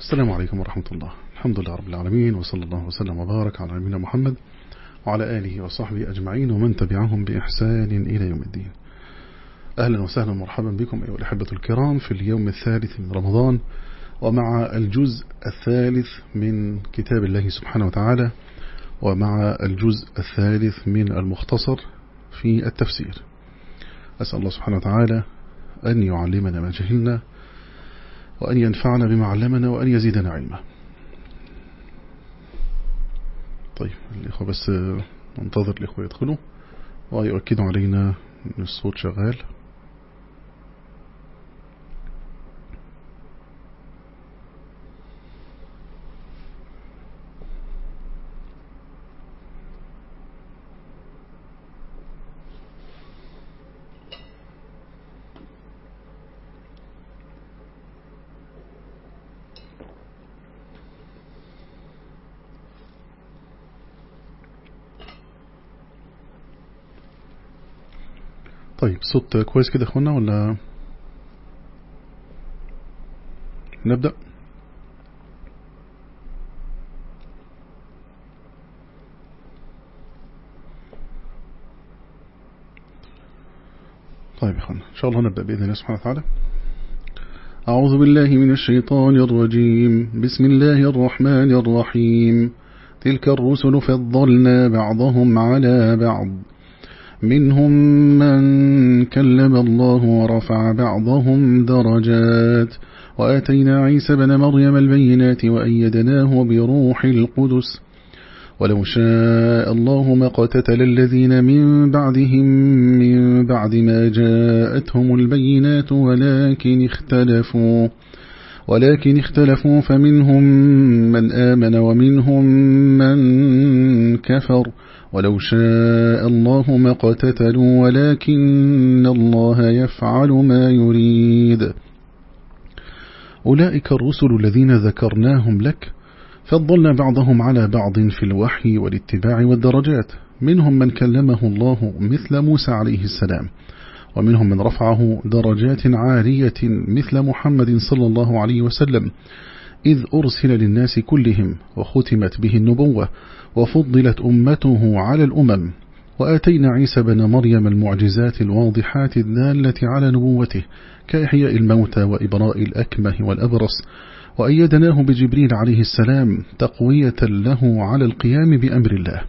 السلام عليكم ورحمة الله. الحمد لله رب العالمين وصلى الله وسلم وبارك على نبينا محمد وعلى آله وصحبه أجمعين ومن تبعهم بإحسان إلى يوم الدين. أهلا وسهلا ومرحبا بكم أيها الأحبة الكرام في اليوم الثالث من رمضان ومع الجزء الثالث من كتاب الله سبحانه وتعالى ومع الجزء الثالث من المختصر في التفسير. أسأل الله سبحانه وتعالى أن يعلمنا ما جهلنا وأن ينفعنا بما علمنا وأن يزيدنا علما. طيب الإخوة بس ننتظر الإخوة يدخلوا. ويؤكدوا علينا أن الصوت شغال. صوت كويس كده إخوانا ولا؟ نبدأ؟ طيب إخوانا إن شاء الله نبدأ بإذن الله سبحانه وتعالى. أعوذ بالله من الشيطان الرجيم. بسم الله الرحمن الرحيم. تلك الرسل فضلنا بعضهم على بعض. منهم من كلم الله ورفع بعضهم درجات. وآتينا عيسى بن مريم البينات وأيدناه بروح القدس. ولو شاء الله ما قتتل الذين من بعدهم من بعد ما جاءتهم البينات ولكن اختلفوا. ولكن اختلفوا فمنهم من آمن ومنهم من كفر. ولو شاء الله ما قتتلوا ولكن الله يفعل ما يريد. أولئك الرسل الذين ذكرناهم لك فضلنا بعضهم على بعض في الوحي والاتباع والدرجات. منهم من كلمه الله مثل موسى عليه السلام ومنهم من رفعه درجات عالية مثل محمد صلى الله عليه وسلم إذ أرسل للناس كلهم وختمت به النبوة وفضلت أمته على الأمم وآتينا عيسى بن مريم المعجزات الواضحات الدالة على نبوته كإحياء الموتى وإبراء الأكمه والأبرص وأيدناه بجبريل عليه السلام تقوية له على القيام بأمر الله.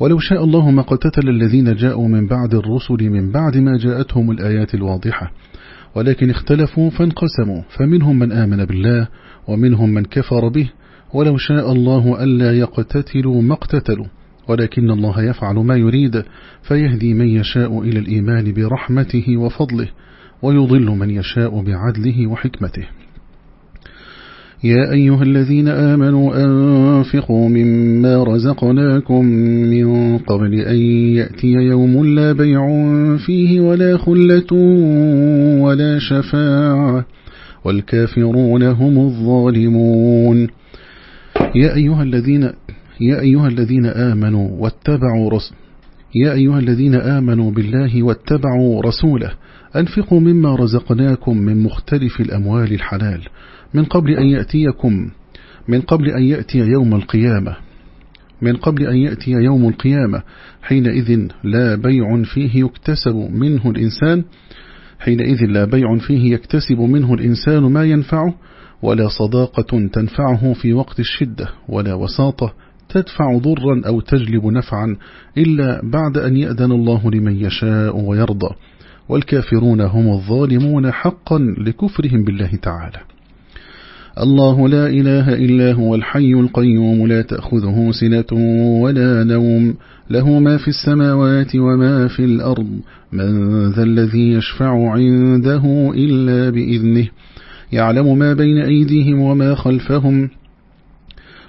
ولو شاء الله ما قتتل الذين جاءوا من بعد الرسل من بعد ما جاءتهم الآيات الواضحة ولكن اختلفوا فانقسموا فمنهم من آمن بالله ومنهم من كفر به ولو شاء الله ألا يقتتلوا ما اقتتلوا ولكن الله يفعل ما يريد فيهدي من يشاء إلى الإيمان برحمته وفضله ويضل من يشاء بعدله وحكمته. يا أيها الذين آمنوا أنفقوا مما رزقناكم من قبل أن يأتي يوم لا بيع فيه ولا خلة ولا شفاعة والكافرون هم الظالمون. يا أيها الذين يا أيها الذين آمنوا واتبعوا رسل يا أيها الذين آمنوا بالله واتبعوا رسوله أنفقوا مما رزقناكم من مختلف الأموال الحلال من قبل أن يأتيكم من قبل أن يأتي يوم القيامة من قبل أن يأتي يوم القيامة حينئذ لا بيع فيه يكتسب منه الإنسان حينئذ لا بيع فيه يكتسب منه الإنسان ما ينفعه ولا صداقة تنفعه في وقت الشدة ولا وساطة تدفع ضرا أو تجلب نفعا إلا بعد أن يأذن الله لمن يشاء ويرضى. والكافرون هم الظالمون حقا لكفرهم بالله تعالى. الله لا إله إلا هو الحي القيوم لا تأخذه سنة ولا نوم. له ما في السماوات وما في الأرض. من ذا الذي يشفع عنده إلا بإذنه. يعلم ما بين أيديهم وما خلفهم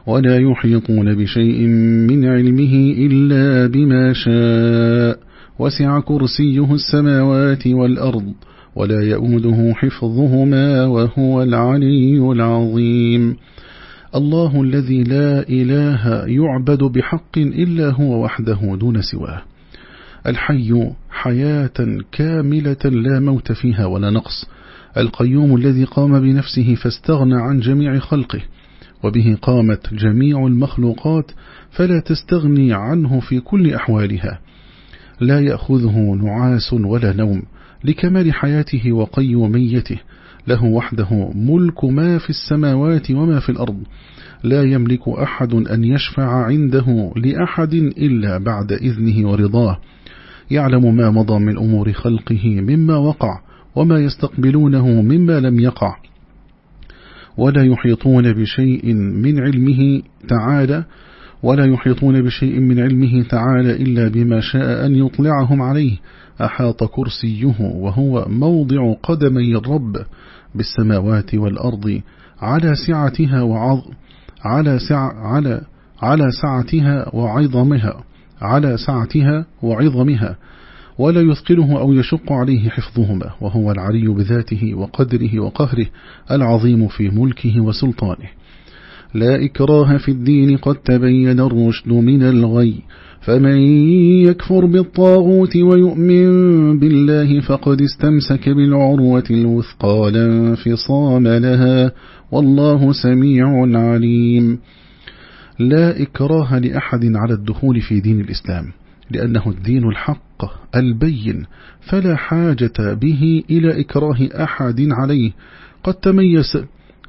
ولا يحيطون بشيء من علمه إلا بما شاء. وسع كرسيه السماوات والأرض ولا يؤوده حفظهما وهو العلي العظيم. الله الذي لا إله يعبد بحق إلا هو وحده دون سواه. الحي حياة كاملة لا موت فيها ولا نقص. القيوم الذي قام بنفسه فاستغنى عن جميع خلقه وبه قامت جميع المخلوقات فلا تستغني عنه في كل أحوالها. لا يأخذه نعاس ولا نوم لكمال حياته وقيوميته له وحده ملك ما في السماوات وما في الأرض. لا يملك أحد أن يشفع عنده لأحد إلا بعد إذنه ورضاه. يعلم ما مضى من أمور خلقه مما وقع وما يستقبلونه مما لم يقع. ولا يحيطون بشيء من علمه تعالى ولا يحيطون بشيء من علمه تعالى إلا بما شاء أن يطلعهم عليه. أحاط كرسيه وهو موضع قدمي الرب بالسماوات والأرض على سعتها وعظ على سع على على سعتها وعظمها على سعتها وعظمها. ولا يثقله أو يشق عليه حفظهما وهو العلي بذاته وقدره وقهره العظيم في ملكه وسلطانه. لا إكراه في الدين قد تبين الرشد من الغي فمن يكفر بالطاغوت ويؤمن بالله فقد استمسك بالعروة الوثقى لا انفصام لها والله سميع عليم. لا إكراه لأحد على الدخول في دين الإسلام لأنه الدين الحق البين فلا حاجة به إلى إكراه أحد عليه. قد تميز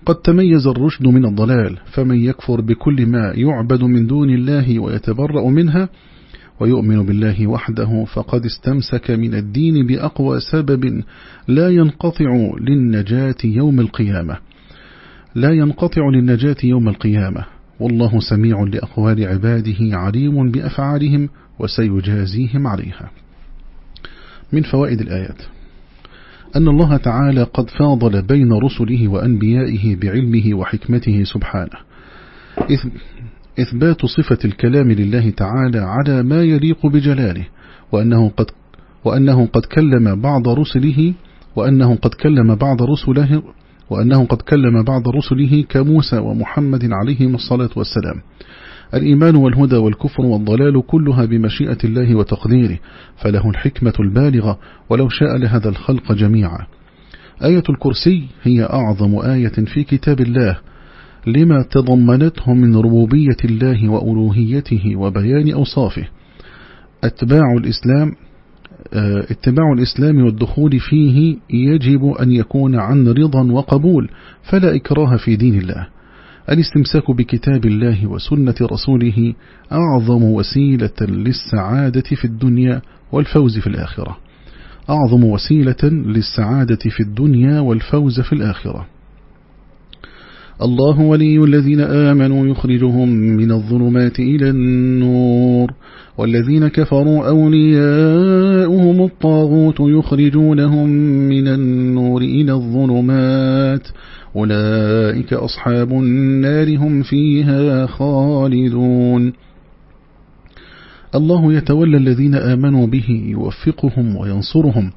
قد تميز الرشد من الضلال فمن يكفر بكل ما يعبد من دون الله ويتبرأ منها ويؤمن بالله وحده فقد استمسك من الدين بأقوى سبب لا ينقطع للنجاة يوم القيامة. لا ينقطع للنجاة يوم القيامة. والله سميع لأقوال عباده عليم بأفعالهم وسيجازيهم عليها. من فوائد الآيات. أن الله تعالى قد فاضل بين رسله وأنبيائه بعلمه وحكمته سبحانه. إثبات صفة الكلام لله تعالى على ما يليق بجلاله وأنه قد وأنه قد كلم بعض رسله وأنه قد كلم بعض رسله وأنه قد كلم بعض رسله كموسى ومحمد عليهم الصلاة والسلام. الإيمان والهدى والكفر والضلال كلها بمشيئة الله وتقديره فله الحكمة البالغة ولو شاء لهذا الخلق جميعا. آية الكرسي هي أعظم آية في كتاب الله. لما تضمنته من ربوبية الله وألوهيته وبيان أوصافه. أتباع الإسلام آه، اتباع الإسلام والدخول فيه يجب أن يكون عن رضا وقبول فلا إكراه في دين الله. الاستمساك بكتاب الله وسنة رسوله أعظم وسيلة للسعادة في الدنيا والفوز في الآخرة. أعظم وسيلة للسعادة في الدنيا والفوز في الآخرة. الله ولي الذين آمنوا يخرجهم من الظلمات إلى النور. والذين كفروا أولياؤهم الطاغوت يخرجونهم من النور إلى الظلمات. أولئك أصحاب النار هم فيها خالدون. الله يتولى الذين آمنوا به يوفقهم وينصرهم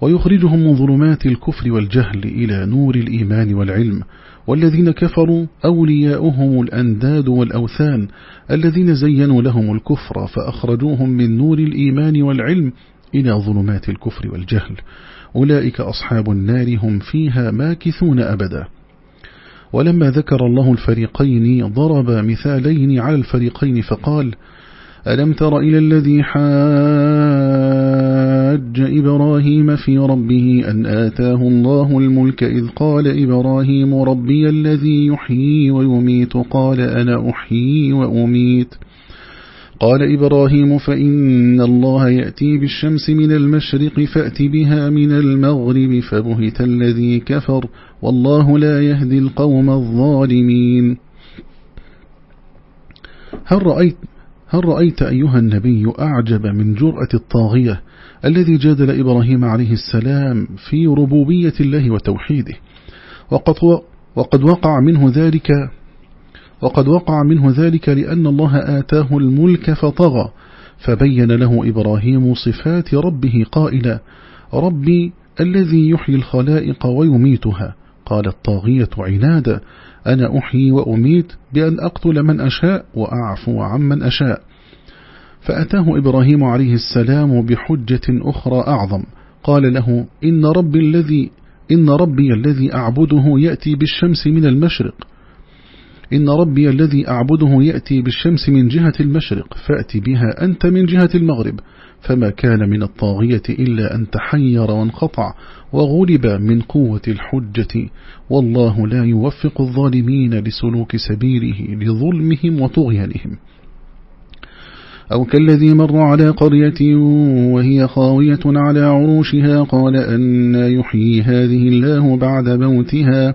ويخرجهم من ظلمات الكفر والجهل إلى نور الإيمان والعلم. والذين كفروا أولياؤهم الأنداد والأوثان الذين زينوا لهم الكفر فأخرجوهم من نور الإيمان والعلم إلى ظلمات الكفر والجهل. أولئك أصحاب النار هم فيها ماكثون أبدا. ولما ذكر الله الفريقين ضرب مثالين على الفريقين فقال ألم تر إلى الذي حاج إبراهيم في ربه أن آتاه الله الملك إذ قال إبراهيم ربي الذي يحيي ويميت؟ قال أنا أحيي وأميت. قال إبراهيم فإن الله يأتي بالشمس من المشرق فأت بها من المغرب فبهت الذي كفر والله لا يهدي القوم الظالمين. هل رأيت, هل رأيت أيها النبي أعجب من جرأة الطاغية الذي جادل إبراهيم عليه السلام في ربوبية الله وتوحيده؟ وقد, وقد وقع منه ذلك وقد وقع منه ذلك لأن الله آتاه الملك فطغى فبين له إبراهيم صفات ربه قائلا ربي الذي يحيي الخلائق ويميتها قال الطاغية عنادا أنا أحيي وأميت بأن أقتل من أشاء وأعفو عمن أشاء. فأتاه إبراهيم عليه السلام بحجة أخرى أعظم قال له إن ربي الذي إن ربي الذي أعبده يأتي بالشمس من المشرق إن ربي الذي أعبده يأتي بالشمس من جهة المشرق فأتي بها أنت من جهة المغرب. فما كان من الطاغية إلا أن تحير وانقطع وغلب من قوة الحجة. والله لا يوفق الظالمين لسلوك سبيله لظلمهم وطغيانهم. أو كالذي مر على قرية وهي خاوية على عروشها قال أن يحيي هذه الله بعد موتها.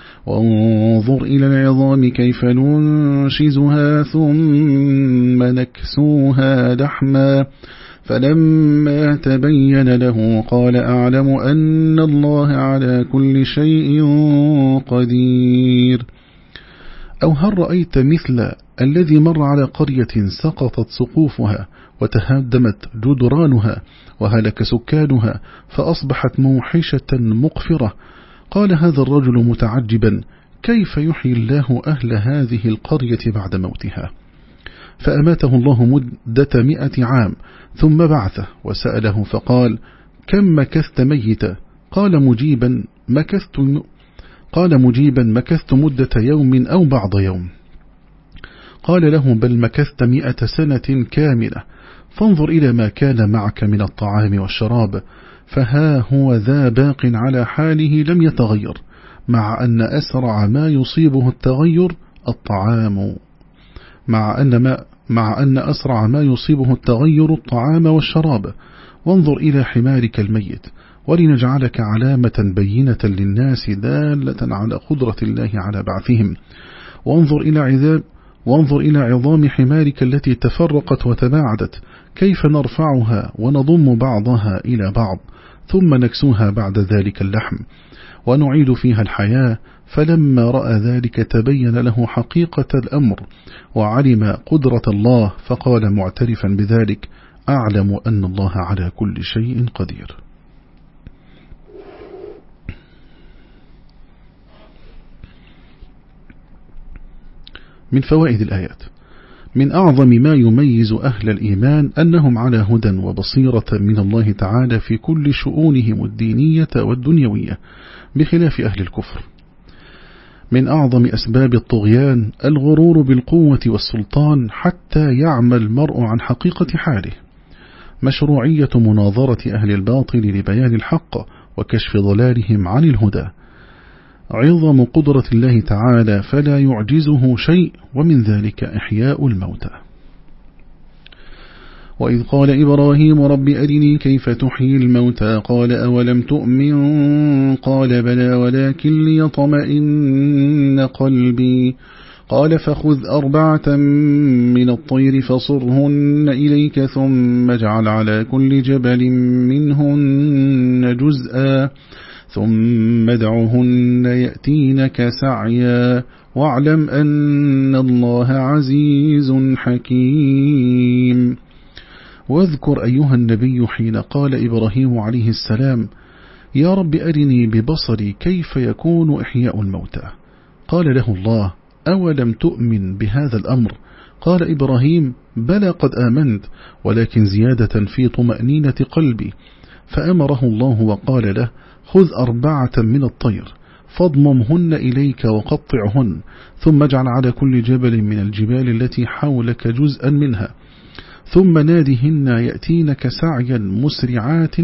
وانظر إلى العظام كيف ننشزها ثم نكسوها لحما. فلما تبين له قال أعلم أن الله على كل شيء قدير. أو هل رأيت مثل الذي مر على قرية سقطت سقوفها وتهدمت جدرانها وهلك سكانها فأصبحت موحشة مقفرة قال هذا الرجل متعجبا كيف يحيي الله أهل هذه القرية بعد موتها؟ فأماته الله مدة مئة عام ثم بعثه وسأله فقال كم مكثت ميتا؟ قال مجيبا مكثت قال مجيبا مكثت مدة يوم أو بعض يوم. قال له بل مكثت مئة سنة كاملة فانظر إلى ما كان معك من الطعام والشراب فها هو ذا باق على حاله لم يتغير مع أن أسرع ما يصيبه التغير الطعام. مع أن, ما مع أن أسرع ما يصيبه التغير الطعام والشراب. وانظر إلى حمارك الميت ولنجعلك علامة بينة للناس دالة على قدرة الله على بعثهم. وانظر إلى عذاب وانظر إلى عظام حمارك التي تفرقت وتباعدت. كيف نرفعها ونضم بعضها إلى بعض؟ ثم نكسوها بعد ذلك اللحم ونعيد فيها الحياة فلما رأى ذلك تبين له حقيقة الأمر وعلم قدرة الله فقال معترفا بذلك أعلم أن الله على كل شيء قدير. من فوائد الآيات من أعظم ما يميز أهل الإيمان أنهم على هدى وبصيرة من الله تعالى في كل شؤونهم الدينية والدنيوية بخلاف أهل الكفر. من أعظم أسباب الطغيان الغرور بالقوة والسلطان حتى يعمى المرء عن حقيقة حاله. مشروعية مناظرة أهل الباطل لبيان الحق وكشف ضلالهم عن الهدى. عظم قدرة الله تعالى فلا يعجزه شيء ومن ذلك إحياء الموتى. وإذ قال إبراهيم رب أرني كيف تحيي الموتى؟ قال أولم تؤمن؟ قال بلى ولكن ليطمئن قلبي. قال فخذ أربعة من الطير فصرهن إليك ثم اجعل على كل جبل منهن جزءا. ثم دعهن يأتينك سعيا واعلم أن الله عزيز حكيم. واذكر أيها النبي حين قال إبراهيم عليه السلام يا رب أرني ببصري كيف يكون إحياء الموتى؟ قال له الله أولم تؤمن بهذا الأمر؟ قال إبراهيم بلى قد آمنت ولكن زيادة في طمأنينة قلبي. فأمره الله وقال له خذ أربعة من الطير فاضممهن إليك وقطعهن ثم اجعل على كل جبل من الجبال التي حولك جزءا منها ثم نادهن يأتينك سعيا مسرعات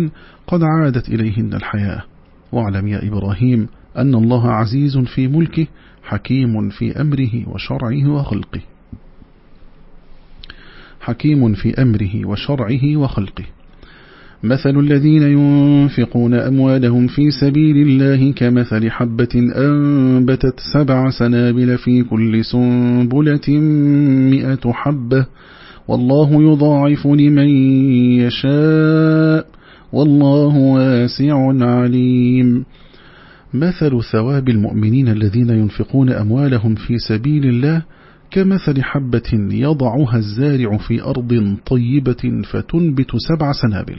قد عادت إليهن الحياة. واعلم يا إبراهيم أن الله عزيز في ملكه حكيم في أمره وشرعه وخلقه. حكيم في أمره وشرعه وخلقه. مثل الذين ينفقون أموالهم في سبيل الله كمثل حبة أنبتت سبع سنابل في كل سنبلة مئة حبة. والله يضاعف لمن يشاء. والله واسع عليم. مثل ثواب المؤمنين الذين ينفقون أموالهم في سبيل الله كمثل حبة يضعها الزارع في أرض طيبة فتنبت سبع سنابل.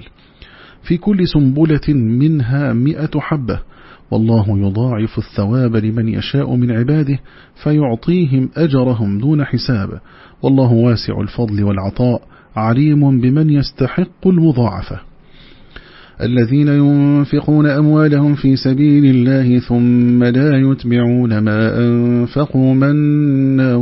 في كل سنبلة منها مئة حبة. والله يضاعف الثواب لمن يشاء من عباده فيعطيهم أجرهم دون حساب. والله واسع الفضل والعطاء عليم بمن يستحق المضاعفة. الذين ينفقون أموالهم في سبيل الله ثم لا يتبعون ما أنفقوا منا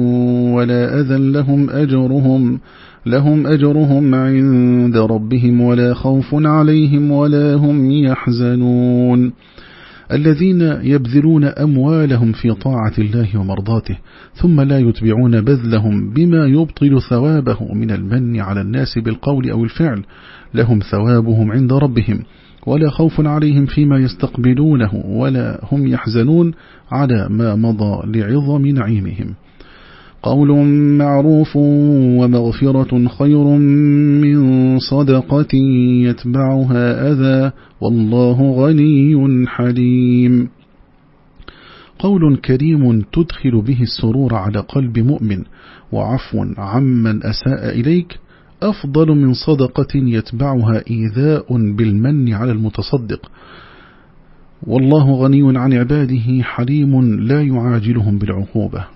ولا أذى لهم أجرهم. لهم أجرهم عند ربهم ولا خوف عليهم ولا هم يحزنون. الذين يبذلون أموالهم في طاعة الله ومرضاته ثم لا يتبعون بذلهم بما يبطل ثوابه من المن على الناس بالقول أو الفعل لهم ثوابهم عند ربهم ولا خوف عليهم فيما يستقبلونه ولا هم يحزنون على ما مضى لعظم نعيمهم. قول معروف ومغفرة خير من صدقة يتبعها أذى والله غني حليم. قول كريم تدخل به السرور على قلب مؤمن. وعفو عمن أساء إليك. أفضل من صدقة يتبعها إيذاء بالمن على المتصدق. والله غني عن عباده حليم لا يعاجلهم بالعقوبة.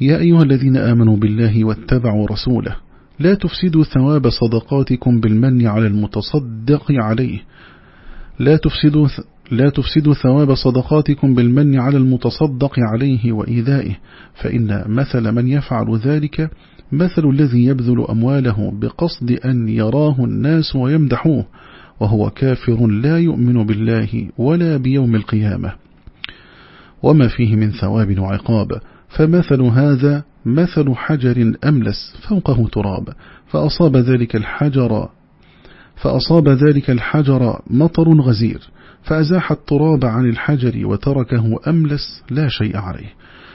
يا أيها الذين آمنوا بالله واتبعوا رسوله لا تفسدوا ثواب صدقاتكم بالمن على المتصدق عليه. لا تفسدوا لا تفسدوا ثواب صدقاتكم بالمن على المتصدق عليه وإيذائه فإن مثل من يفعل ذلك مثل الذي يبذل أمواله بقصد أن يراه الناس ويمدحوه وهو كافر لا يؤمن بالله ولا بيوم القيامة. وما فيه من ثواب وعقاب. فمثل هذا مثل حجر أملس فوقه تراب فأصاب ذلك الحجر فأصاب ذلك الحجر مطر غزير فأزاح التراب عن الحجر وتركه أملس لا شيء عليه.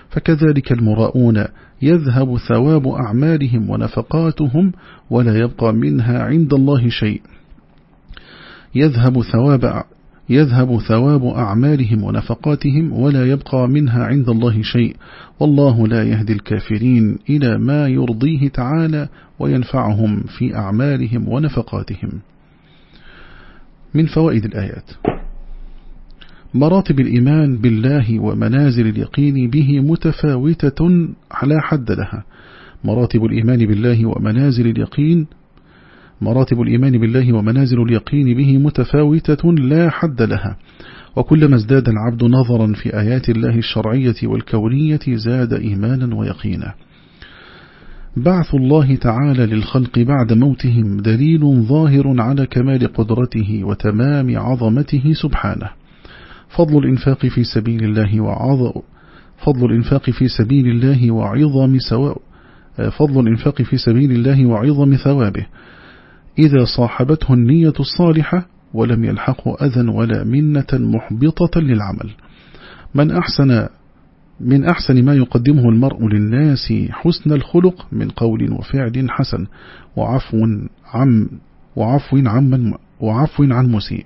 فكذلك المراؤون يذهب ثواب أعمالهم ونفقاتهم ولا يبقى منها عند الله شيء. يذهب ثواب يذهب ثواب أعمالهم ونفقاتهم ولا يبقى منها عند الله شيء. والله لا يهدي الكافرين إلى ما يرضيه تعالى وينفعهم في أعمالهم ونفقاتهم. من فوائد الآيات. مراتب الإيمان بالله ومنازل اليقين به متفاوتة على حد لها. مراتب الإيمان بالله ومنازل اليقين مراتب الإيمان بالله ومنازل اليقين به متفاوتة لا حد لها. وكلما ازداد العبد نظرا في آيات الله الشرعية والكونية زاد إيمانا ويقينا. بعث الله تعالى للخلق بعد موتهم دليل ظاهر على كمال قدرته وتمام عظمته سبحانه. فضل الإنفاق في سبيل الله وعظم فضل الإنفاق في سبيل الله وعظم سواء فضل الإنفاق في سبيل الله وعظم ثوابه. إذا صاحبته النية الصالحة ولم يلحقه أذى ولا منة محبطة للعمل. من أحسن من أحسن ما يقدمه المرء للناس حسن الخلق من قول وفعل حسن. وعفو عم وعفو عمن وعفو عن مسيء.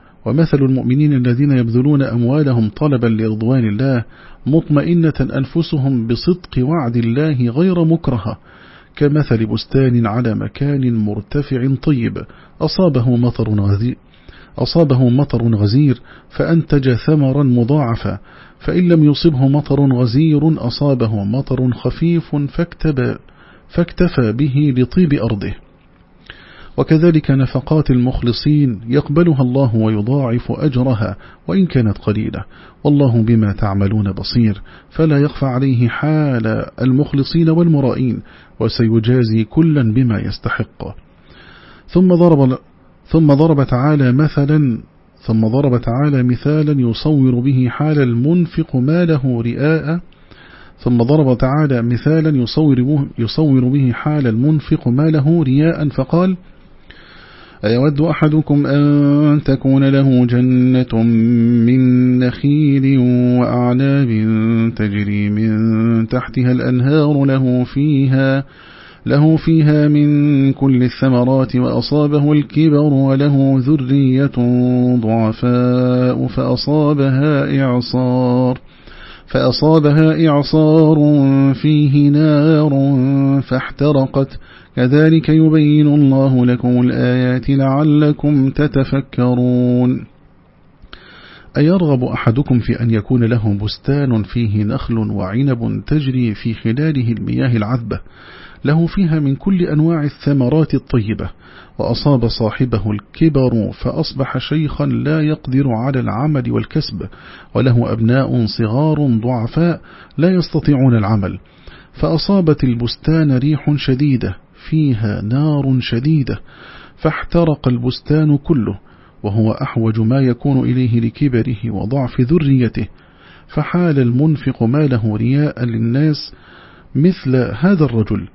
ومثل المؤمنين الذين يبذلون أموالهم طلبا لرضوان الله مطمئنة أنفسهم بصدق وعد الله غير مكرهة كمثل بستان على مكان مرتفع طيب أصابه مطر غزير أصابه مطر غزير فأنتج ثمرا مضاعفا فإن لم يصبه مطر غزير أصابه مطر خفيف فاكتفى به لطيب أرضه. وكذلك نفقات المخلصين يقبلها الله ويضاعف أجرها وإن كانت قليلة. والله بما تعملون بصير. فلا يخفى عليه حال المخلصين والمرائين وسيجازي كلا بما يستحق. ثم ضرب ثم ضرب تعالى مثلا ثم ضرب تعالى مثالا يصور به حال المنفق ماله رئاء. ثم ضرب تعالى مثالا يصور يصور به حال المنفق ماله رياء. فقال أيود أحدكم أن تكون له جنة من نخيل وأعناب تجري من تحتها الأنهار له فيها له فيها من كل الثمرات وأصابه الكبر وله ذرية ضعفاء فأصابها إعصار فأصابها إعصار فيه نار فاحترقت كذلك يبين الله لكم الآيات لعلكم تتفكرون. أيرغب أحدكم في أن يكون له بستان فيه نخل وعنب تجري في خلاله المياه العذبة له فيها من كل أنواع الثمرات الطيبة وأصاب صاحبه الكبر فأصبح شيخا لا يقدر على العمل والكسب وله أبناء صغار ضعفاء لا يستطيعون العمل فأصابت البستان ريح شديدة فيها نار شديدة فاحترق البستان كله وهو أحوج ما يكون إليه لكبره وضعف ذريته فحال المنفق ماله رياء للناس مثل هذا الرجل.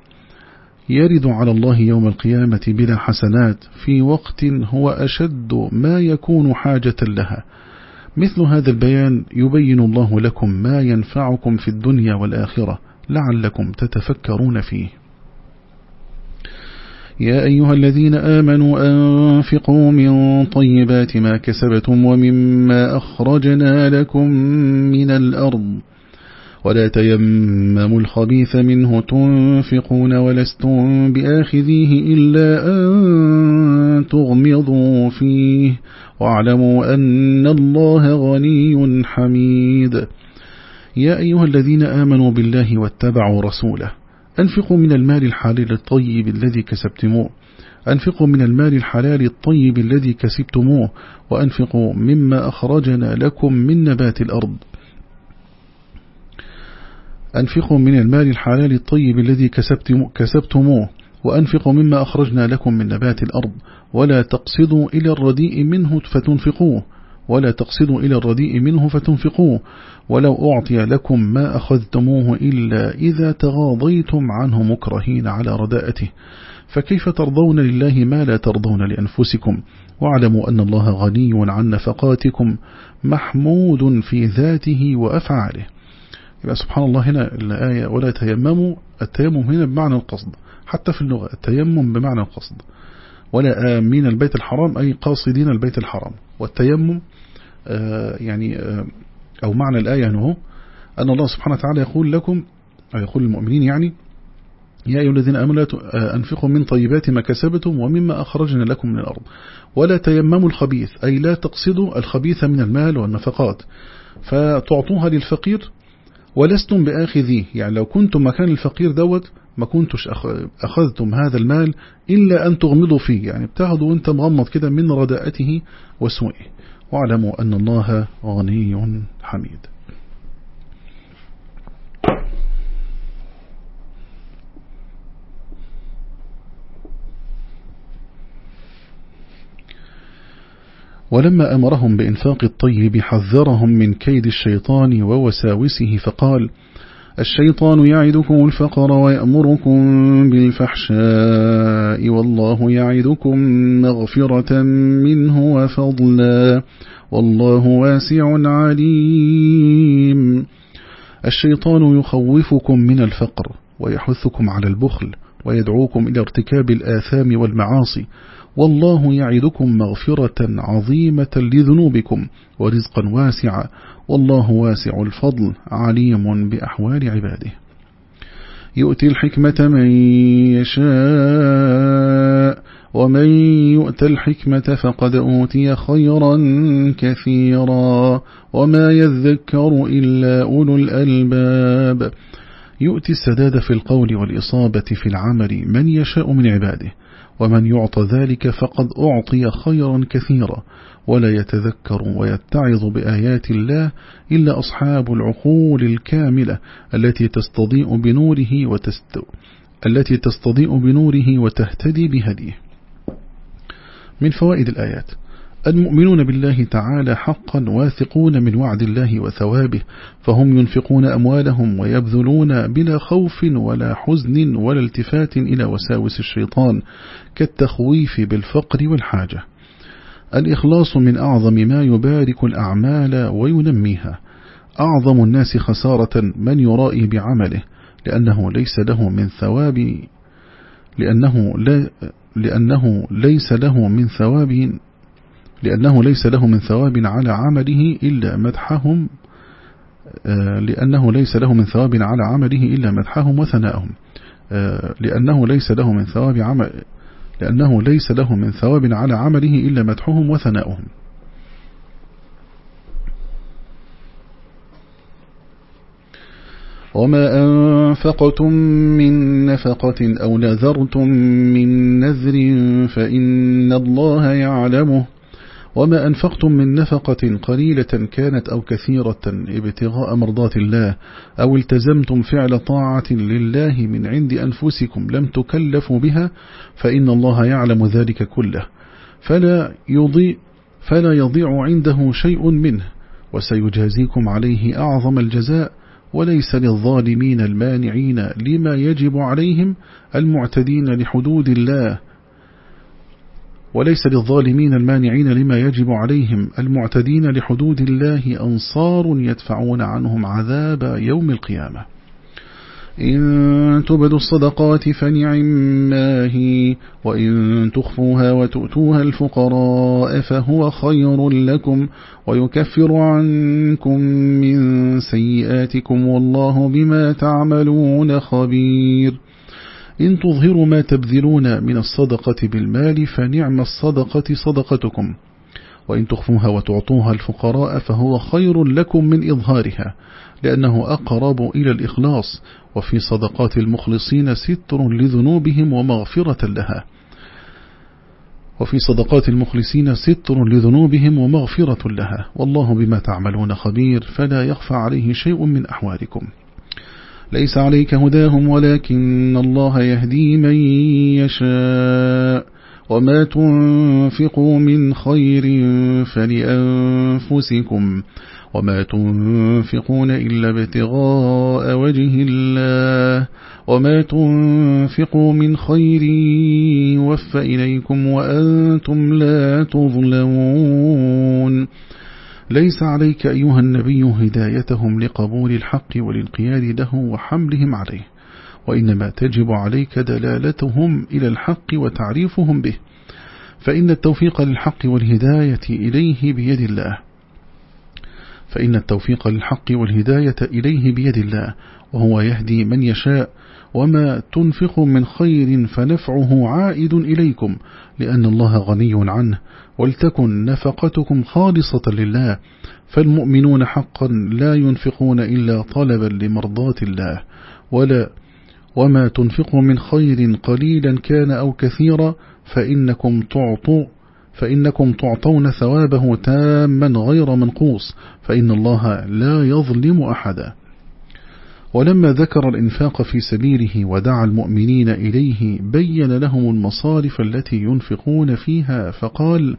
يرد على الله يوم القيامة بلا حسنات في وقت هو أشد ما يكون حاجة لها. مثل هذا البيان يبين الله لكم ما ينفعكم في الدنيا والآخرة لعلكم تتفكرون فيه. يا أيها الذين آمنوا أنفقوا من طيبات ما كسبتم ومما أخرجنا لكم من الأرض. ولا تيمموا الخبيث منه تنفقون ولستم بآخذيه إلا أن تغمضوا فيه. واعلموا أن الله غني حميد. يا أيها الذين آمنوا بالله واتبعوا رسوله. أنفقوا من المال الحلال الطيب الذي كسبتموه. أنفقوا من المال الحلال الطيب الذي كسبتموه. وأنفقوا مما أخرجنا لكم من نبات الأرض. أنفقوا من المال الحلال الطيب الذي كسبتموه. وأنفقوا مما أخرجنا لكم من نبات الأرض. ولا تقصدوا إلى الرديء منه فتنفقوه. ولا تقصدوا إلى الرديء منه فتنفقوه ولو أعطي لكم ما أخذتموه إلا إذا تغاضيتم عنه مكرهين على رداءته. فكيف ترضون لله ما لا ترضون لأنفسكم؟ واعلموا أن الله غني عن نفقاتكم محمود في ذاته وأفعاله. يبقى سبحان الله هنا الآية ولا تيمموا التيمم هنا بمعنى القصد حتى في اللغة التيمم بمعنى القصد. ولا آمين البيت الحرام أي قاصدين البيت الحرام. والتيمم آه، يعني آه، أو معنى الآية أنه أن الله سبحانه وتعالى يقول لكم أو يقول للمؤمنين يعني يا أيها الذين آمنوا آه، أنفقوا من طيبات ما كسبتم ومما أخرجنا لكم من الأرض. ولا تيمموا الخبيث أي لا تقصدوا الخبيث من المال والنفقات. فتعطوها للفقير ولستم بآخذيه. يعني لو كنتم مكان الفقير دوت ما كنتش أخذتم هذا المال إلا أن تغمضوا فيه يعني بتاخذوا وأنت مغمض كده من رداءته وسوئه واعلموا أن الله غني حميد. ولما أمرهم بإنفاق الطيب حذرهم من كيد الشيطان ووساوسه فقال الشيطان يعدكم الفقر ويأمركم بالفحشاء والله يعدكم مغفرة منه وفضلا والله واسع عليم. الشيطان يخوفكم من الفقر ويحثكم على البخل ويدعوكم إلى ارتكاب الآثام والمعاصي والله يعدكم مغفرة عظيمة لذنوبكم ورزقا واسعا. والله واسع الفضل عليم بأحوال عباده. يؤتي الحكمة من يشاء ومن يؤت الحكمة فقد أوتي خيرا كثيرا. وما يذكر إلا أولو الألباب. يؤتي السداد في القول والإصابة في العمل من يشاء من عباده. ومن يعطى ذلك فقد أعطي خيرا كثيرا ولا يتذكر ويتعظ بآيات الله إلا أصحاب العقول الكاملة التي تستضيء بنوره وتست... التي تستضيء بنوره وتهتدي بهديه. من فوائد الآيات المؤمنون بالله تعالى حقا واثقون من وعد الله وثوابه فهم ينفقون أموالهم ويبذلون بلا خوف ولا حزن ولا التفات إلى وساوس الشيطان كالتخويف بالفقر والحاجة. الإخلاص من أعظم ما يبارك الأعمال وينميها. أعظم الناس خسارة من يرائي بعمله لأنه ليس له من ثواب لأنه, لا لأنه ليس له من ثواب لأنه ليس له من ثواب على عمله إلا مدحهم آه، لأنه ليس له من ثواب على عمله إلا مدحهم وثناءهم آه، لأنه ليس له من ثواب عمل لأنه ليس له من ثواب على عمله إلا مدحهم وثناؤهم. وما أنفقتم من نفقة أو نذرتم من نذر فإن الله يعلمه. وما أنفقتم من نفقة قليلة كانت أو كثيرة ابتغاء مرضات الله أو التزمتم فعل طاعة لله من عند أنفسكم لم تكلفوا بها فإن الله يعلم ذلك كله. فلا يضيء فلا يضيع عنده شيء منه وسيجازيكم عليه أعظم الجزاء وليس للظالمين المانعين لما يجب عليهم المعتدين لحدود الله وليس للظالمين المانعين لما يجب عليهم. المعتدين لحدود الله أنصار يدفعون عنهم عذاب يوم القيامة. إن تبدوا الصدقات فنعم ما هي وإن تخفوها وتؤتوها الفقراء فهو خير لكم ويكفر عنكم من سيئاتكم والله بما تعملون خبير. إن تظهروا ما تبذلون من الصدقة بالمال فنعم الصدقة صدقتكم. وإن تخفوها وتعطوها الفقراء فهو خير لكم من إظهارها لأنه أقرب إلى الإخلاص وفي صدقات المخلصين ستر لذنوبهم ومغفرة لها. وفي صدقات المخلصين ستر لذنوبهم ومغفرة لها. والله بما تعملون خبير فلا يخفى عليه شيء من أحوالكم. ليس عليك هداهم ولكن الله يهدي من يشاء وما تنفقوا من خير فلأنفسكم وما تنفقون إلا ابتغاء وجه الله وما تنفقوا من خير يوفى إليكم وأنتم لا تظلمون ليس عليك أيها النبي هدايتهم لقبول الحق والانقياد له وحملهم عليه وإنما تجب عليك دلالتهم إلى الحق وتعريفهم به فإن التوفيق للحق والهداية إليه بيد الله. فإن التوفيق للحق والهداية إليه بيد الله وهو يهدي من يشاء وما تنفق من خير فنفعه عائد إليكم لأن الله غني عنه ولتكن نفقتكم خالصة لله فالمؤمنون حقا لا ينفقون إلا طلبا لمرضات الله ولا وما تنفقوا من خير قليلا كان أو كثيرا فإنكم تعطوا فإنكم تعطون ثوابه تاما غير منقوص فإن الله لا يظلم أحدا. ولما ذكر الإنفاق في سبيله ودعا المؤمنين إليه بين لهم المصارف التي ينفقون فيها فقال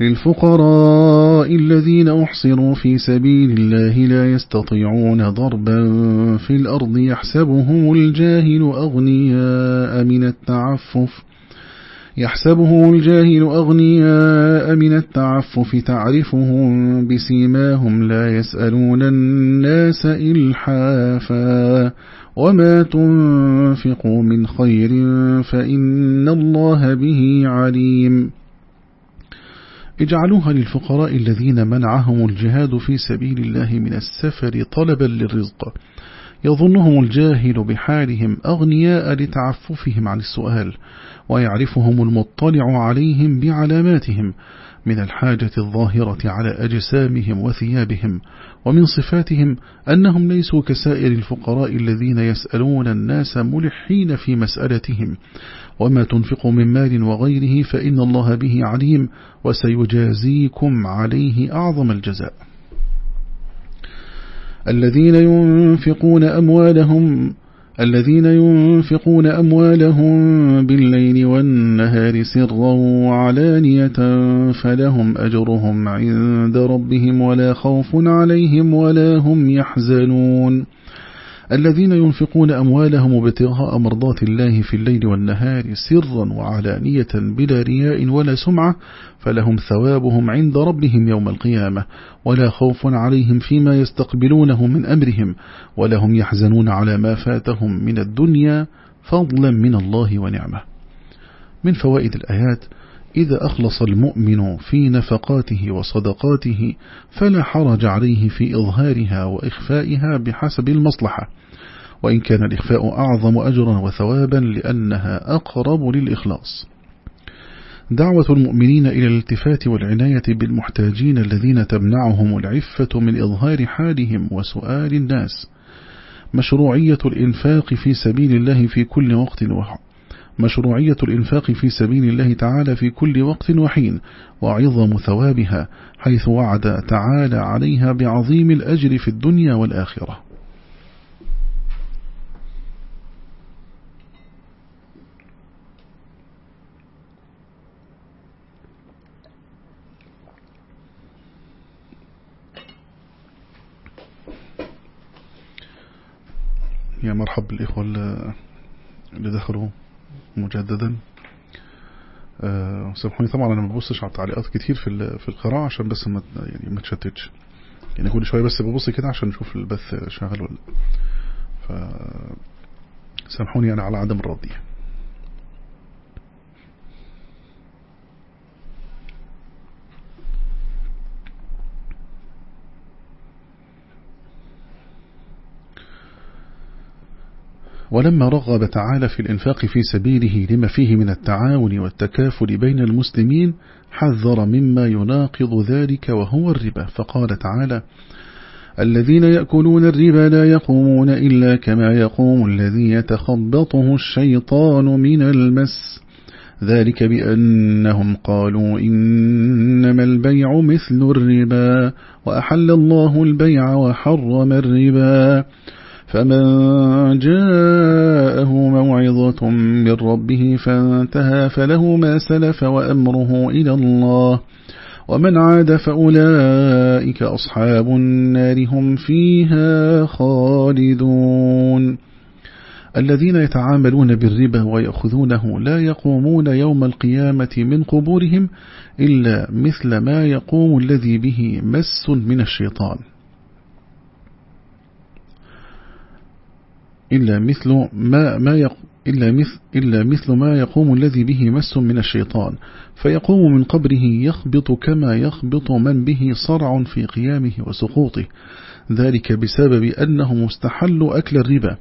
للفقراء الذين أحصروا في سبيل الله لا يستطيعون ضربا في الأرض يحسبهم الجاهل أغنياء من التعفف. يحسبه الجاهل أغنياء من التعفف تعرفهم بسيماهم لا يسألون الناس إلحافا وما تنفقوا من خير فإن الله به عليم. اجعلوها للفقراء الذين منعهم الجهاد في سبيل الله من السفر طلبا للرزق. يظنهم الجاهل بحالهم أغنياء لتعففهم عن السؤال. ويعرفهم المطلع عليهم بعلاماتهم من الحاجة الظاهرة على أجسامهم وثيابهم ومن صفاتهم أنهم ليسوا كسائر الفقراء الذين يسألون الناس ملحين في مسألتهم. وما تنفق من مال وغيره فإن الله به عليم وسيجازيكم عليه أعظم الجزاء. الذين ينفقون أموالهم الذين ينفقون أموالهم بالليل والنهار سرا وعلانية فلهم أجرهم عند ربهم ولا خوف عليهم ولا هم يحزنون. الذين ينفقون أموالهم ابتغاء مرضات الله في الليل والنهار سرا وعلانية بلا رياء ولا سمعة فلهم ثوابهم عند ربهم يوم القيامة. ولا خوف عليهم فيما يستقبلونه من أمرهم ولا هم يحزنون على ما فاتهم من الدنيا فضلا من الله ونعمة. من فوائد الآيات إذا أخلص المؤمن في نفقاته وصدقاته فلا حرج عليه في إظهارها وإخفائها بحسب المصلحة. وإن كان الإخفاء أعظم أجرا وثوابا لأنها أقرب للإخلاص. دعوة المؤمنين إلى الالتفات والعناية بالمحتاجين الذين تمنعهم العفة من إظهار حالهم وسؤال الناس. مشروعية الإنفاق في سبيل الله في كل وقت مشروعية الإنفاق في سبيل الله تعالى في كل وقت وحين وعظم ثوابها حيث وعد تعالى عليها بعظيم الأجر في الدنيا والآخرة. يا مرحب بالإخوة اللي دخلوا. مجددا. أه سامحوني طبعا أنا ما ببصش على التعليقات كتير في في القراءة عشان بس ما يعني ما تشتتش. يعني كل شوية بس ببص كده عشان نشوف البث شغال ولا ف سامحوني أنا على عدم الرضي ولما رغب تعالى في الإنفاق في سبيله لما فيه من التعاون والتكافل بين المسلمين حذر مما يناقض ذلك وهو الربا. فقال تعالى الذين يأكلون الربا لا يقومون إلا كما يقوم الذي يتخبطه الشيطان من المس. ذلك بأنهم قالوا إنما البيع مثل الربا وأحل الله البيع وحرم الربا. فمن جاءه موعظة من ربه فانتهى فله ما سلف وأمره إلى الله ومن عاد فأولئك أصحاب النار هم فيها خالدون الذين يتعاملون بالربا ويأخذونه لا يقومون يوم القيامة من قبورهم إلا مثل ما يقوم الذي به مس من الشيطان إلا مثل ما ما يق إلا مثل, إلا مثل ما يقوم الذي به مس من الشيطان. فيقوم من قبره يخبط كما يخبط من به صرع في قيامه وسقوطه. ذلك بسبب أنه مستحل أكل الربا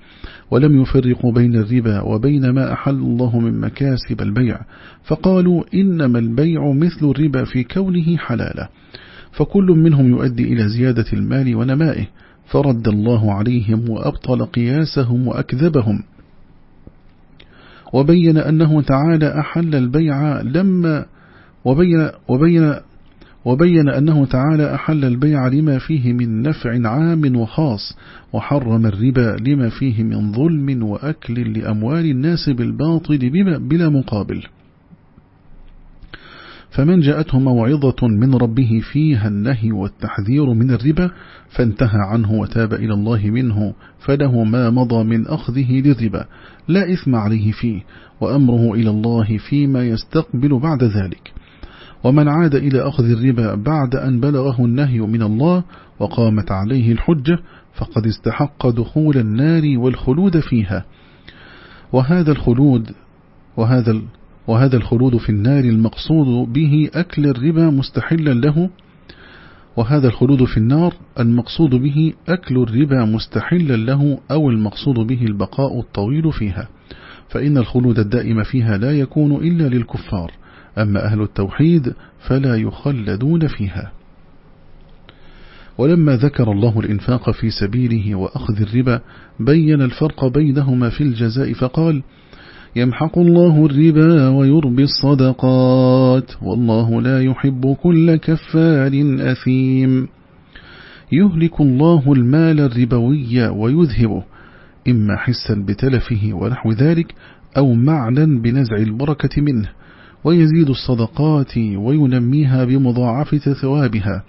ولم يفرقوا بين الربا وبين ما أحل الله من مكاسب البيع. فقالوا إنما البيع مثل الربا في كونه حلالا. فكل منهم يؤدي إلى زيادة المال ونمائه. فرد الله عليهم وأبطل قياسهم وأكذبهم. وبين أنه تعالى أحل البيع لما وبين, وبين, وبين أنه تعالى أحل البيع لما فيه من نفع عام وخاص وحرم الربا لما فيه من ظلم وأكل لأموال الناس بالباطل بلا مقابل. فمن جاءته موعظة من ربه فيها النهي والتحذير من الربا فانتهى عنه وتاب إلى الله منه فله ما مضى من أخذه للربا لا إثم عليه فيه وأمره إلى الله فيما يستقبل بعد ذلك. ومن عاد إلى أخذ الربا بعد أن بلغه النهي من الله وقامت عليه الحجة فقد استحق دخول النار والخلود فيها. وهذا الخلود وهذا وهذا الخلود في النار المقصود به أكل الربا مستحلا له وهذا الخلود في النار المقصود به أكل الربا مستحلا له أو المقصود به البقاء الطويل فيها. فإن الخلود الدائم فيها لا يكون إلا للكفار أما أهل التوحيد فلا يخلدون فيها. ولما ذكر الله الإنفاق في سبيله وأخذ الربا بين الفرق بينهما في الجزاء فقال يمحق الله الربا ويربي الصدقات. والله لا يحب كل كفار أثيم. يهلك الله المال الربوي ويذهبه إما حسا بتلفه ونحو ذلك أو معنا بنزع البركة منه ويزيد الصدقات وينميها بمضاعفة ثوابها.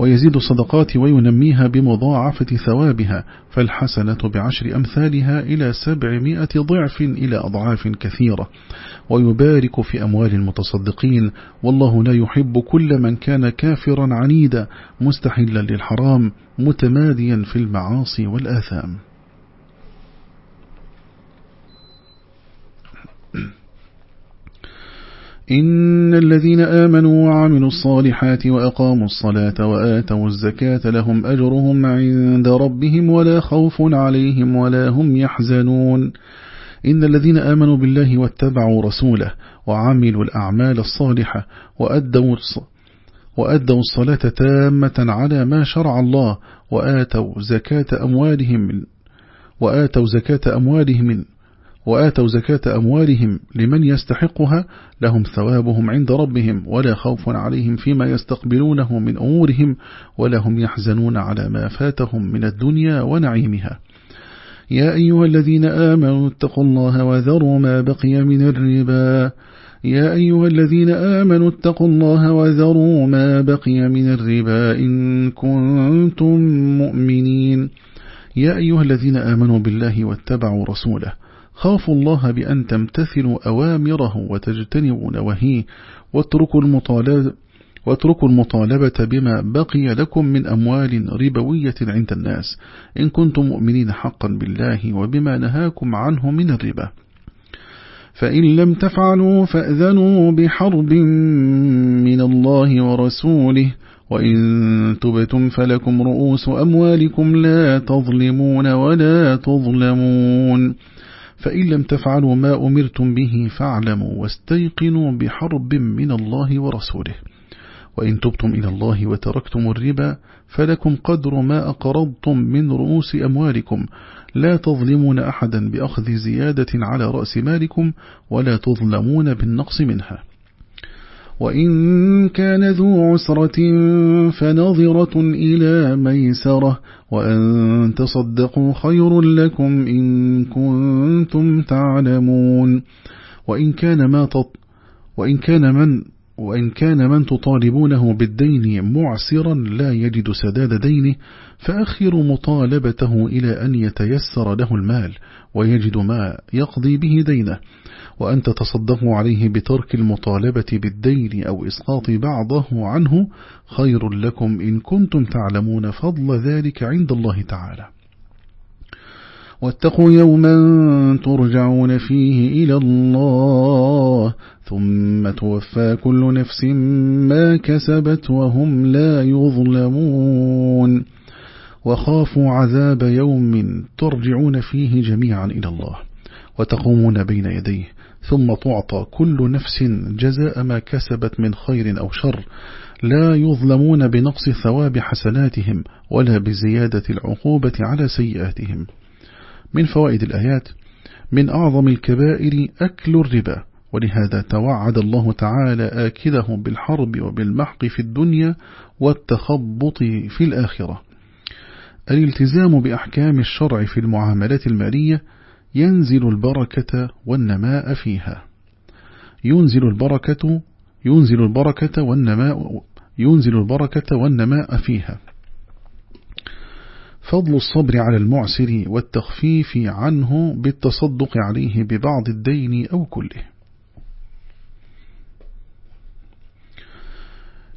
ويزيد الصدقات وينميها بمضاعفة ثوابها فالحسنة بعشر أمثالها إلى سبعمائة ضعف إلى أضعاف كثيرة. ويبارك في أموال المتصدقين والله لا يحب كل من كان كافرا عنيدا مستحلا للحرام متماديا في المعاصي والآثام. إن الذين آمنوا وعملوا الصالحات وأقاموا الصلاة وآتوا الزكاة لهم أجرهم عند ربهم ولا خوف عليهم ولا هم يحزنون. إن الذين آمنوا بالله واتبعوا رسوله وعملوا الأعمال الصالحة وأدوا وأدوا الصلاة تامة على ما شرع الله وآتوا زكاة أموالهم وآتوا زكاة أموالهم من وآتوا زكاة أموالهم لمن يستحقها لهم ثوابهم عند ربهم ولا خوف عليهم فيما يستقبلونه من أمورهم ولا هم يحزنون على ما فاتهم من الدنيا ونعيمها. يا أيها الذين آمنوا اتقوا الله وذروا ما بقي من الربا. يا أيها الذين آمنوا اتقوا الله وذروا ما بقي من الربا إن كنتم مؤمنين. يا أيها الذين آمنوا بالله واتبعوا رسوله. خافوا الله بأن تمتثلوا أوامره وتجتنبوا نوهيه واتركوا المطالبة واتركوا المطالبة بما بقي لكم من أموال ربوية عند الناس. إن كنتم مؤمنين حقا بالله وبما نهاكم عنه من الربا. فإن لم تفعلوا فأذنوا بحرب من الله ورسوله. وإن تبتم فلكم رؤوس أموالكم لا تظلمون ولا تظلمون. فإن لم تفعلوا ما أمرتم به فاعلموا واستيقنوا بحرب من الله ورسوله. وإن تبتم إلى الله وتركتم الربا فلكم قدر ما أقرضتم من رؤوس أموالكم. لا تظلمون أحدا بأخذ زيادة على رأس مالكم ولا تظلمون بالنقص منها. وإن كان ذو عسرة فنظرة إلى ميسرة وأن تصدقوا خير لكم إن كنتم تعلمون وإن كان ما تط وإن كان من وإن كان من تطالبونه بالدين معسرا لا يجد سداد دينه فأخر مطالبته إلى أن يتيسر له المال ويجد ما يقضي به دينه. وأن تتصدقوا عليه بترك المطالبة بالدين أو إسقاط بعضه عنه خير لكم إن كنتم تعلمون فضل ذلك عند الله تعالى. واتقوا يوما ترجعون فيه إلى الله ثم توفى كل نفس ما كسبت وهم لا يظلمون. وخافوا عذاب يوم ترجعون فيه جميعا إلى الله. وتقومون بين يديه. ثم تعطى كل نفس جزاء ما كسبت من خير أو شر. لا يظلمون بنقص ثواب حسناتهم ولا بزيادة العقوبة على سيئاتهم. من فوائد الآيات من أعظم الكبائر أكل الربا ولهذا توعد الله تعالى آكله بالحرب وبالمحق في الدنيا والتخبط في الآخرة. الالتزام بأحكام الشرع في المعاملات المالية ينزل البركة والنماء فيها. ينزل البركة ينزل البركة والنماء ينزل البركة والنماء فيها. فضل الصبر على المعسر والتخفيف عنه بالتصدق عليه ببعض الدين أو كله.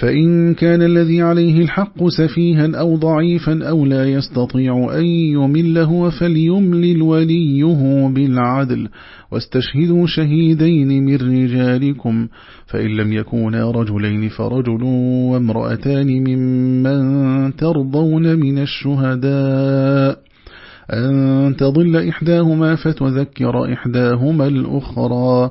فإن كان الذي عليه الحق سفيها أو ضعيفا أو لا يستطيع أن يمله فليملل وليه بالعدل. واستشهدوا شهيدين من رجالكم. فإن لم يكونا رجلين فرجل وامرأتان ممن ترضون من الشهداء. أن تضل إحداهما فتذكر إحداهما الأخرى.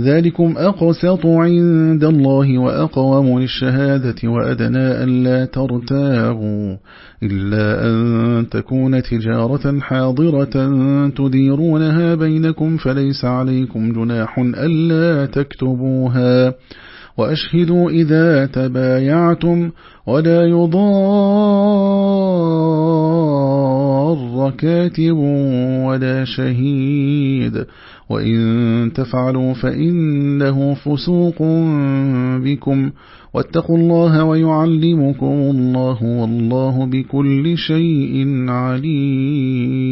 ذلكم أقسط عند الله وأقوم للشهادة وأدنى أن لا ترتابوا إلا أن تكون تجارة حاضرة تديرونها بينكم فليس عليكم جناح ألا تكتبوها وأشهدوا إذا تبايعتم ولا يضار كاتب ولا شهيد. وإن تفعلوا فإنه فسوق بكم. واتقوا الله ويعلمكم الله والله بكل شيء عليم.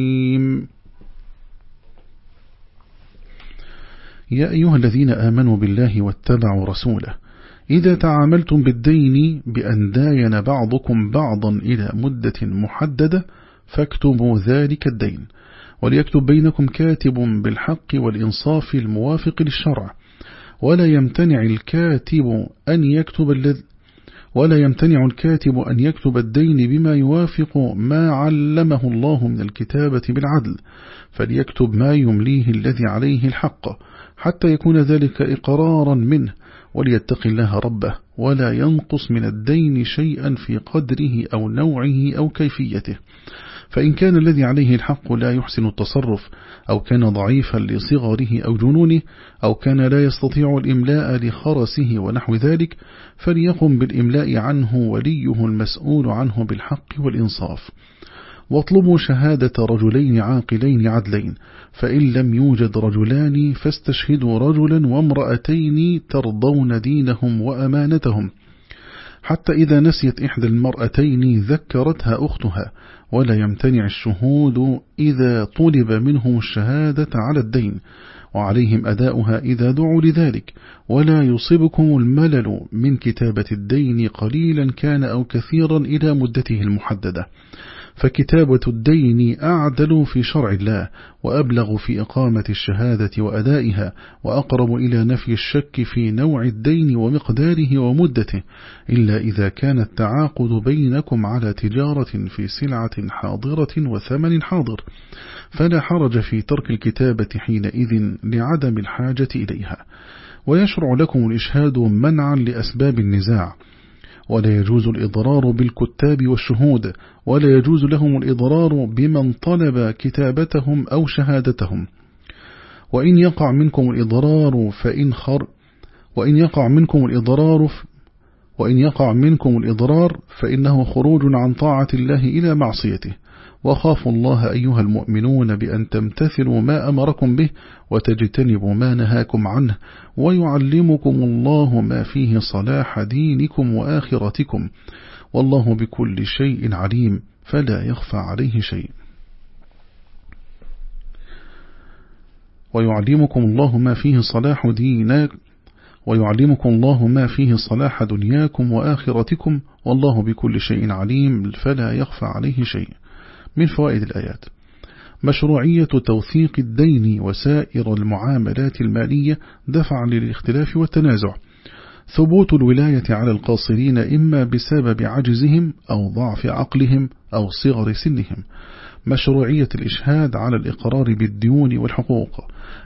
يا أيها الذين آمنوا بالله واتبعوا رسوله. إذا تعاملتم بالدين بأن داين بعضكم بعضا إلى مدة محددة فاكتبوا ذلك الدين وليكتب بينكم كاتب بالحق والإنصاف الموافق للشرع ولا يمتنع الكاتب أن يكتب الذي ولا يمتنع الكاتب أن يكتب الدين بما يوافق ما علمه الله من الكتابة بالعدل فليكتب ما يمليه الذي عليه الحق حتى يكون ذلك إقرارا منه وليتق الله ربه ولا ينقص من الدين شيئا في قدره أو نوعه أو كيفيته. فإن كان الذي عليه الحق لا يحسن التصرف أو كان ضعيفا لصغره أو جنونه أو كان لا يستطيع الإملاء لخرسه ونحو ذلك فليقم بالإملاء عنه وليه المسؤول عنه بالحق والإنصاف. واطلبوا شهادة رجلين عاقلين عدلين فإن لم يوجد رجلان فاستشهدوا رجلا وامرأتين ترضون دينهم وأمانتهم. حتى إذا نسيت إحدى المرأتين ذكرتها أختها ولا يمتنع الشهود إذا طلب منهم الشهادة على الدين وعليهم أداؤها إذا دعوا لذلك. ولا يصيبكم الملل من كتابة الدين قليلا كان أو كثيرا إلى مدته المحددة. فكتابة الدين أعدل في شرع الله وأبلغ في إقامة الشهادة وأدائها وأقرب إلى نفي الشك في نوع الدين ومقداره ومدته إلا إذا كان التعاقد بينكم على تجارة في سلعة حاضرة وثمن حاضر. فلا حرج في ترك الكتابة حينئذ لعدم الحاجة إليها. ويشرع لكم الإشهاد منعا لأسباب النزاع. ولا يجوز الإضرار بالكتاب والشهود ولا يجوز لهم الإضرار بمن طلب كتابتهم أو شهادتهم. وإن يقع منكم الإضرار فإن خر وإن يقع منكم الإضرار وإن يقع منكم الإضرار فإنه خروج عن طاعة الله إلى معصيته. وخافوا الله أيها المؤمنون بأن تمتثلوا ما أمركم به وتجتنبوا ما نهاكم عنه ويعلمكم الله ما فيه صلاح دينكم وآخرتكم والله بكل شيء عليم فلا يخفى عليه شيء. ويعلمكم الله ما فيه صلاح دينك ويعلمكم الله ما فيه صلاح دنياكم وآخرتكم والله بكل شيء عليم فلا يخفى عليه شيء. من فوائد الآيات. مشروعية توثيق الدين وسائر المعاملات المالية دفعا للاختلاف والتنازع. ثبوت الولاية على القاصرين إما بسبب عجزهم أو ضعف عقلهم أو صغر سنهم. مشروعية الإشهاد على الإقرار بالديون والحقوق.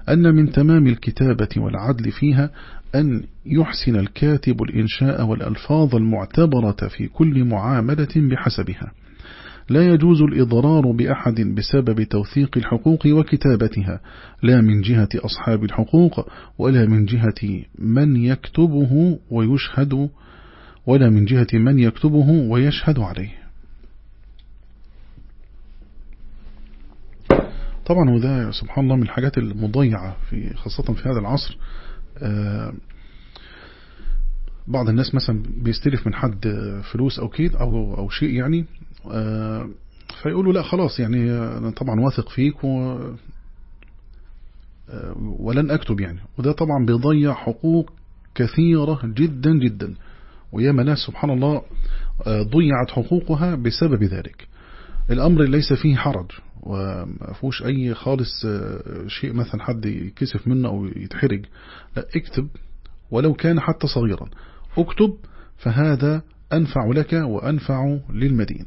أن من تمام الكتابة والعدل فيها أن يحسن الكاتب الإنشاء والألفاظ المعتبرة في كل معاملة بحسبها. لا يجوز الإضرار بأحد بسبب توثيق الحقوق وكتابتها لا من جهة أصحاب الحقوق ولا من جهة من يكتبه ويشهد ولا من جهة من يكتبه ويشهد عليه. طبعا وده سبحان الله من الحاجات المضيعة في خاصة في هذا العصر. آه، بعض الناس مثلا بيستلف من حد فلوس أو كيد أو, أو شيء يعني فيقولوا لا خلاص يعني أنا طبعا واثق فيك و ولن أكتب يعني. وده طبعا بيضيع حقوق كثيرة جدا جدا. وياما ناس سبحان الله ضيعت حقوقها بسبب ذلك. الأمر ليس فيه حرج وما فيهوش أي خالص شيء مثلا حد يكسف منه أو يتحرج. لا اكتب ولو كان حتى صغيرا. اكتب فهذا أنفع لك وأنفع للمدين.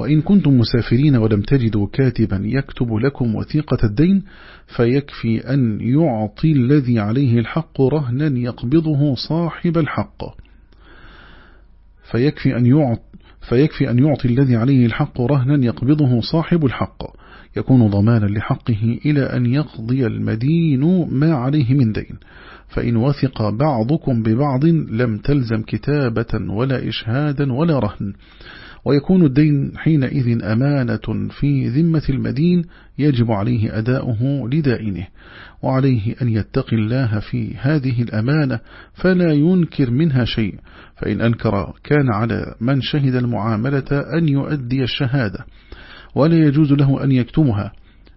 وإن كنتم مسافرين ولم تجدوا كاتبا يكتب لكم وثيقة الدين فيكفي أن يعطي الذي عليه الحق رهنا يقبضه صاحب الحق. فيكفي أن يعطي فيكفي أن يعطي الذي عليه الحق رهنا يقبضه صاحب الحق. يكون ضمانا لحقه إلى أن يقضي المدين ما عليه من دين. فإن وثق بعضكم ببعض لم تلزم كتابة ولا إشهادا ولا رهن. ويكون الدين حينئذ أمانة في ذمة المدين يجب عليه أداؤه لدائنه وعليه أن يتقي الله في هذه الأمانة فلا ينكر منها شيء فإن أنكر كان على من شهد المعاملة أن يؤدي الشهادة ولا يجوز له أن يكتمها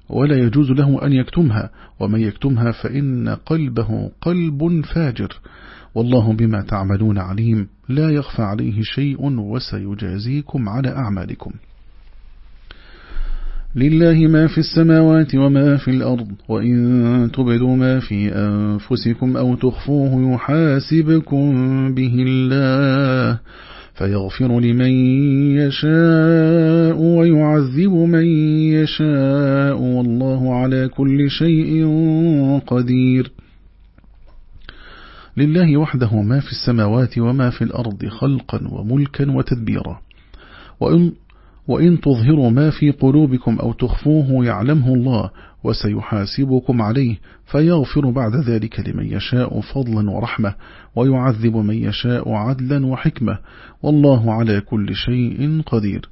ولا يجوز له أن يكتمها ومن يكتمها فإن قلبه قلب فاجر والله بما تعملون عليم. لا يخفى عليه شيء وسيجازيكم على أعمالكم. لله ما في السماوات وما في الأرض وإن تبدوا ما في أنفسكم أو تخفوه يحاسبكم به الله فيغفر لمن يشاء ويعذب من يشاء والله على كل شيء قدير. لله وحده ما في السماوات وما في الأرض خلقا وملكا وتدبيرا. وإن, وإن تظهروا ما في قلوبكم أو تخفوه يعلمه الله وسيحاسبكم عليه فيغفر بعد ذلك لمن يشاء فضلا ورحمة ويعذب من يشاء عدلا وحكمة. والله على كل شيء قدير.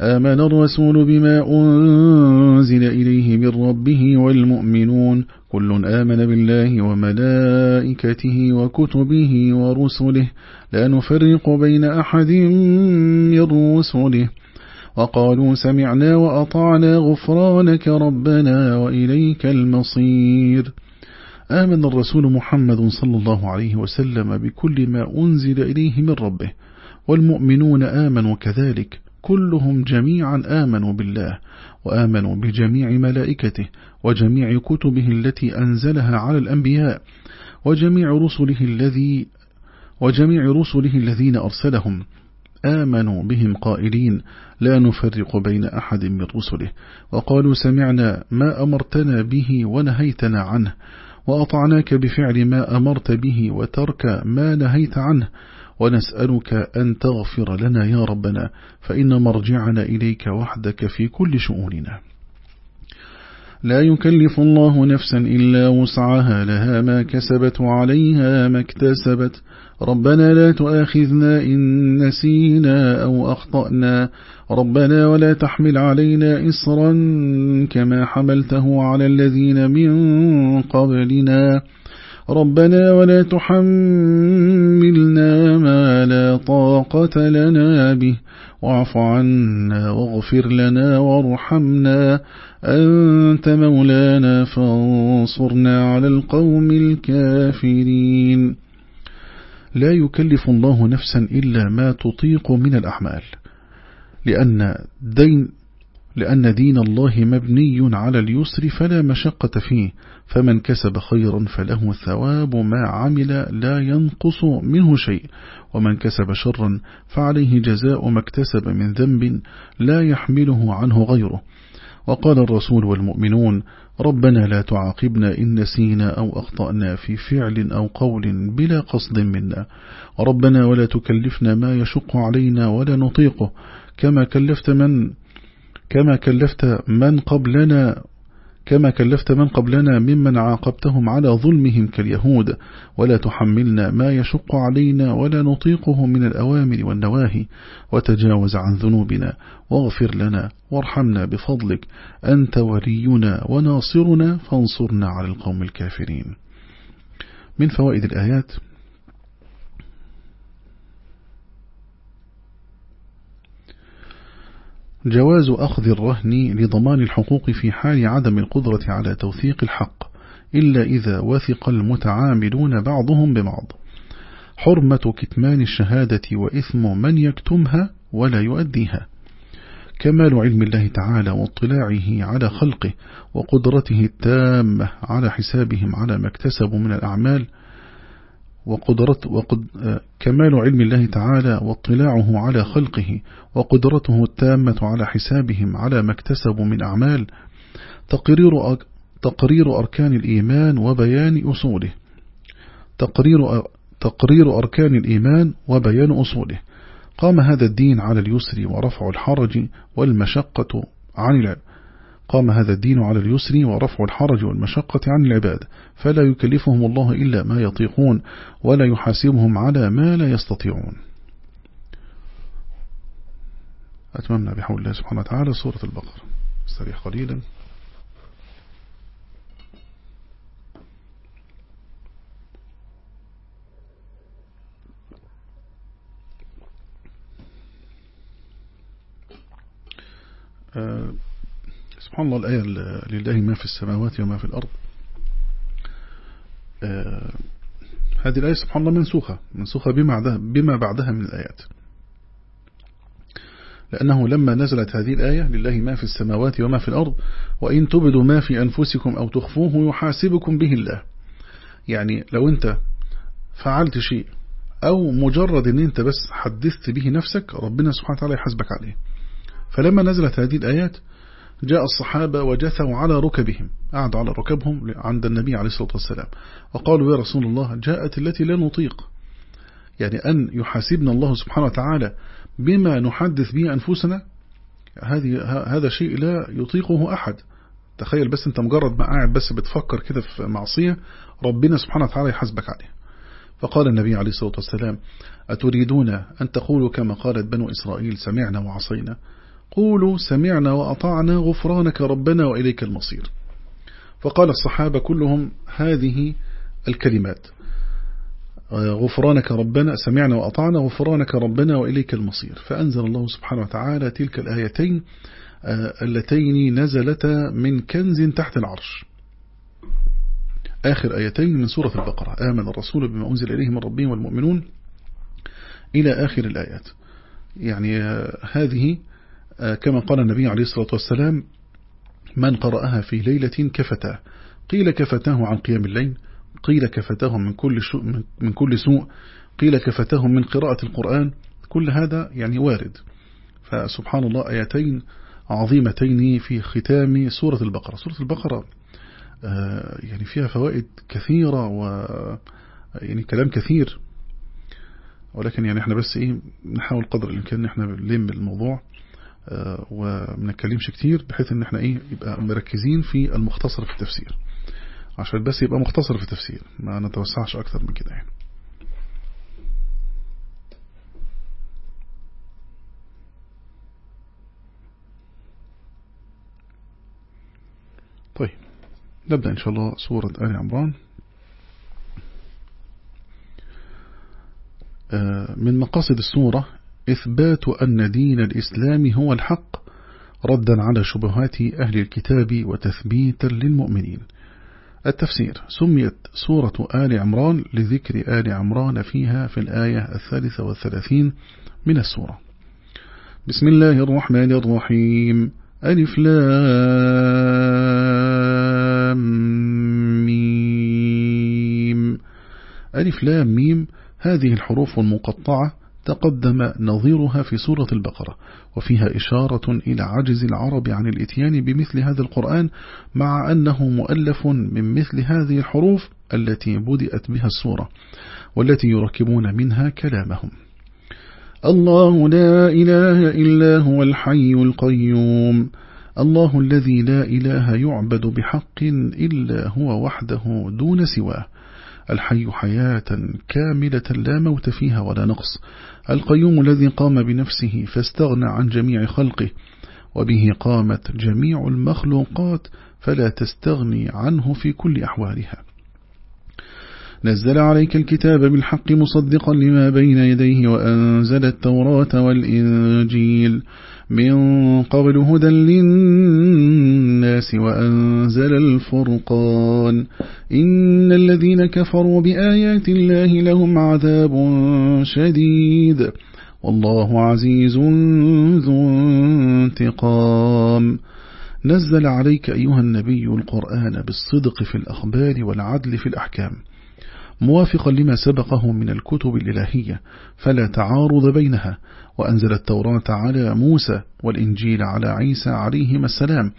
آمن الرسول بما أنزل إليه من ربه والمؤمنون. كل آمن بالله وملائكته وكتبه ورسله. لا نفرق بين أحد من رسله. وقالوا سمعنا وأطعنا غفرانك ربنا وإليك المصير. آمن الرسول محمد صلى الله عليه وسلم بكل ما أنزل إليه من ربه. والمؤمنون آمنوا كذلك. كلهم جميعا آمنوا بالله وآمنوا بجميع ملائكته وجميع كتبه التي أنزلها على الأنبياء وجميع رسله الذي وجميع رسله الذين أرسلهم. آمنوا بهم قائلين لا نفرق بين أحد من رسله وقالوا سمعنا ما أمرتنا به ونهيتنا عنه وأطعناك بفعل ما أمرت به وترك ما نهيت عنه ونسألك أن تغفر لنا يا ربنا فإن مرجعنا إليك وحدك في كل شؤوننا. لا يكلف الله نفسا إلا وسعها لها ما كسبت وعليها ما اكتسبت. ربنا لا تؤاخذنا إن نسينا أو أخطأنا. ربنا ولا تحمل علينا إصرا كما حملته على الذين من قبلنا. ربنا ولا تحملنا ما لا طاقة لنا به. واعف عنا واغفر لنا وارحمنا. أنت مولانا فانصرنا على القوم الكافرين. لا يكلف الله نفسا إلا ما تطيق من الأحمال لأن دين لأن دين الله مبني على اليسر فلا مشقة فيه فمن كسب خيرا فله ثواب ما عمل لا ينقص منه شيء ومن كسب شرا فعليه جزاء ما اكتسب من ذنب لا يحمله عنه غيره. وقال الرسول والمؤمنون ربنا لا تعاقبنا إن نسينا أو أخطأنا في فعل أو قول بلا قصد منا. ربنا ولا تكلفنا ما يشق علينا ولا نطيقه. كما كلفت من كما كلفت من قبلنا كما كلفت من قبلنا ممن عاقبتهم على ظلمهم كاليهود. ولا تحملنا ما يشق علينا ولا نطيقه من الأوامر والنواهي وتجاوز عن ذنوبنا. واغفر لنا وارحمنا بفضلك. أنت ولينا وناصرنا فانصرنا على القوم الكافرين. من فوائد الآيات جواز أخذ الرهن لضمان الحقوق في حال عدم القدرة على توثيق الحق إلا إذا وثق المتعاملون بعضهم ببعض. حرمة كتمان الشهادة وإثم من يكتمها ولا يؤديها. كمال علم الله تعالى واطلاعه على خلقه وقدرته التامة على حسابهم على ما اكتسبوا من الأعمال وقدرت وقد كمال علم الله تعالى واطلاعه على خلقه وقدرته التامة على حسابهم على ما اكتسبوا من أعمال. تقرير تقرير أركان الإيمان وبيان أصوله. تقرير تقرير أركان الإيمان وبيان أصوله. قام هذا الدين على اليسر ورفع الحرج والمشقة عن العبد قام هذا الدين على اليسر ورفع الحرج والمشقة عن العباد فلا يكلفهم الله إلا ما يطيقون ولا يحاسبهم على ما لا يستطيعون. أتممنا بحول الله سبحانه وتعالى سورة البقرة. استريح قليلا. أه سبحان الله الآية لله ما في السماوات وما في الأرض. آه هذه الآية سبحان الله منسوخة منسوخة بما, بما بعدها من الآيات. لأنه لما نزلت هذه الآية لله ما في السماوات وما في الأرض وإن تبدوا ما في أنفسكم أو تخفوه يحاسبكم به الله. يعني لو أنت فعلت شيء أو مجرد أن أنت بس حدثت به نفسك ربنا سبحانه وتعالى يحاسبك عليه. فلما نزلت هذه الآيات جاء الصحابة وجثوا على ركبهم قعدوا على ركبهم عند النبي عليه الصلاة والسلام وقالوا يا رسول الله جاءت التي لا نطيق. يعني أن يحاسبنا الله سبحانه وتعالى بما نحدث به أنفسنا؟ هذه هذا شيء لا يطيقه أحد. تخيل بس أنت مجرد ما قاعد بس بتفكر كده في معصية ربنا سبحانه وتعالى يحاسبك عليه فقال النبي عليه الصلاة والسلام أتريدون أن تقولوا كما قالت بنو إسرائيل سمعنا وعصينا. قولوا سمعنا وأطعنا غفرانك ربنا وإليك المصير. فقال الصحابة كلهم هذه الكلمات. غفرانك ربنا سمعنا وأطعنا غفرانك ربنا وإليك المصير. فأنزل الله سبحانه وتعالى تلك الآيتين اللتين نزلتا من كنز تحت العرش. آخر آيتين من سورة البقرة. آمن الرسول بما أنزل إليه من ربهم والمؤمنون إلى آخر الآيات. يعني هذه كما قال النبي عليه الصلاة والسلام من قرأها في ليلة كفتاه قيل كفتاه عن قيام الليل قيل كفتاه من كل, من كل سوء قيل كفتاه من قراءة القرآن كل هذا يعني وارد. فسبحان الله آيتين عظيمتين في ختام سورة البقرة. سورة البقرة يعني فيها فوائد كثيرة و يعني كلام كثير. ولكن يعني إحنا بس إيه نحاول قدر الإمكان إن إحنا نلم الموضوع. وما نتكلمش كتير بحيث إن إحنا إيه يبقى مركزين في المختصر في التفسير. عشان بس يبقى مختصر في التفسير ما نتوسعش أكتر من كده يعني. طيب نبدأ إن شاء الله سورة آل عمران. من مقاصد السورة إثبات أن دين الإسلام هو الحق ردا على شبهات أهل الكتاب وتثبيتا للمؤمنين. التفسير سميت سورة آل عمران لذكر آل عمران فيها في الآية الثالثة والثلاثين من السورة. بسم الله الرحمن الرحيم. ألف لام ميم. ألف لام ميم. هذه الحروف المقطعة تقدم نظيرها في سورة البقرة وفيها إشارة إلى عجز العرب عن الإتيان بمثل هذا القرآن مع أنه مؤلف من مثل هذه الحروف التي بدأت بها السورة والتي يركبون منها كلامهم. الله لا إله إلا هو الحي القيوم. الله الذي لا إله يعبد بحق إلا هو وحده دون سواه. الحي حياة كاملة لا موت فيها ولا نقص. القيوم الذي قام بنفسه فاستغنى عن جميع خلقه وبه قامت جميع المخلوقات فلا تستغني عنه في كل أحوالها. نزل عليك الكتاب بالحق مصدقا لما بين يديه وأنزل التوراة والإنجيل. من قبل هدى للناس وأنزل الفرقان. إن الذين كفروا بآيات الله لهم عذاب شديد. والله عزيز ذو انتقام. نزل عليك أيها النبي القرآن بالصدق في الأخبار والعدل في الأحكام. موافقا لما سبقه من الكتب الإلهية فلا تعارض بينها. وأنزل التوراة على موسى والإنجيل على عيسى عليهما السلام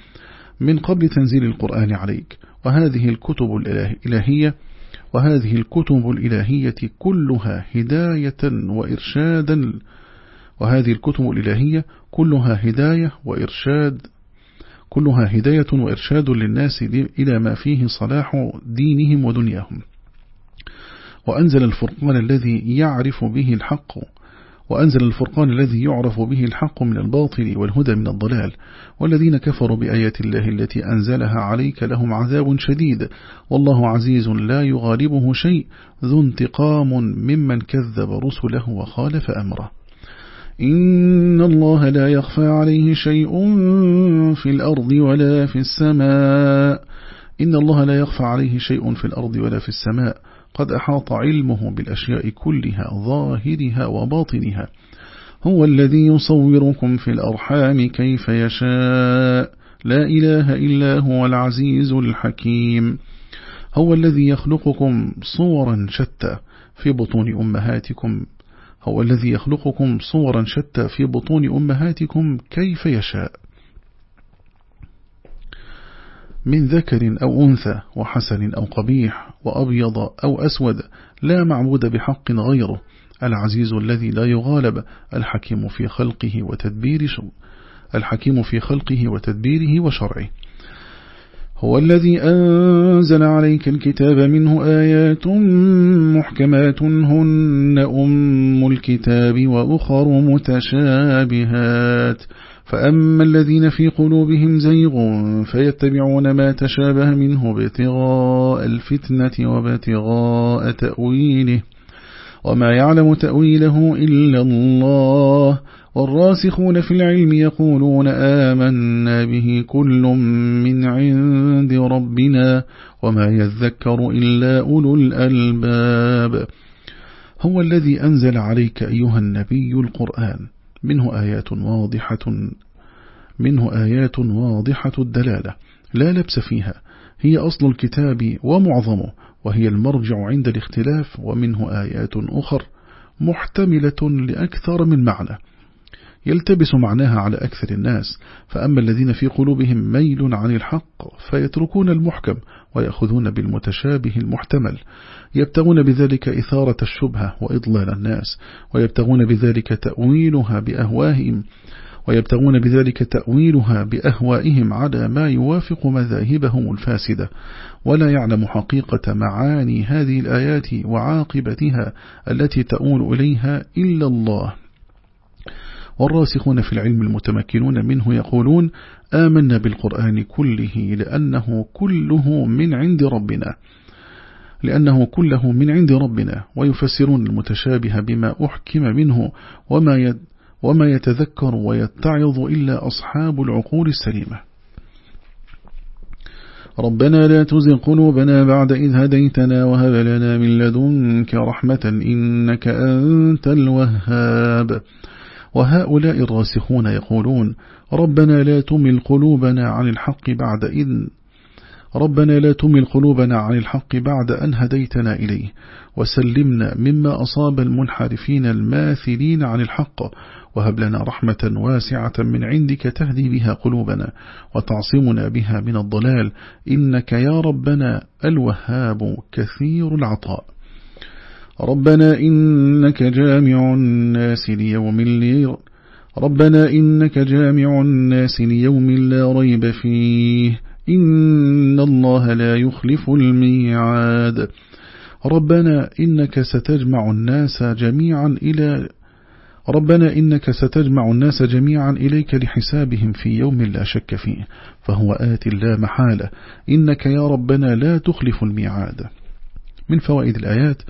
من قبل تنزيل القرآن عليك. وهذه الكتب الإلهية وهذه الكتب الإلهية كلها هداية وإرشادا. وهذه الكتب الإلهية كلها هداية وإرشاد كلها هداية وإرشاد للناس إلى ما فيه صلاح دينهم ودنياهم. وأنزل الفرقان الذي يعرف به الحق وأنزل الفرقان الذي يعرف به الحق من الباطل والهدى من الضلال والذين كفروا بآيات الله التي أنزلها عليك لهم عذاب شديد والله عزيز لا يغالبه شيء ذو انتقام ممن كذب رسله وخالف أمره. إن الله لا يخفى عليه شيء في الأرض ولا في السماء. إن الله لا يخفى عليه شيء في الأرض ولا في السماء. قد أحاط علمه بالأشياء كلها ظاهرها وباطنها. هو الذي يصوركم في الأرحام كيف يشاء. لا إله إلا هو العزيز الحكيم. هو الذي يخلقكم صورا شتى في بطون أمهاتكم. هو الذي يخلقكم صورا شتى في بطون أمهاتكم كيف يشاء. من ذكر أو أنثى وحسن أو قبيح وأبيض أو أسود لا معبود بحق غيره العزيز الذي لا يغالب الحكيم في خلقه وتدبير الحكيم في خلقه وتدبيره وشرعه. هو الذي أنزل عليك الكتاب منه آيات محكمات هن أم الكتاب وأخر متشابهات. فأما الذين في قلوبهم زيغ فيتبعون ما تشابه منه ابتغاء الفتنة وابتغاء تأويله وما يعلم تأويله إلا الله والراسخون في العلم يقولون آمنا به كل من عند ربنا وما يذكر إلا أولو الألباب هو الذي أنزل عليك أيها النبي القرآن منه آيات واضحة منه آيات واضحة الدلالة لا لبس فيها هي أصل الكتاب ومعظمه وهي المرجع عند الاختلاف ومنه آيات أخر محتملة لأكثر من معنى. يلتبس معناها على أكثر الناس فأما الذين في قلوبهم ميل عن الحق فيتركون المحكم ويأخذون بالمتشابه المحتمل. يبتغون بذلك إثارة الشبهة وإضلال الناس ويبتغون بذلك تأويلها بأهواهم ويبتغون بذلك تأويلها بأهوائهم على ما يوافق مذاهبهم الفاسدة. ولا يعلم حقيقة معاني هذه الآيات وعاقبتها التي تؤول إليها إلا الله. والراسخون في العلم المتمكنون منه يقولون آمنا بالقرآن كله لأنه كله من عند ربنا. لأنه كله من عند ربنا ويفسرون المتشابه بما أحكم منه وما وما يتذكر ويتعظ إلا أصحاب العقول السليمة. ربنا لا تزغ قلوبنا بعد إذ هديتنا وهب لنا من لدنك رحمة إنك أنت الوهاب. وهؤلاء الراسخون يقولون ربنا لا تمل قلوبنا عن الحق بعد إذ ربنا لا تمل قلوبنا عن الحق بعد أن هديتنا إليه وسلمنا مما أصاب المنحرفين الماثلين عن الحق وهب لنا رحمة واسعة من عندك تهدي بها قلوبنا وتعصمنا بها من الضلال إنك يا ربنا الوهاب كثير العطاء. ربنا إنك جامع الناس ليوم لير ربنا إنك جامع الناس ليوم لا ريب فيه إن الله لا يخلف الميعاد. ربنا إنك ستجمع الناس جميعا إلى ربنا إنك ستجمع الناس جميعا إليك لحسابهم في يوم لا شك فيه فهو آت لا محالة. إنك يا ربنا لا تخلف الميعاد. من فوائد الآيات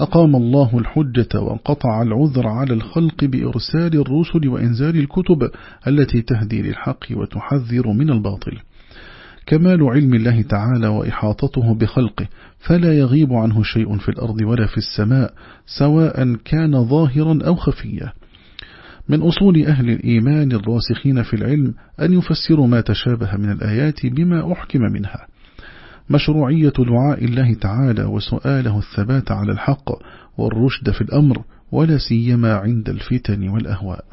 أقام الله الحجة وانقطع العذر على الخلق بإرسال الرسل وإنزال الكتب التي تهدي للحق وتحذر من الباطل. كمال علم الله تعالى وإحاطته بخلقه فلا يغيب عنه شيء في الأرض ولا في السماء سواء كان ظاهرا أو خفيا. من أصول أهل الإيمان الراسخين في العلم أن يفسروا ما تشابه من الآيات بما أحكم منها. مشروعية دعاء الله تعالى وسؤاله الثبات على الحق والرشد في الأمر ولا سيما عند الفتن والأهواء.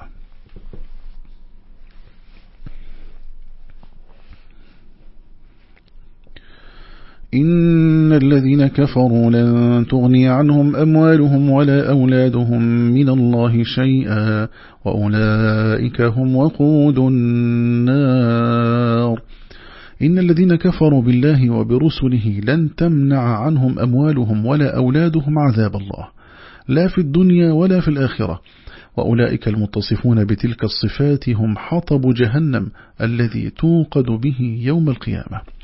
إن الذين كفروا لن تغني عنهم أموالهم ولا أولادهم من الله شيئا وأولئك هم وقود النار. إن الذين كفروا بالله وبرسله لن تمنع عنهم أموالهم ولا أولادهم عذاب الله لا في الدنيا ولا في الآخرة. وأولئك المتصفون بتلك الصفات هم حطب جهنم الذي توقد به يوم القيامة.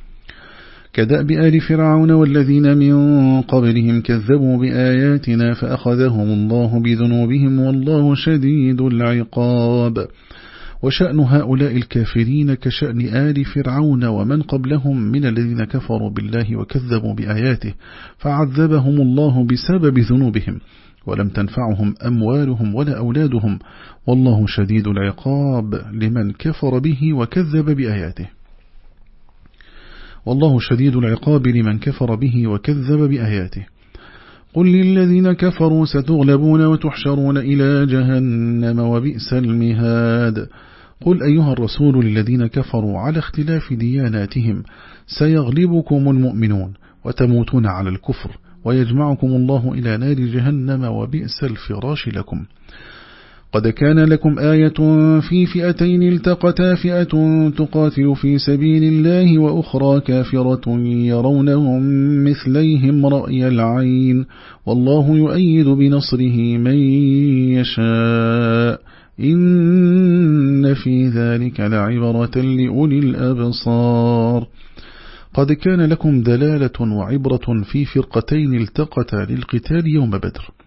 كدأب آل فرعون والذين من قبلهم كذبوا بآياتنا فأخذهم الله بذنوبهم والله شديد العقاب. وشأن هؤلاء الكافرين كشأن آل فرعون ومن قبلهم من الذين كفروا بالله وكذبوا بآياته فعذبهم الله بسبب ذنوبهم ولم تنفعهم أموالهم ولا أولادهم والله شديد العقاب لمن كفر به وكذب بآياته. والله شديد العقاب لمن كفر به وكذب بآياته. قل للذين كفروا ستغلبون وتحشرون إلى جهنم وبئس المهاد. قل أيها الرسول للذين كفروا على اختلاف دياناتهم سيغلبكم المؤمنون وتموتون على الكفر ويجمعكم الله إلى نار جهنم وبئس الفراش لكم. قد كان لكم آية في فئتين التقتا فئة تقاتل في سبيل الله وأخرى كافرة يرونهم مثليهم رأي العين. والله يؤيد بنصره من يشاء. إن في ذلك لعبرة لأولي الأبصار. قد كان لكم دلالة وعبرة في فرقتين التقتا للقتال يوم بدر.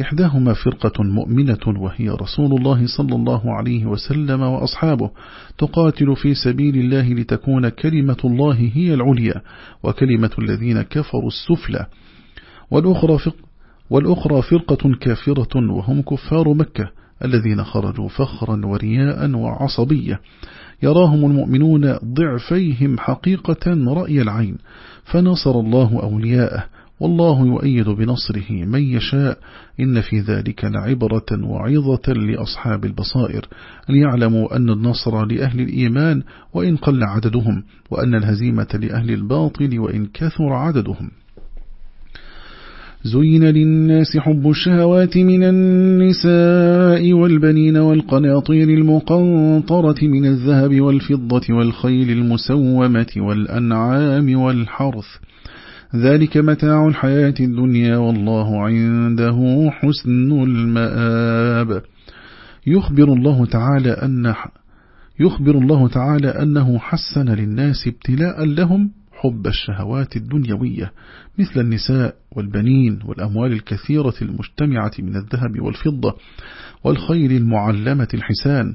إحداهما فرقة مؤمنة وهي رسول الله صلى الله عليه وسلم وأصحابه تقاتل في سبيل الله لتكون كلمة الله هي العليا وكلمة الذين كفروا السفلى. والأخرى, والأخرى فرقة كافرة وهم كفار مكة الذين خرجوا فخرا ورياء وعصبية. يراهم المؤمنون ضعفيهم حقيقة رأي العين فنصر الله أولياءه والله يؤيد بنصره من يشاء إن في ذلك لعبرة وعظة لأصحاب البصائر ليعلموا أن النصر لأهل الإيمان وإن قل عددهم وأن الهزيمة لأهل الباطل وإن كثر عددهم. زين للناس حب الشهوات من النساء والبنين والقناطير المقنطرة من الذهب والفضة والخيل المسومة والأنعام والحرث. ذلك متاع الحياة الدنيا والله عنده حسن المآب. يخبر الله تعالى أن يخبر الله تعالى أنه حسن للناس ابتلاء لهم حب الشهوات الدنيوية مثل النساء والبنين والأموال الكثيرة المجتمعة من الذهب والفضة والخيل المعلمة الحسان.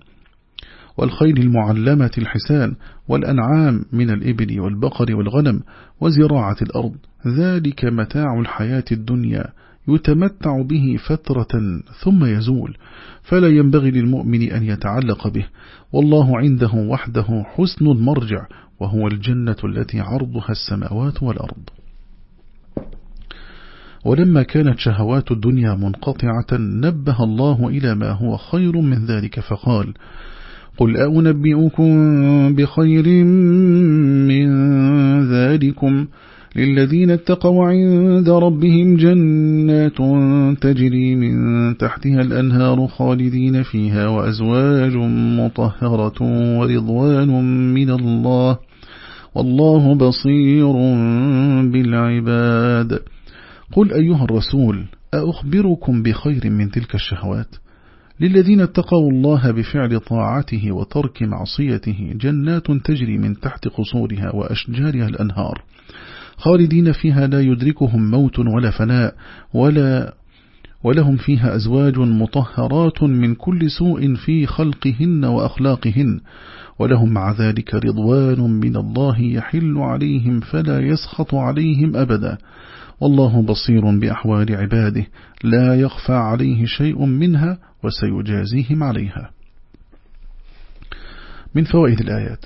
والخيل المعلمة الحسان والأنعام من الإبل والبقر والغنم وزراعة الأرض. ذلك متاع الحياة الدنيا يتمتع به فترة ثم يزول. فلا ينبغي للمؤمن أن يتعلق به. والله عنده وحده حسن المرجع وهو الجنة التي عرضها السماوات والأرض. ولما كانت شهوات الدنيا منقطعة نبه الله إلى ما هو خير من ذلك فقال قل أنبئكم بخير من ذلكم للذين اتقوا عند ربهم جنات تجري من تحتها الأنهار خالدين فيها وأزواج مطهرة ورضوان من الله والله بصير بالعباد. قل أيها الرسول أخبركم بخير من تلك الشهوات؟ للذين اتقوا الله بفعل طاعته وترك معصيته جنات تجري من تحت قصورها وأشجارها الأنهار. خالدين فيها لا يدركهم موت ولا فناء ولا ولهم فيها أزواج مطهرات من كل سوء في خلقهن وأخلاقهن. ولهم مع ذلك رضوان من الله يحل عليهم فلا يسخط عليهم أبدا. والله بصير بأحوال عباده لا يخفى عليه شيء منها وسيجازيهم عليها. من فوائد الآيات.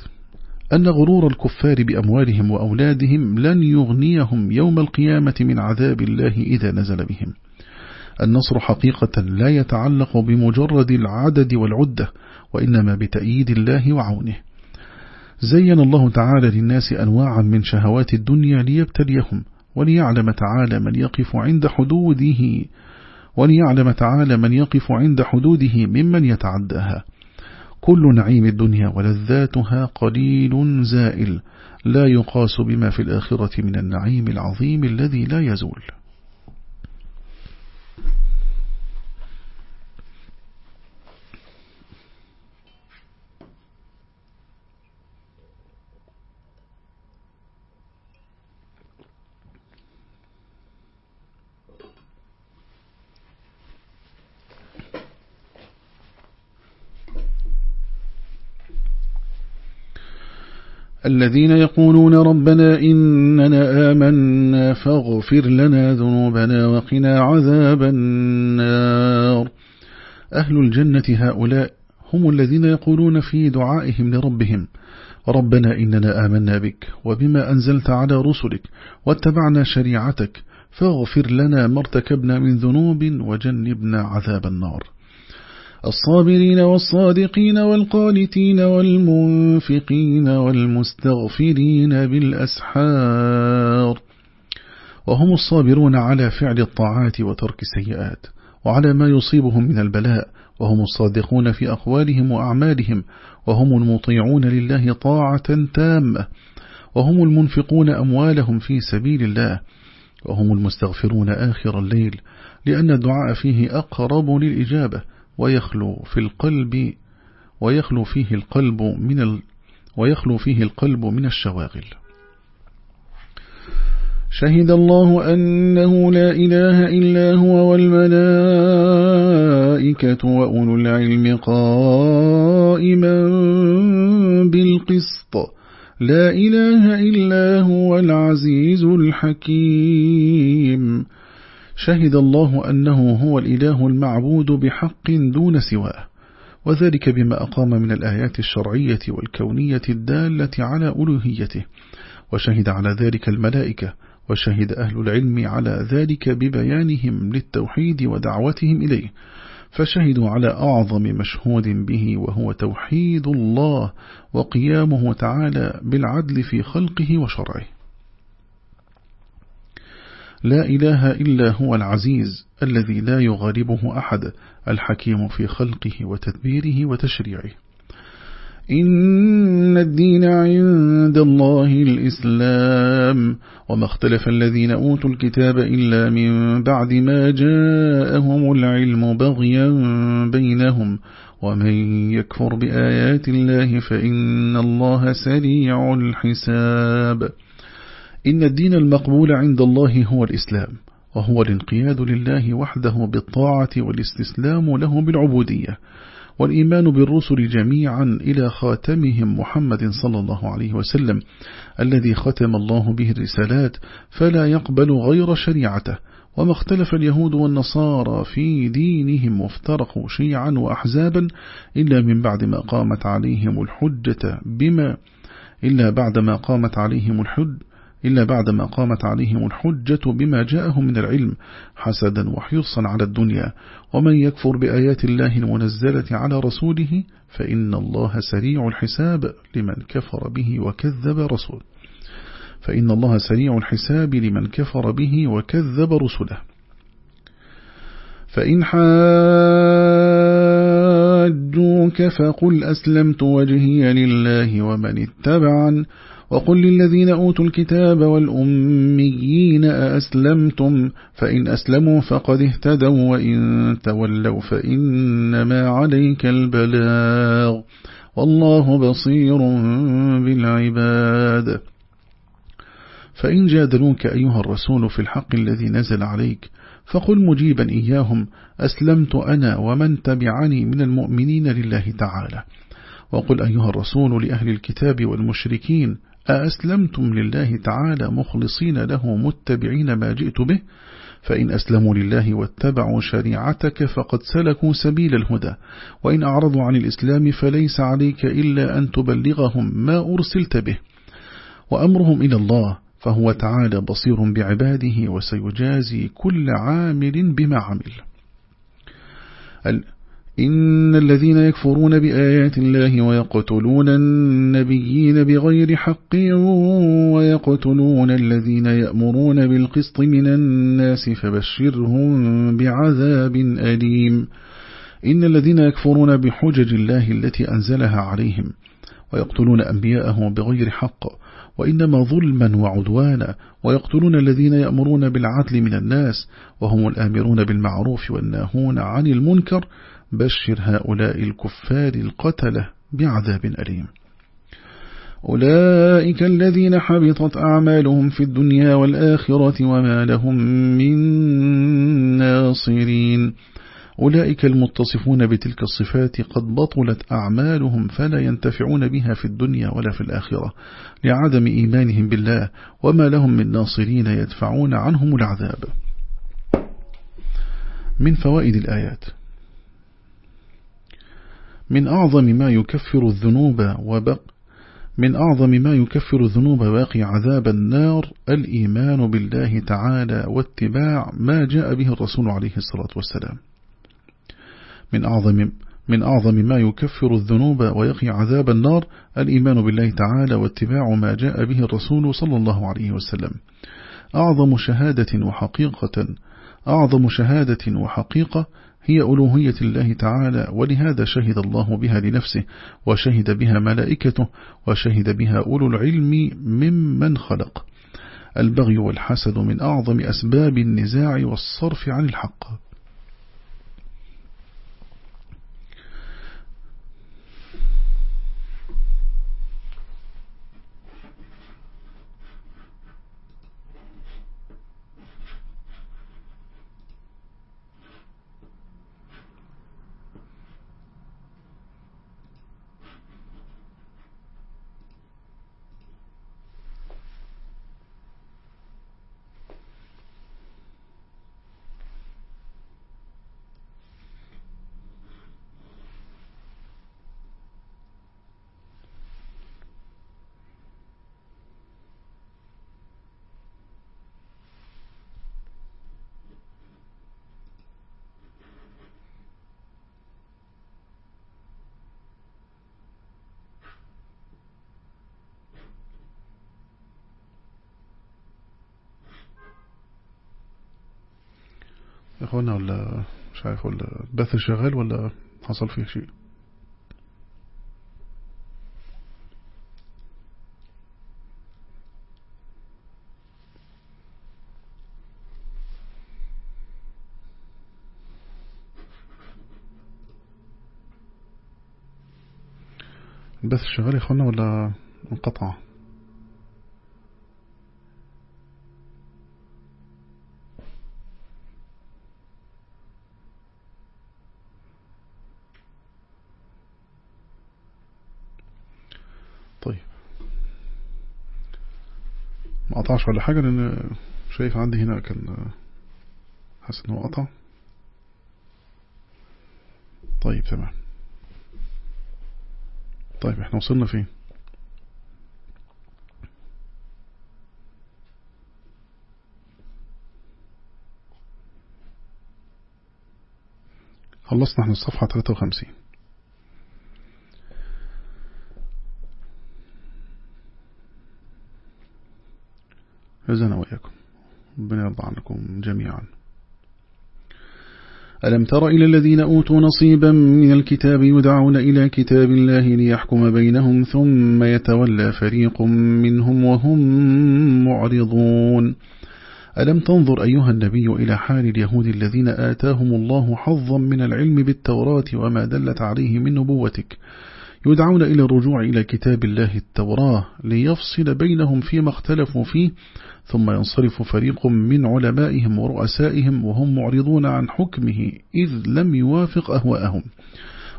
أن غرور الكفار بأموالهم وأولادهم لن يغنيهم يوم القيامة من عذاب الله إذا نزل بهم. النصر حقيقة لا يتعلق بمجرد العدد والعدة وإنما بتأييد الله وعونه. زين الله تعالى للناس أنواعا من شهوات الدنيا ليبتليهم وليعلم تعالى من يقف عند حدوده وليعلم تعالى من يقف عند حدوده ممن يتعداها. كل نعيم الدنيا ولذاتها قليل زائل. لا يقاس بما في الآخرة من النعيم العظيم الذي لا يزول. الذين يقولون ربنا إننا آمنا فاغفر لنا ذنوبنا وقنا عذاب النار. أهل الجنة هؤلاء هم الذين يقولون في دعائهم لربهم ربنا إننا آمنا بك وبما أنزلت على رسلك واتبعنا شريعتك فاغفر لنا ما ارتكبنا من ذنوب وجنبنا عذاب النار. الصابرين والصادقين والقانتين والمنفقين والمستغفرين بالأسحار. وهم الصابرون على فعل الطاعات وترك السيئات وعلى ما يصيبهم من البلاء. وهم الصادقون في أقوالهم وأعمالهم. وهم المطيعون لله طاعة تامة. وهم المنفقون أموالهم في سبيل الله. وهم المستغفرون آخر الليل لأن الدعاء فيه أقرب للإجابة. ويخلو في القلب ويخلو فيه القلب من ال ويخلو فيه القلب من الشواغل. شهد الله أنه لا إله إلا هو والملائكة وأولو العلم قائما بالقسط. لا إله إلا هو العزيز الحكيم. شهد الله أنه هو الإله المعبود بحق دون سواه وذلك بما أقام من الآيات الشرعية والكونية الدالة على ألوهيته وشهد على ذلك الملائكة وشهد أهل العلم على ذلك ببيانهم للتوحيد ودعوتهم إليه فشهدوا على أعظم مشهود به وهو توحيد الله وقيامه تعالى بالعدل في خلقه وشرعه. لا إله إلا هو العزيز الذي لا يغالبه أحد الحكيم في خلقه وتدبيره وتشريعه. إن الدين عند الله الإسلام. وما اختلف الذين أوتوا الكتاب إلا من بعد ما جاءهم العلم بغيا بينهم. ومن يكفر بآيات الله فإن الله سريع الحساب. إن الدين المقبول عند الله هو الإسلام وهو الانقياد لله وحده بالطاعة والاستسلام له بالعبودية والإيمان بالرسل جميعا إلى خاتمهم محمد صلى الله عليه وسلم الذي ختم الله به الرسالات فلا يقبل غير شريعته وما اختلف اليهود والنصارى في دينهم وافترقوا شيعا وأحزابا إلا من بعد ما قامت عليهم الحجة بما إلا بعد ما قامت عليهم إلا بعد ما قامت عليهم الحجة بما جاءهم من العلم حسدا وحرصا على الدنيا. ومن يكفر بآيات الله المنزلة على رسوله فإن الله سريع الحساب لمن كفر به وكذب رسوله. فإن الله سريع الحساب لمن كفر به وكذب رسله. فإن حاجوك فقل أسلمت وجهي لله ومن اتبعن وقل للذين أوتوا الكتاب والأميين أأسلمتم؟ فإن أسلموا فقد اهتدوا وإن تولوا فإنما عليك البلاغ. والله بصير بالعباد. فإن جادلوك أيها الرسول في الحق الذي نزل عليك فقل مجيبا إياهم أسلمت أنا ومن تبعني من المؤمنين لله تعالى. وقل أيها الرسول لأهل الكتاب والمشركين أأسلمتم لله تعالى مخلصين له متبعين ما جئت به. فإن أسلموا لله واتبعوا شريعتك فقد سلكوا سبيل الهدى. وإن أعرضوا عن الإسلام فليس عليك إلا أن تبلغهم ما أرسلت به. وأمرهم إلى الله فهو تعالى بصير بعباده وسيجازي كل عامل بما عمل. إن الذين يكفرون بآيات الله ويقتلون النبيين بغير حق ويقتلون الذين يأمرون بالقسط من الناس فبشرهم بعذاب أليم. إن الذين يكفرون بحجج الله التي أنزلها عليهم ويقتلون أنبياءه بغير حق وإنما ظلما وعدوانا ويقتلون الذين يأمرون بالعدل من الناس وهم الآمرون بالمعروف والناهون عن المنكر بشر هؤلاء الكفار القتلة بعذاب أليم. أولئك الذين حبطت أعمالهم في الدنيا والآخرة وما لهم من ناصرين. أولئك المتصفون بتلك الصفات قد بطلت أعمالهم فلا ينتفعون بها في الدنيا ولا في الآخرة لعدم إيمانهم بالله وما لهم من ناصرين يدفعون عنهم العذاب. من فوائد الآيات. من أعظم ما يكفر الذنوب وبق من أعظم ما يكفر الذنوب باقي عذاب النار الإيمان بالله تعالى واتباع ما جاء به الرسول عليه الصلاة والسلام. من أعظم من أعظم ما يكفر الذنوب ويقي عذاب النار الإيمان بالله تعالى واتباع ما جاء به الرسول صلى الله عليه وسلم. أعظم شهادة وحقيقة أعظم شهادة وحقيقة هي ألوهية الله تعالى ولهذا شهد الله بها لنفسه وشهد بها ملائكته وشهد بها أولو العلم ممن خلق. البغي والحسد من أعظم أسباب النزاع والصرف عن الحق يا اخوانا ولا مش عارف ولا البث شغال ولا حصل فيه شيء؟ البث شغال يا اخوانا ولا انقطع؟ قطعش ولا حاجة لأن شايف عندي هنا كان حسن وقطع طيب تمام. طيب إحنا وصلنا فين؟ خلصنا إحنا الصفحة 53 جزانا وإياكم. ربنا يرضى عنكم جميعا. ألم تر إلى الذين أوتوا نصيبا من الكتاب يدعون إلى كتاب الله ليحكم بينهم ثم يتولى فريق منهم وهم معرضون. ألم تنظر أيها النبي إلى حال اليهود الذين آتاهم الله حظا من العلم بالتوراة وما دلت عليه من نبوتك؟ يدعون إلى الرجوع إلى كتاب الله التوراة ليفصل بينهم فيما اختلفوا فيه ثم ينصرف فريق من علمائهم ورؤسائهم وهم معرضون عن حكمه إذ لم يوافق أهواءهم.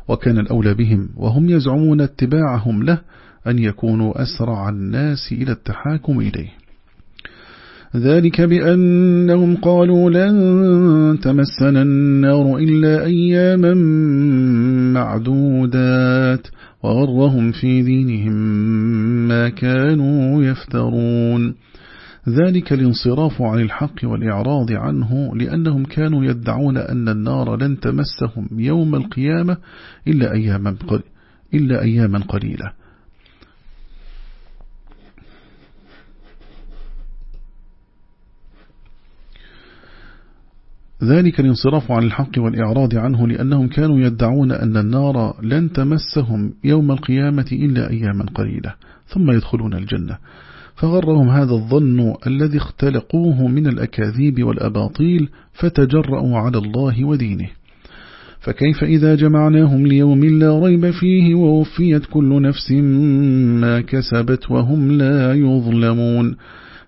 وكان الأولى بهم وهم يزعمون اتباعهم له أن يكونوا أسرع الناس إلى التحاكم إليه. ذلك بأنهم قالوا لن تمسنا النار إلا أياما معدودات. وغرهم في دينهم ما كانوا يفترون. ذلك الانصراف عن الحق والإعراض عنه لأنهم كانوا يدعون أن النار لن تمسهم يوم القيامة إلا أياما, قليلة. ذلك الانصراف عن الحق والإعراض عنه لأنهم كانوا يدعون أن النار لن تمسهم يوم القيامة إلا أياما قليلة ثم يدخلون الجنة. فغرهم هذا الظن الذي اختلقوه من الأكاذيب والأباطيل فتجرأوا على الله ودينه. فكيف إذا جمعناهم ليوم لا ريب فيه ووفيت كل نفس ما كسبت وهم لا يظلمون.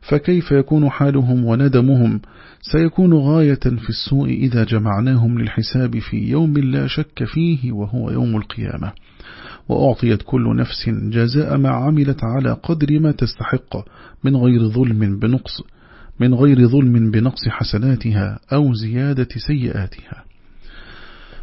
فكيف يكون حالهم وندمهم؟ سيكون غاية في السوء إذا جمعناهم للحساب في يوم لا شك فيه وهو يوم القيامة. وأعطيت كل نفس جزاء ما عملت على قدر ما تستحق من غير ظلم بنقص من غير ظلم بنقص حسناتها أو زيادة سيئاتها.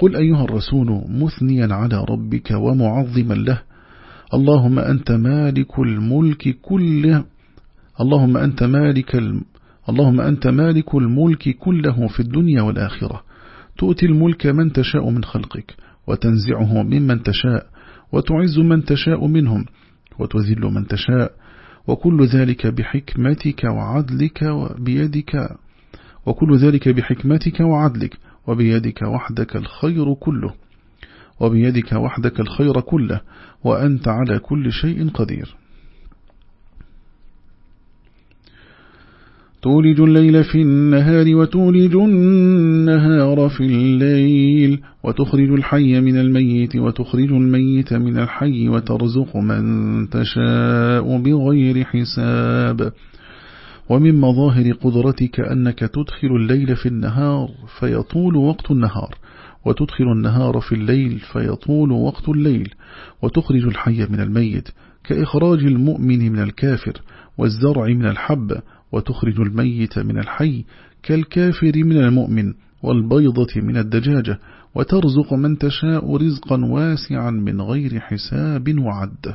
قل أيها الرسول مثنيا على ربك ومعظما له. اللهم أنت مالك الملك كله. اللهم أنت مالك. اللهم أنت مالك الملك كله في الدنيا والآخرة. تؤتي الملك من تشاء من خلقك وتنزعه ممن تشاء وتعز من تشاء منهم وتذل من تشاء وكل ذلك بحكمتك وعدلك وبيدك وكل ذلك بحكمتك وعدلك. وبيدك وحدك الخير كله وبيدك وحدك الخير كله وأنت على كل شيء قدير. تولج الليل في النهار وتولج النهار في الليل وتخرج الحي من الميت وتخرج الميت من الحي وترزق من تشاء بغير حساب. ومن مظاهر قدرتك أنك تدخل الليل في النهار فيطول وقت النهار وتدخل النهار في الليل فيطول وقت الليل وتخرج الحي من الميت كإخراج المؤمن من الكافر والزرع من الحب وتخرج الميت من الحي كالكافر من المؤمن والبيضة من الدجاجة وترزق من تشاء رزقا واسعا من غير حساب وعد.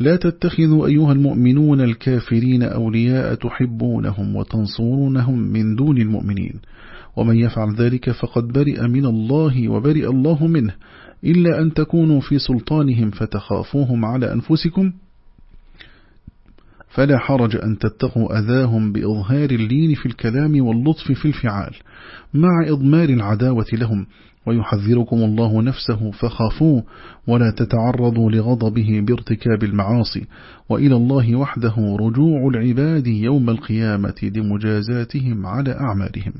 لا تتخذوا أيها المؤمنون الكافرين أولياء تحبونهم وتنصرونهم من دون المؤمنين. ومن يفعل ذلك فقد برئ من الله وبرئ الله منه. إلا أن تكونوا في سلطانهم فتخافوهم على أنفسكم. فلا حرج أن تتقوا أذاهم بإظهار اللين في الكلام واللطف في الفعال. مع إضمار العداوة لهم ويحذركم الله نفسه فخافوه ولا تتعرضوا لغضبه بارتكاب المعاصي. وإلى الله وحده رجوع العباد يوم القيامة لمجازاتهم على أعمالهم.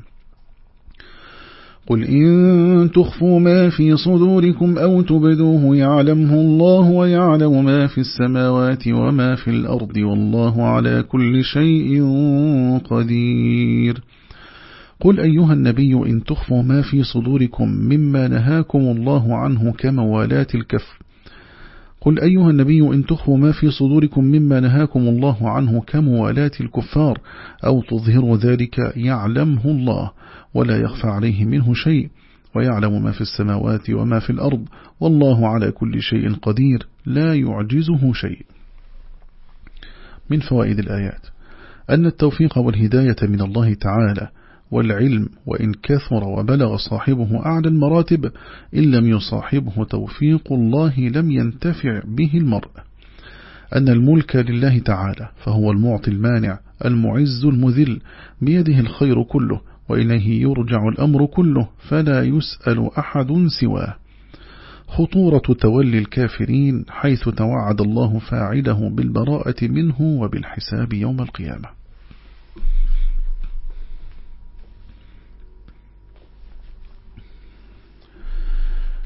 قل إن تخفوا ما في صدوركم أو تبدوه يعلمه الله ويعلم ما في السماوات وما في الأرض والله على كل شيء قدير. قل أيها النبي إن تخفوا ما في صدوركم مما نهاكم الله عنه كموالات الكف قل أيها النبي إن تخفوا ما في صدوركم مما نهاكم الله عنه كموالاة الكفار أو تظهروا ذلك يعلمه الله ولا يخفى عليه منه شيء ويعلم ما في السماوات وما في الأرض والله على كل شيء قدير لا يعجزه شيء من فوائد الآيات. أن التوفيق والهداية من الله تعالى والعلم وإن كثر وبلغ صاحبه أعلى المراتب إن لم يصاحبه توفيق الله لم ينتفع به المرء. أن الملك لله تعالى فهو المعطي المانع المعز المذل بيده الخير كله وإليه يرجع الأمر كله فلا يسأل أحد سواه. خطورة تولي الكافرين حيث توعد الله فاعله بالبراءة منه وبالحساب يوم القيامة.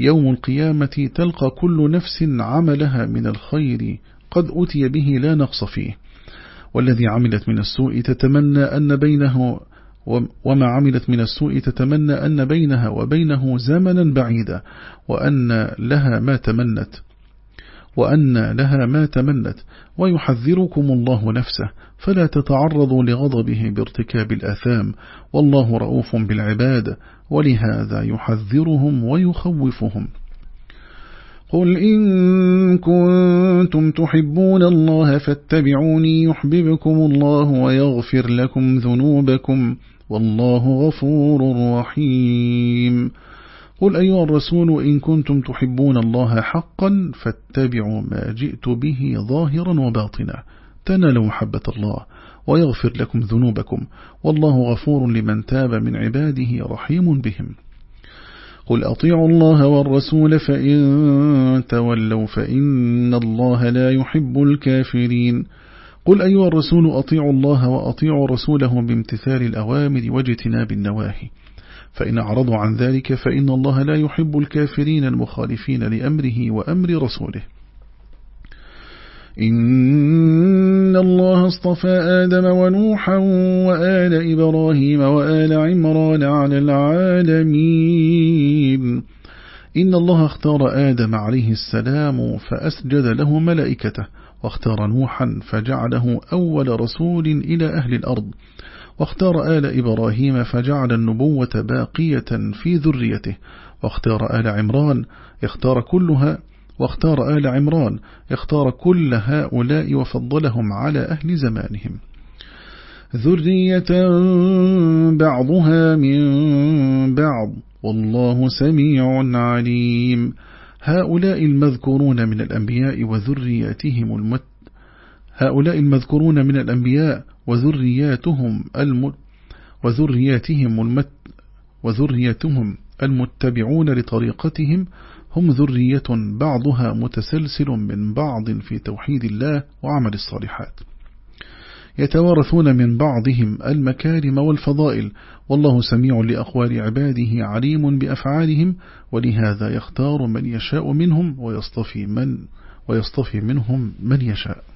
يوم القيامة تلقى كل نفس عملها من الخير قد أتي به لا نقص فيه. والذي عملت من السوء تتمنى أن بينه وما عملت من السوء تتمنى أن بينها وبينه زمنا بعيدا وأن لها ما تمنت. وأن لها ما تمنت ويحذركم الله نفسه فلا تتعرضوا لغضبه بارتكاب الأثام والله رؤوف بالعباد ولهذا يحذرهم ويخوفهم. قل إن كنتم تحبون الله فاتبعوني يحببكم الله ويغفر لكم ذنوبكم والله غفور رحيم. قل أيها الرسول إن كنتم تحبون الله حقا فاتبعوا ما جئت به ظاهرا وباطنا تنالوا محبة الله ويغفر لكم ذنوبكم والله غفور لمن تاب من عباده رحيم بهم قل أطيعوا الله والرسول فإن تولوا فإن الله لا يحب الكافرين قل أيها الرسول أطيعوا الله وأطيعوا رسوله بامتثال الأوامر واجتناب النواهي فإن أعرضوا عن ذلك فإن الله لا يحب الكافرين المخالفين لأمره وأمر رسوله. إن الله اصطفى آدم ونوحا وآل إبراهيم وآل عمران على العالمين. إن الله اختار آدم عليه السلام فأسجد له ملائكته واختار نوحا فجعله أول رسول إلى أهل الأرض. واختار آل إبراهيم فجعل النبوة باقية في ذريته. واختار آل عمران اختار كلها. واختار آل عمران اختار كل هؤلاء وفضلهم على أهل زمانهم. ذرية بعضها من بعض. والله سميع عليم. هؤلاء المذكورون من الأنبياء وذرياتهم المت هؤلاء المذكورون من الأنبياء وذرياتهم الم وذرياتهم المت وذريتهم المتبعون لطريقتهم هم ذرية بعضها متسلسل من بعض في توحيد الله وعمل الصالحات. يتوارثون من بعضهم المكارم والفضائل والله سميع لأقوال عباده عليم بأفعالهم ولهذا يختار من يشاء منهم ويصطفي من ويصطفي منهم من يشاء.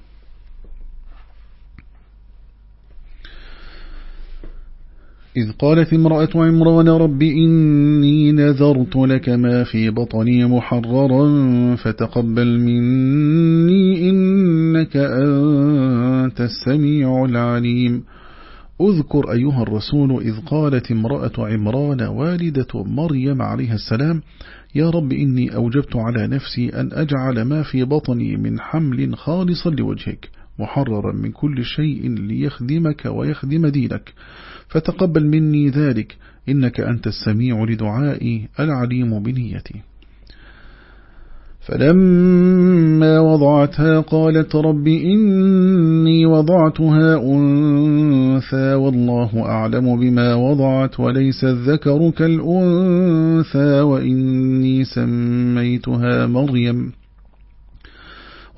إذ قالت امرأة عمران رب إني نذرت لك ما في بطني محررا فتقبل مني إنك أنت السميع العليم. أذكر أيها الرسول إذ قالت امرأة عمران والدة مريم عليها السلام يا رب إني أوجبت على نفسي أن أجعل ما في بطني من حمل خالصا لوجهك محررا من كل شيء ليخدمك ويخدم دينك. فتقبل مني ذلك. إنك أنت السميع لدعائي العليم بنيتي. فلما وضعتها قالت رب إني وضعتها أنثى والله أعلم بما وضعت وليس الذكر كالأنثى وإني سميتها مريم.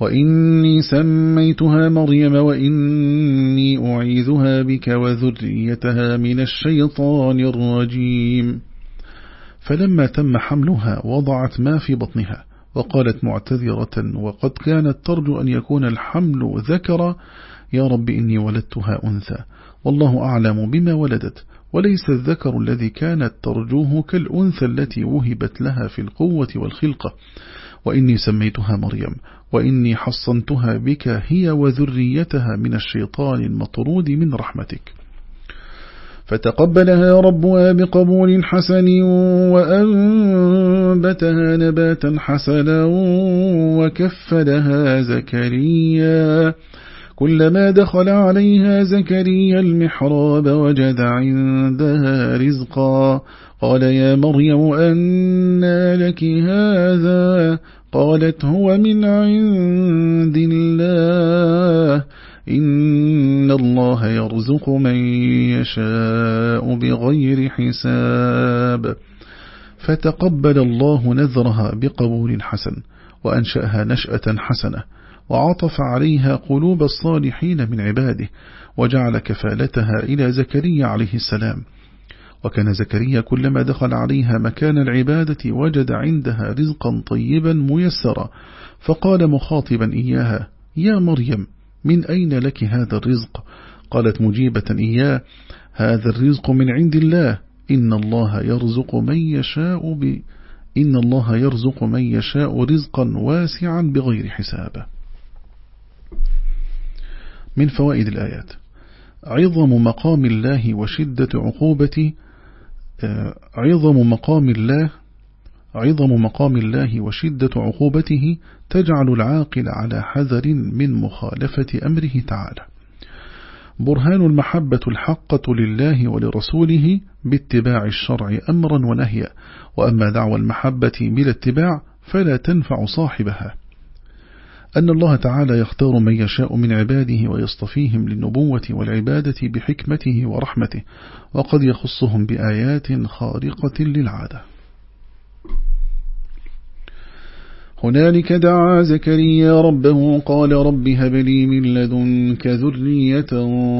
وإني سميتها مريم وإني أعيذها بك وذريتها من الشيطان الرجيم فلما تم حملها وضعت ما في بطنها وقالت معتذرة وقد كانت ترجو أن يكون الحمل ذكر يا رب إني ولدتها أنثى والله أعلم بما ولدت وليس الذكر الذي كانت ترجوه كالأنثى التي وهبت لها في القوة والخلقة وإني سميتها مريم وإني حصنتها بك هي وذريتها من الشيطان المطرود من رحمتك. فتقبلها ربها بقبول حسن وأنبتها نباتا حسنا وكفلها زكريا. كلما دخل عليها زكريا المحراب وجد عندها رزقا. قال يا مريم أنى لك هذا؟ قالت هو من عند الله. إن الله يرزق من يشاء بغير حساب. فتقبل الله نذرها بقبول حسن وأنشأها نشأة حسنة وعطف عليها قلوب الصالحين من عباده وجعل كفالتها إلى زكريا عليه السلام. وكان زكريا كلما دخل عليها مكان العبادة وجد عندها رزقا طيبا ميسرا. فقال مخاطبا إياها يا مريم من أين لك هذا الرزق؟ قالت مجيبة إياه هذا الرزق من عند الله إن الله يرزق من يشاء ب إن الله يرزق من يشاء رزقا واسعا بغير حساب. من فوائد الآيات عظم مقام الله وشدة عقوبة آه، عظم مقام الله عظم مقام الله وشدة عقوبته تجعل العاقل على حذر من مخالفة أمره تعالى. برهان المحبة الحقة لله ولرسوله باتباع الشرع أمرا ونهيا وأما دعوى المحبة بلا اتباع فلا تنفع صاحبها. أن الله تعالى يختار من يشاء من عباده ويصطفيهم للنبوة والعبادة بحكمته ورحمته وقد يخصهم بآيات خارقة للعادة. هنالك دعا زكريا ربه قال رب هب لي من لدنك ذرية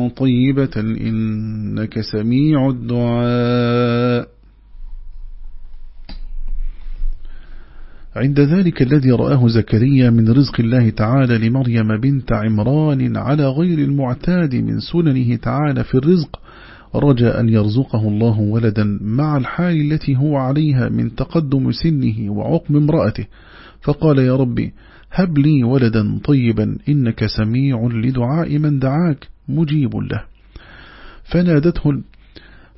طيبة إنك سميع الدعاء. عند ذلك الذي رآه زكريا من رزق الله تعالى لمريم بنت عمران على غير المعتاد من سننه تعالى في الرزق رجى أن يرزقه الله ولدا مع الحال التي هو عليها من تقدم سنه وعقم امرأته. فقال يا ربي هب لي ولدا طيبا إنك سميع لدعاء من دعاك مجيب له. فنادته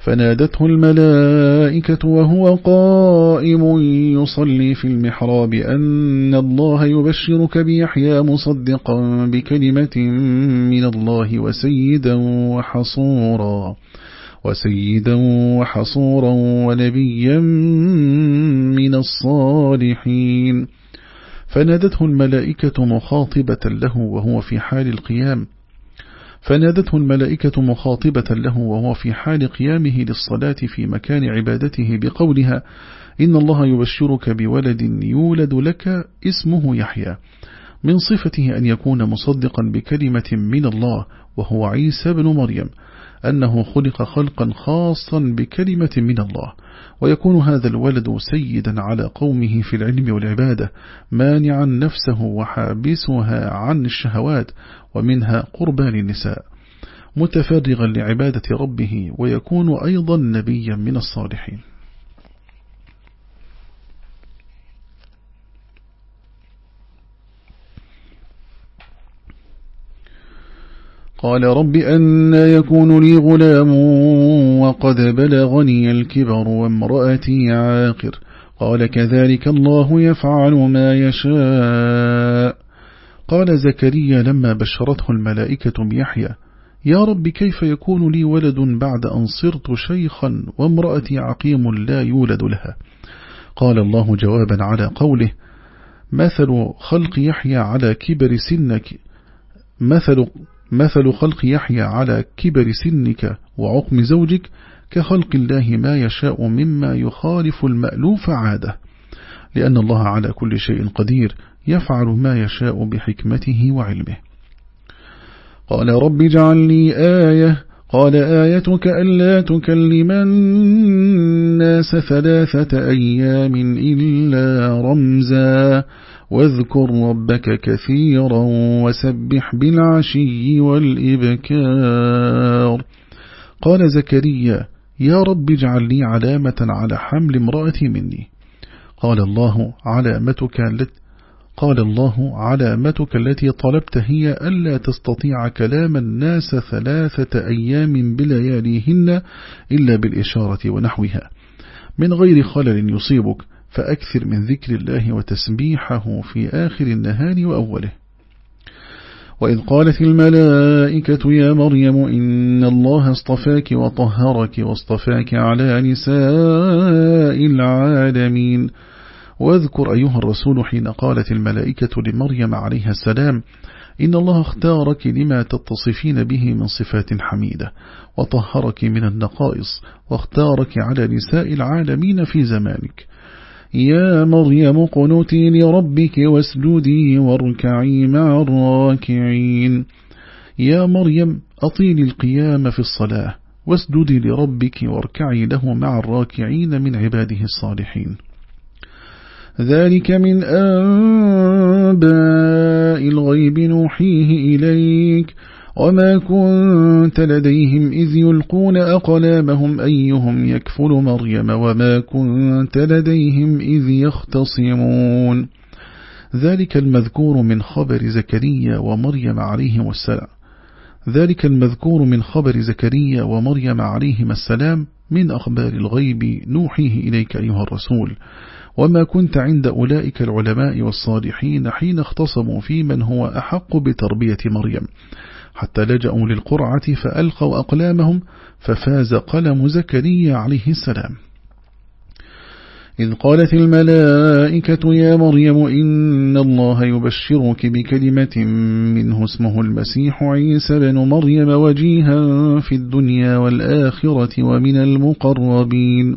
فنادته الملائكة وهو قائم يصلي في المحراب أن الله يبشرك بيحيى مصدقا بكلمة من الله وسيدا وحصورا وسيدا وحصورا ونبيا من الصالحين. فنادته الملائكة مخاطبة له وهو في حال القيام. فنادته الملائكة مخاطبة له وهو في حال قيامه للصلاة في مكان عبادته بقولها إن الله يبشرك بولد يولد لك اسمه يحيى من صفته أن يكون مصدقا بكلمة من الله وهو عيسى بن مريم أنه خلق خلقا خاصا بكلمة من الله ويكون هذا الولد سيدا على قومه في العلم والعبادة مانعا نفسه وحابسها عن الشهوات ومنها قربان النساء متفرغا لعبادة ربه ويكون أيضا نبيا من الصالحين. قال رب أن يكون لي غلام وقد بلغني الكبر وامرأتي عاقر. قال كذلك الله يفعل ما يشاء. قال زكريا لما بشرته الملائكة بيحيى يا رب كيف يكون لي ولد بعد أن صرت شيخا وامرأتي عقيم لا يولد لها؟ قال الله جوابا على قوله مثل خلق يحيى على كبر سنك مثل مثل خلق يحيى على كبر سنك وعقم زوجك كخلق الله ما يشاء مما يخالف المألوف عادة. لأن الله على كل شيء قدير. يفعل ما يشاء بحكمته وعلمه. قال رب اجعل لي آية. قال آيتك ألا تكلم الناس ثلاثة أيام إلا رمزا. واذكر ربك كثيرا وسبح بالعشي والإبكار. قال زكريا يا رب اجعل لي علامة على حمل امرأتي مني. قال الله علامتك قال الله علامتك التي طلبت هي ألا تستطيع كلام الناس ثلاثة أيام بلياليهن إلا بالإشارة ونحوها. من غير خلل يصيبك فأكثر من ذكر الله وتسبيحه في آخر النهار وأوله. وإذ قالت الملائكة يا مريم إن الله اصطفاك وطهرك واصطفاك على نساء العالمين. واذكر أيها الرسول حين قالت الملائكة لمريم عليها السلام إن الله اختارك لما تتصفين به من صفات حميدة وطهرك من النقائص واختارك على نساء العالمين في زمانك. يا مريم قنتي لربك واسجدي واركعي مع الراكعين. يا مريم أطيل القيام في الصلاة واسجدي لربك واركعي له مع الراكعين من عباده الصالحين. ذلك من أنباء الغيب نوحيه إليك. وما كنت لديهم إذ يلقون أقلامهم أيهم يكفل مريم وما كنت لديهم إذ يختصمون. ذلك المذكور من خبر زكريا ومريم عليهم السلام. ذلك المذكور من خبر زكريا ومريم عليهم السلام من أخبار الغيب نوحيه إليك أيها الرسول. وما كنت عند أولئك العلماء والصالحين حين اختصموا في من هو أحق بتربية مريم. حتى لجأوا للقرعة فألقوا أقلامهم ففاز قلم زكريا عليه السلام. إذ قالت الملائكة يا مريم إن الله يبشرك بكلمة منه اسمه المسيح عيسى بن مريم وجيها في الدنيا والآخرة ومن المقربين.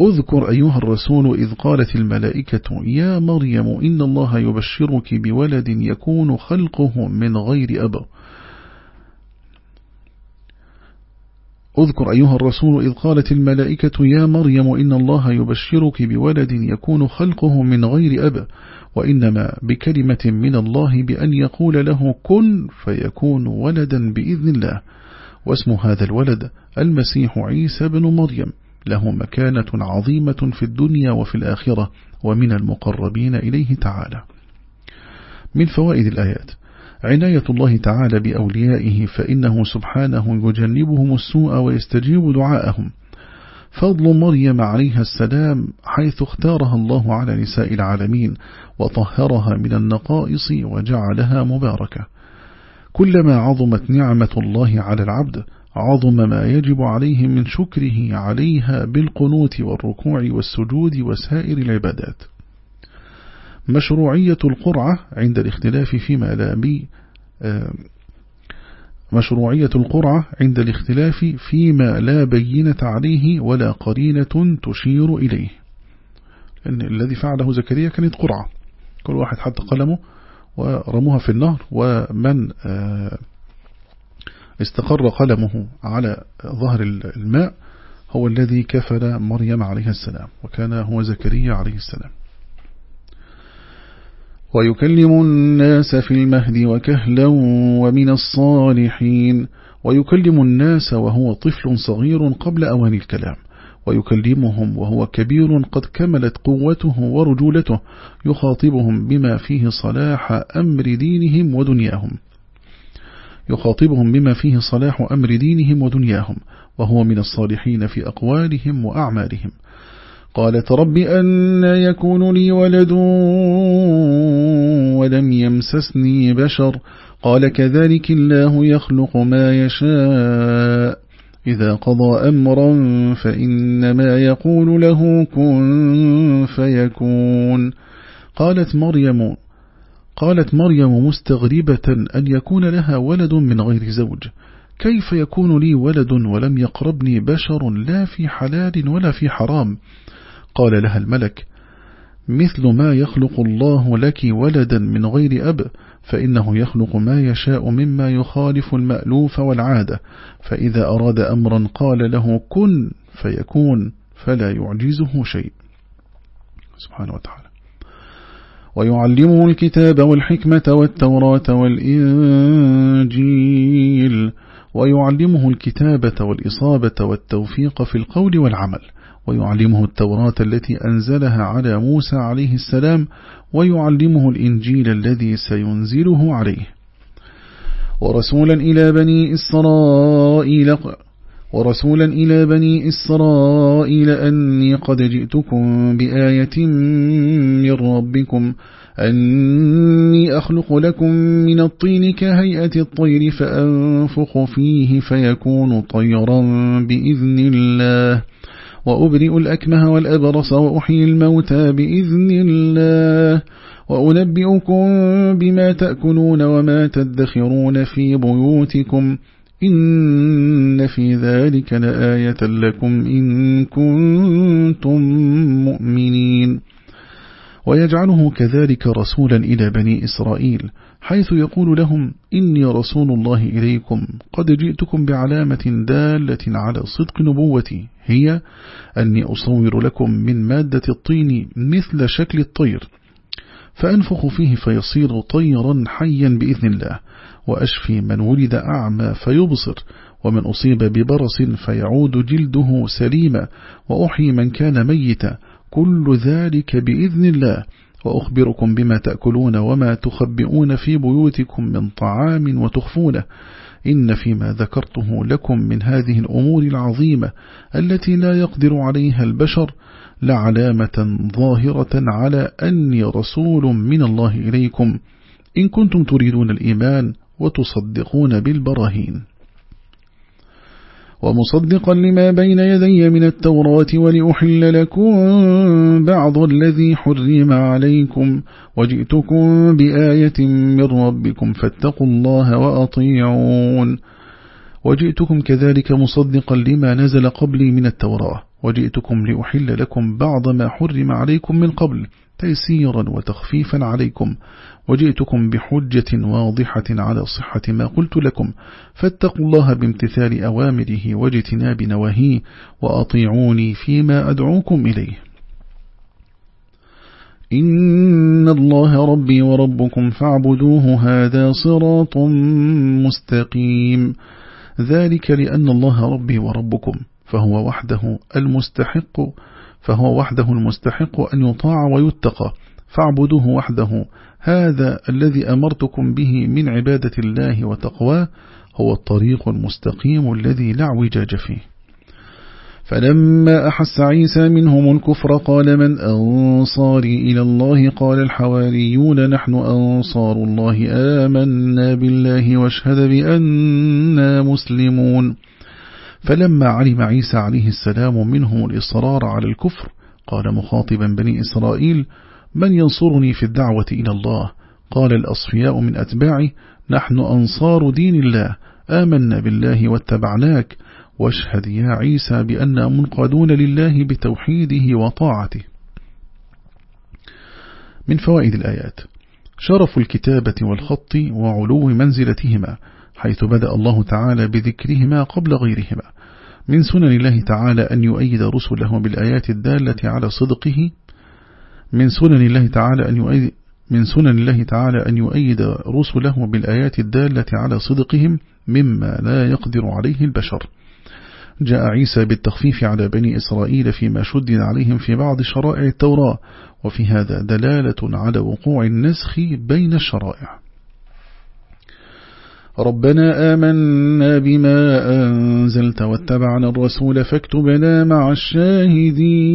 أذكر أيها الرسول إذ قالت الملائكة يا مريم إن الله يبشرك بولد يكون خلقه من غير أب. أذكر أيها الرسول إذ قالت الملائكة يا مريم إن الله يبشرك بولد يكون خلقه من غير أب وإنما بكلمة من الله بأن يقول له كن فيكون ولدا بإذن الله. واسم هذا الولد المسيح عيسى بن مريم. له مكانة عظيمة في الدنيا وفي الآخرة ومن المقربين إليه تعالى. من فوائد الآيات عناية الله تعالى بأوليائه فإنه سبحانه يجنبهم السوء ويستجيب دعاءهم. فضل مريم عليها السلام حيث اختارها الله على نساء العالمين وطهرها من النقائص وجعلها مباركة. كلما عظمت نعمة الله على العبد عظم ما يجب عليه من شكره عليها بالقنوت والركوع والسجود وسائر العبادات. مشروعية القرعة عند الاختلاف فيما لا بي آه، مشروعية القرعة عند الاختلاف فيما لا بينة عليه ولا قرينة تشير إليه. لأن الذي فعله زكريا كانت قرعة. كل واحد حط قلمه ورموها في النهر ومن آه، استقر قلمه على ظهر الماء هو الذي كفل مريم عليه السلام وكان هو زكريا عليه السلام. ويكلم الناس في المهد وكهلا ومن الصالحين. ويكلم الناس وهو طفل صغير قبل أوان الكلام. ويكلمهم وهو كبير قد كملت قوته ورجولته يخاطبهم بما فيه صلاح أمر دينهم ودنياهم. يخاطبهم بما فيه صلاح أمر دينهم ودنياهم وهو من الصالحين في أقوالهم وأعمالهم. قالت رب أن يكون لي ولد ولم يمسسني بشر. قال كذلك الله يخلق ما يشاء. إذا قضى أمرا فإنما يقول له كن فيكون. قالت مريم قالت مريم مستغربة أن يكون لها ولد من غير زوج. كيف يكون لي ولد ولم يقربني بشر لا في حلال ولا في حرام؟ قال لها الملك مثل ما يخلق الله لك ولدا من غير أب فإنه يخلق ما يشاء مما يخالف المألوف والعادة. فإذا أراد أمرا قال له كن فيكون فلا يعجزه شيء. سبحانه وتعالى. ويعلمه الكتاب والحكمة والتوراة والإنجيل ويعلمه الكتابة والإصابة والتوفيق في القول والعمل ويعلمه التوراة التي أنزلها على موسى عليه السلام ويعلمه الإنجيل الذي سينزله عليه. ورسولا إلى بني إسرائيل ورسولا إلى بني إسرائيل أني قد جئتكم بآية من ربكم. أني أخلق لكم من الطين كهيئة الطير فأنفخ فيه فيكون طيرا بإذن الله. وأبرئ الأكمه والأبرص وأحيي الموتى بإذن الله. وأنبئكم بما تأكلون وما تدخرون في بيوتكم. إن في ذلك لآية لكم إن كنتم مؤمنين. ويجعله كذلك رسولا إلى بني إسرائيل حيث يقول لهم إني رسول الله إليكم قد جئتكم بعلامة دالة على صدق نبوتي هي أني أصور لكم من مادة الطين مثل شكل الطير فأنفخ فيه فيصير طيرا حيا بإذن الله. وأشفي من ولد أعمى فيبصر ومن أصيب ببرص فيعود جلده سليما وأحيي من كان ميتا كل ذلك بإذن الله. وأخبركم بما تأكلون وما تخبئون في بيوتكم من طعام وتخفونه. إن فيما ذكرته لكم من هذه الأمور العظيمة التي لا يقدر عليها البشر لعلامة ظاهرة على أني رسول من الله إليكم. إن كنتم تريدون الإيمان وتصدقون بالبراهين. ومصدقا لما بين يدي من التوراة ولأحل لكم بعض الذي حرم عليكم وجئتكم بآية من ربكم فاتقوا الله وأطيعون. وجئتكم كذلك مصدقا لما نزل قبلي من التوراة وجئتكم لأحل لكم بعض ما حرم عليكم من قبل تيسيرا وتخفيفا عليكم. وجئتكم بحجة واضحة على صحة ما قلت لكم. فاتقوا الله بامتثال أوامره واجتناب نواهيه وأطيعوني فيما أدعوكم إليه. إن الله ربي وربكم فاعبدوه هذا صراط مستقيم. ذلك لأن الله ربي وربكم فهو وحده المستحق فهو وحده المستحق أن يطاع ويتقى. فاعبدوه وحده هذا الذي أمرتكم به من عبادة الله وتقواه هو الطريق المستقيم الذي لا اعوجاج فيه. فلما أحس عيسى منهم الكفر قال من أنصاري إلى الله؟ قال الحواريون نحن أنصار الله. آمنا بالله واشهد بأننا مسلمون. فلما علم عيسى عليه السلام منهم الإصرار على الكفر قال مخاطبا بني إسرائيل من ينصرني في الدعوة إلى الله؟ قال الأصفياء من أتباعه نحن أنصار دين الله آمنا بالله واتبعناك واشهد يا عيسى بأننا منقادون لله بتوحيده وطاعته. من فوائد الآيات شرف الكتابة والخط وعلو منزلتهما حيث بدأ الله تعالى بذكرهما قبل غيرهما. من سنن الله تعالى أن يؤيد رسله بالآيات الدالة على صدقه من سنن الله تعالى أن يؤيد من سنن الله تعالى أن يؤيد رسله بالآيات الدالة على صدقهم مما لا يقدر عليه البشر. جاء عيسى بالتخفيف على بني إسرائيل فيما شدد عليهم في بعض شرائع التوراة وفي هذا دلالة على وقوع النسخ بين الشرائع. ربنا آمنا بما أنزلت واتبعنا الرسول فاكتبنا مع الشاهدين.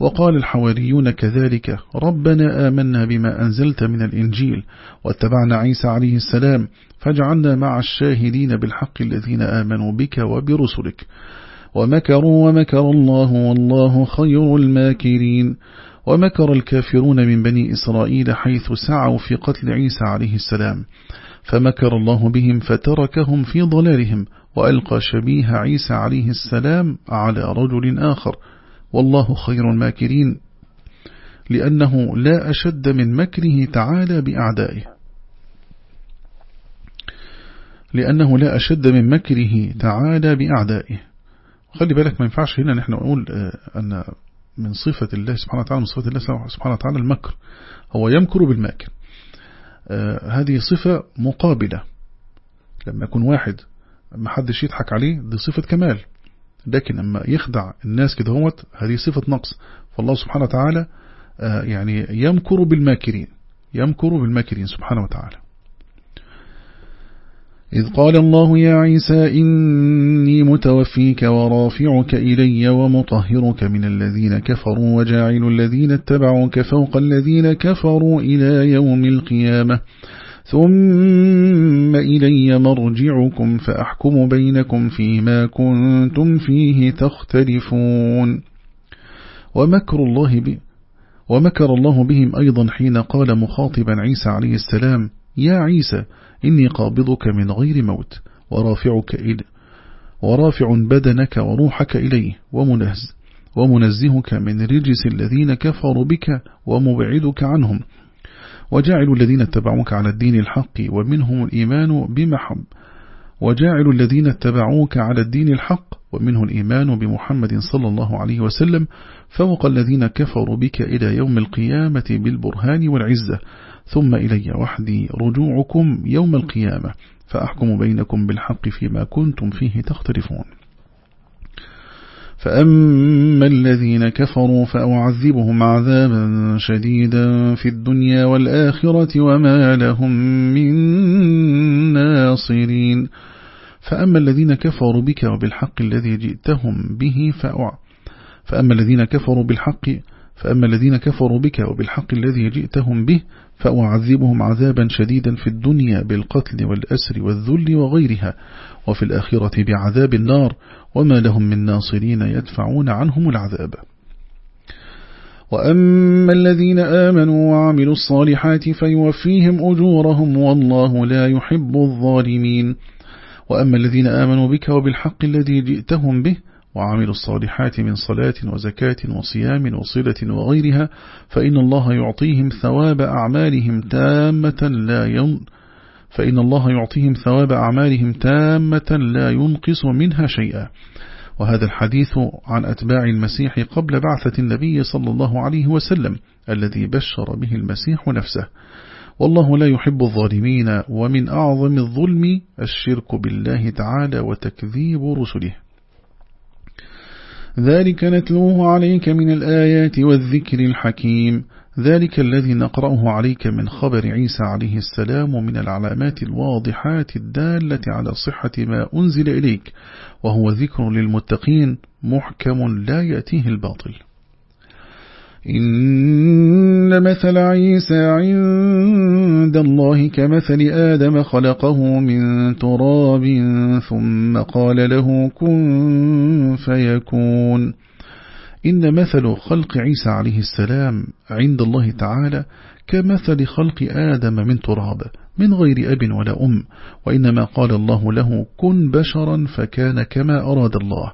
وقال الحواريون كذلك ربنا آمنا بما أنزلت من الإنجيل واتبعنا عيسى عليه السلام فاجعلنا مع الشاهدين بالحق الذين آمنوا بك وبرسلك ومكروا ومكر الله والله خير الماكرين ومكر الكافرون من بني إسرائيل حيث سعوا في قتل عيسى عليه السلام فمكر الله بهم فتركهم في ضلالهم وألقى شبيه عيسى عليه السلام على رجل آخر والله خير الماكرين لأنه لا أشد من مكره تعالى بأعدائه. لأنه لا أشد من مكره تعالى بأعدائه. خلي بالك ما ينفعش هنا نحن نقول آه، أن من صفة الله سبحانه وتعالى من صفة الله سبحانه وتعالى المكر هو يمكر بالماكر. آه، هذه صفة مقابلة. لما يكون واحد ما حدش يضحك عليه دي صفة كمال. لكن لما يخدع الناس كده هوت هذه صفة نقص. فالله سبحانه وتعالى آه، يعني يمكر بالماكرين يمكر بالماكرين سبحانه وتعالى. إذ قال الله يا عيسى إني متوفيك ورافعك إلي ومطهرك من الذين كفروا وجاعل الذين اتبعوك فوق الذين كفروا إلى يوم القيامة. ثم إلي مرجعكم فأحكم بينكم فيما كنتم فيه تختلفون. ومكر الله ب ومكر الله بهم أيضا حين قال مخاطبا عيسى عليه السلام يا عيسى إني قابضك من غير موت ورافعك إلي ورافع بدنك وروحك إليه ومنهز ومنزهك من رجس الذين كفروا بك ومبعدك عنهم وجاعل الذين اتبعوك على الدين الحق ومنهم الإيمان بمحب وجاعل الذين اتبعوك على الدين الحق ومنه الإيمان بمحمد صلى الله عليه وسلم فوق الذين كفروا بك إلى يوم القيامة بالبرهان والعزة. ثم إلي وحدي رجوعكم يوم القيامة فأحكم بينكم بالحق فيما كنتم فيه تختلفون. فأما الذين كفروا فأعذبهم عذابا شديدا في الدنيا والآخرة وما لهم من ناصرين. فأما الذين كفروا بك وبالحق الذي جئتهم به فأع فأما الذين كفروا بالحق فأما الذين كفروا بك وبالحق الذي جئتهم به فأعذبهم عذابا شديدا في الدنيا بالقتل والأسر والذل وغيرها وفي الآخرة بعذاب النار وما لهم من ناصرين يدفعون عنهم العذاب. وأما الذين آمنوا وعملوا الصالحات فيوفيهم أجورهم والله لا يحب الظالمين. وأما الذين آمنوا بك وبالحق الذي جئتهم به وعملوا الصالحات من صلاة وزكاة وصيام وصلة وغيرها فإن الله يعطيهم ثواب أعمالهم تامة لا ين فإن الله يعطيهم ثواب أعمالهم تامة لا ينقص منها شيئا. وهذا الحديث عن أتباع المسيح قبل بعثة النبي صلى الله عليه وسلم الذي بشر به المسيح نفسه. والله لا يحب الظالمين ومن أعظم الظلم الشرك بالله تعالى وتكذيب رسله. ذلك نتلوه عليك من الآيات والذكر الحكيم. ذلك الذي نقرأه عليك من خبر عيسى عليه السلام من العلامات الواضحات الدالة على صحة ما أنزل إليك وهو ذكر للمتقين محكم لا يأتيه الباطل. إن مثل عيسى عند الله كمثل آدم خلقه من تراب ثم قال له كن فيكون. إن مثل خلق عيسى عليه السلام عند الله تعالى كمثل خلق آدم من تراب من غير أب ولا أم وإنما قال الله له كن بشرا فكان كما أراد الله.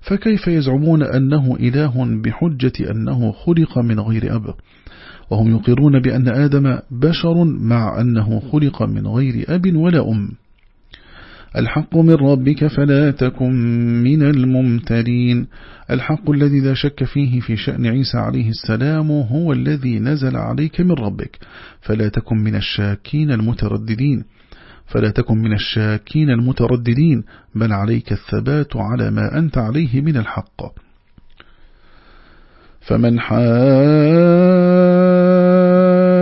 فكيف يزعمون أنه إله بحجة أنه خلق من غير أب؟ وهم يقرون بأن آدم بشر مع أنه خلق من غير أب ولا أم. الحق من ربك فلا تكن من الممترين. الحق الذي لا شك فيه في شأن عيسى عليه السلام هو الذي نزل عليك من ربك. فلا تكن من الشاكين المترددين. فلا تكن من الشاكين المترددين. بل عليك الثبات على ما أنت عليه من الحق. فمن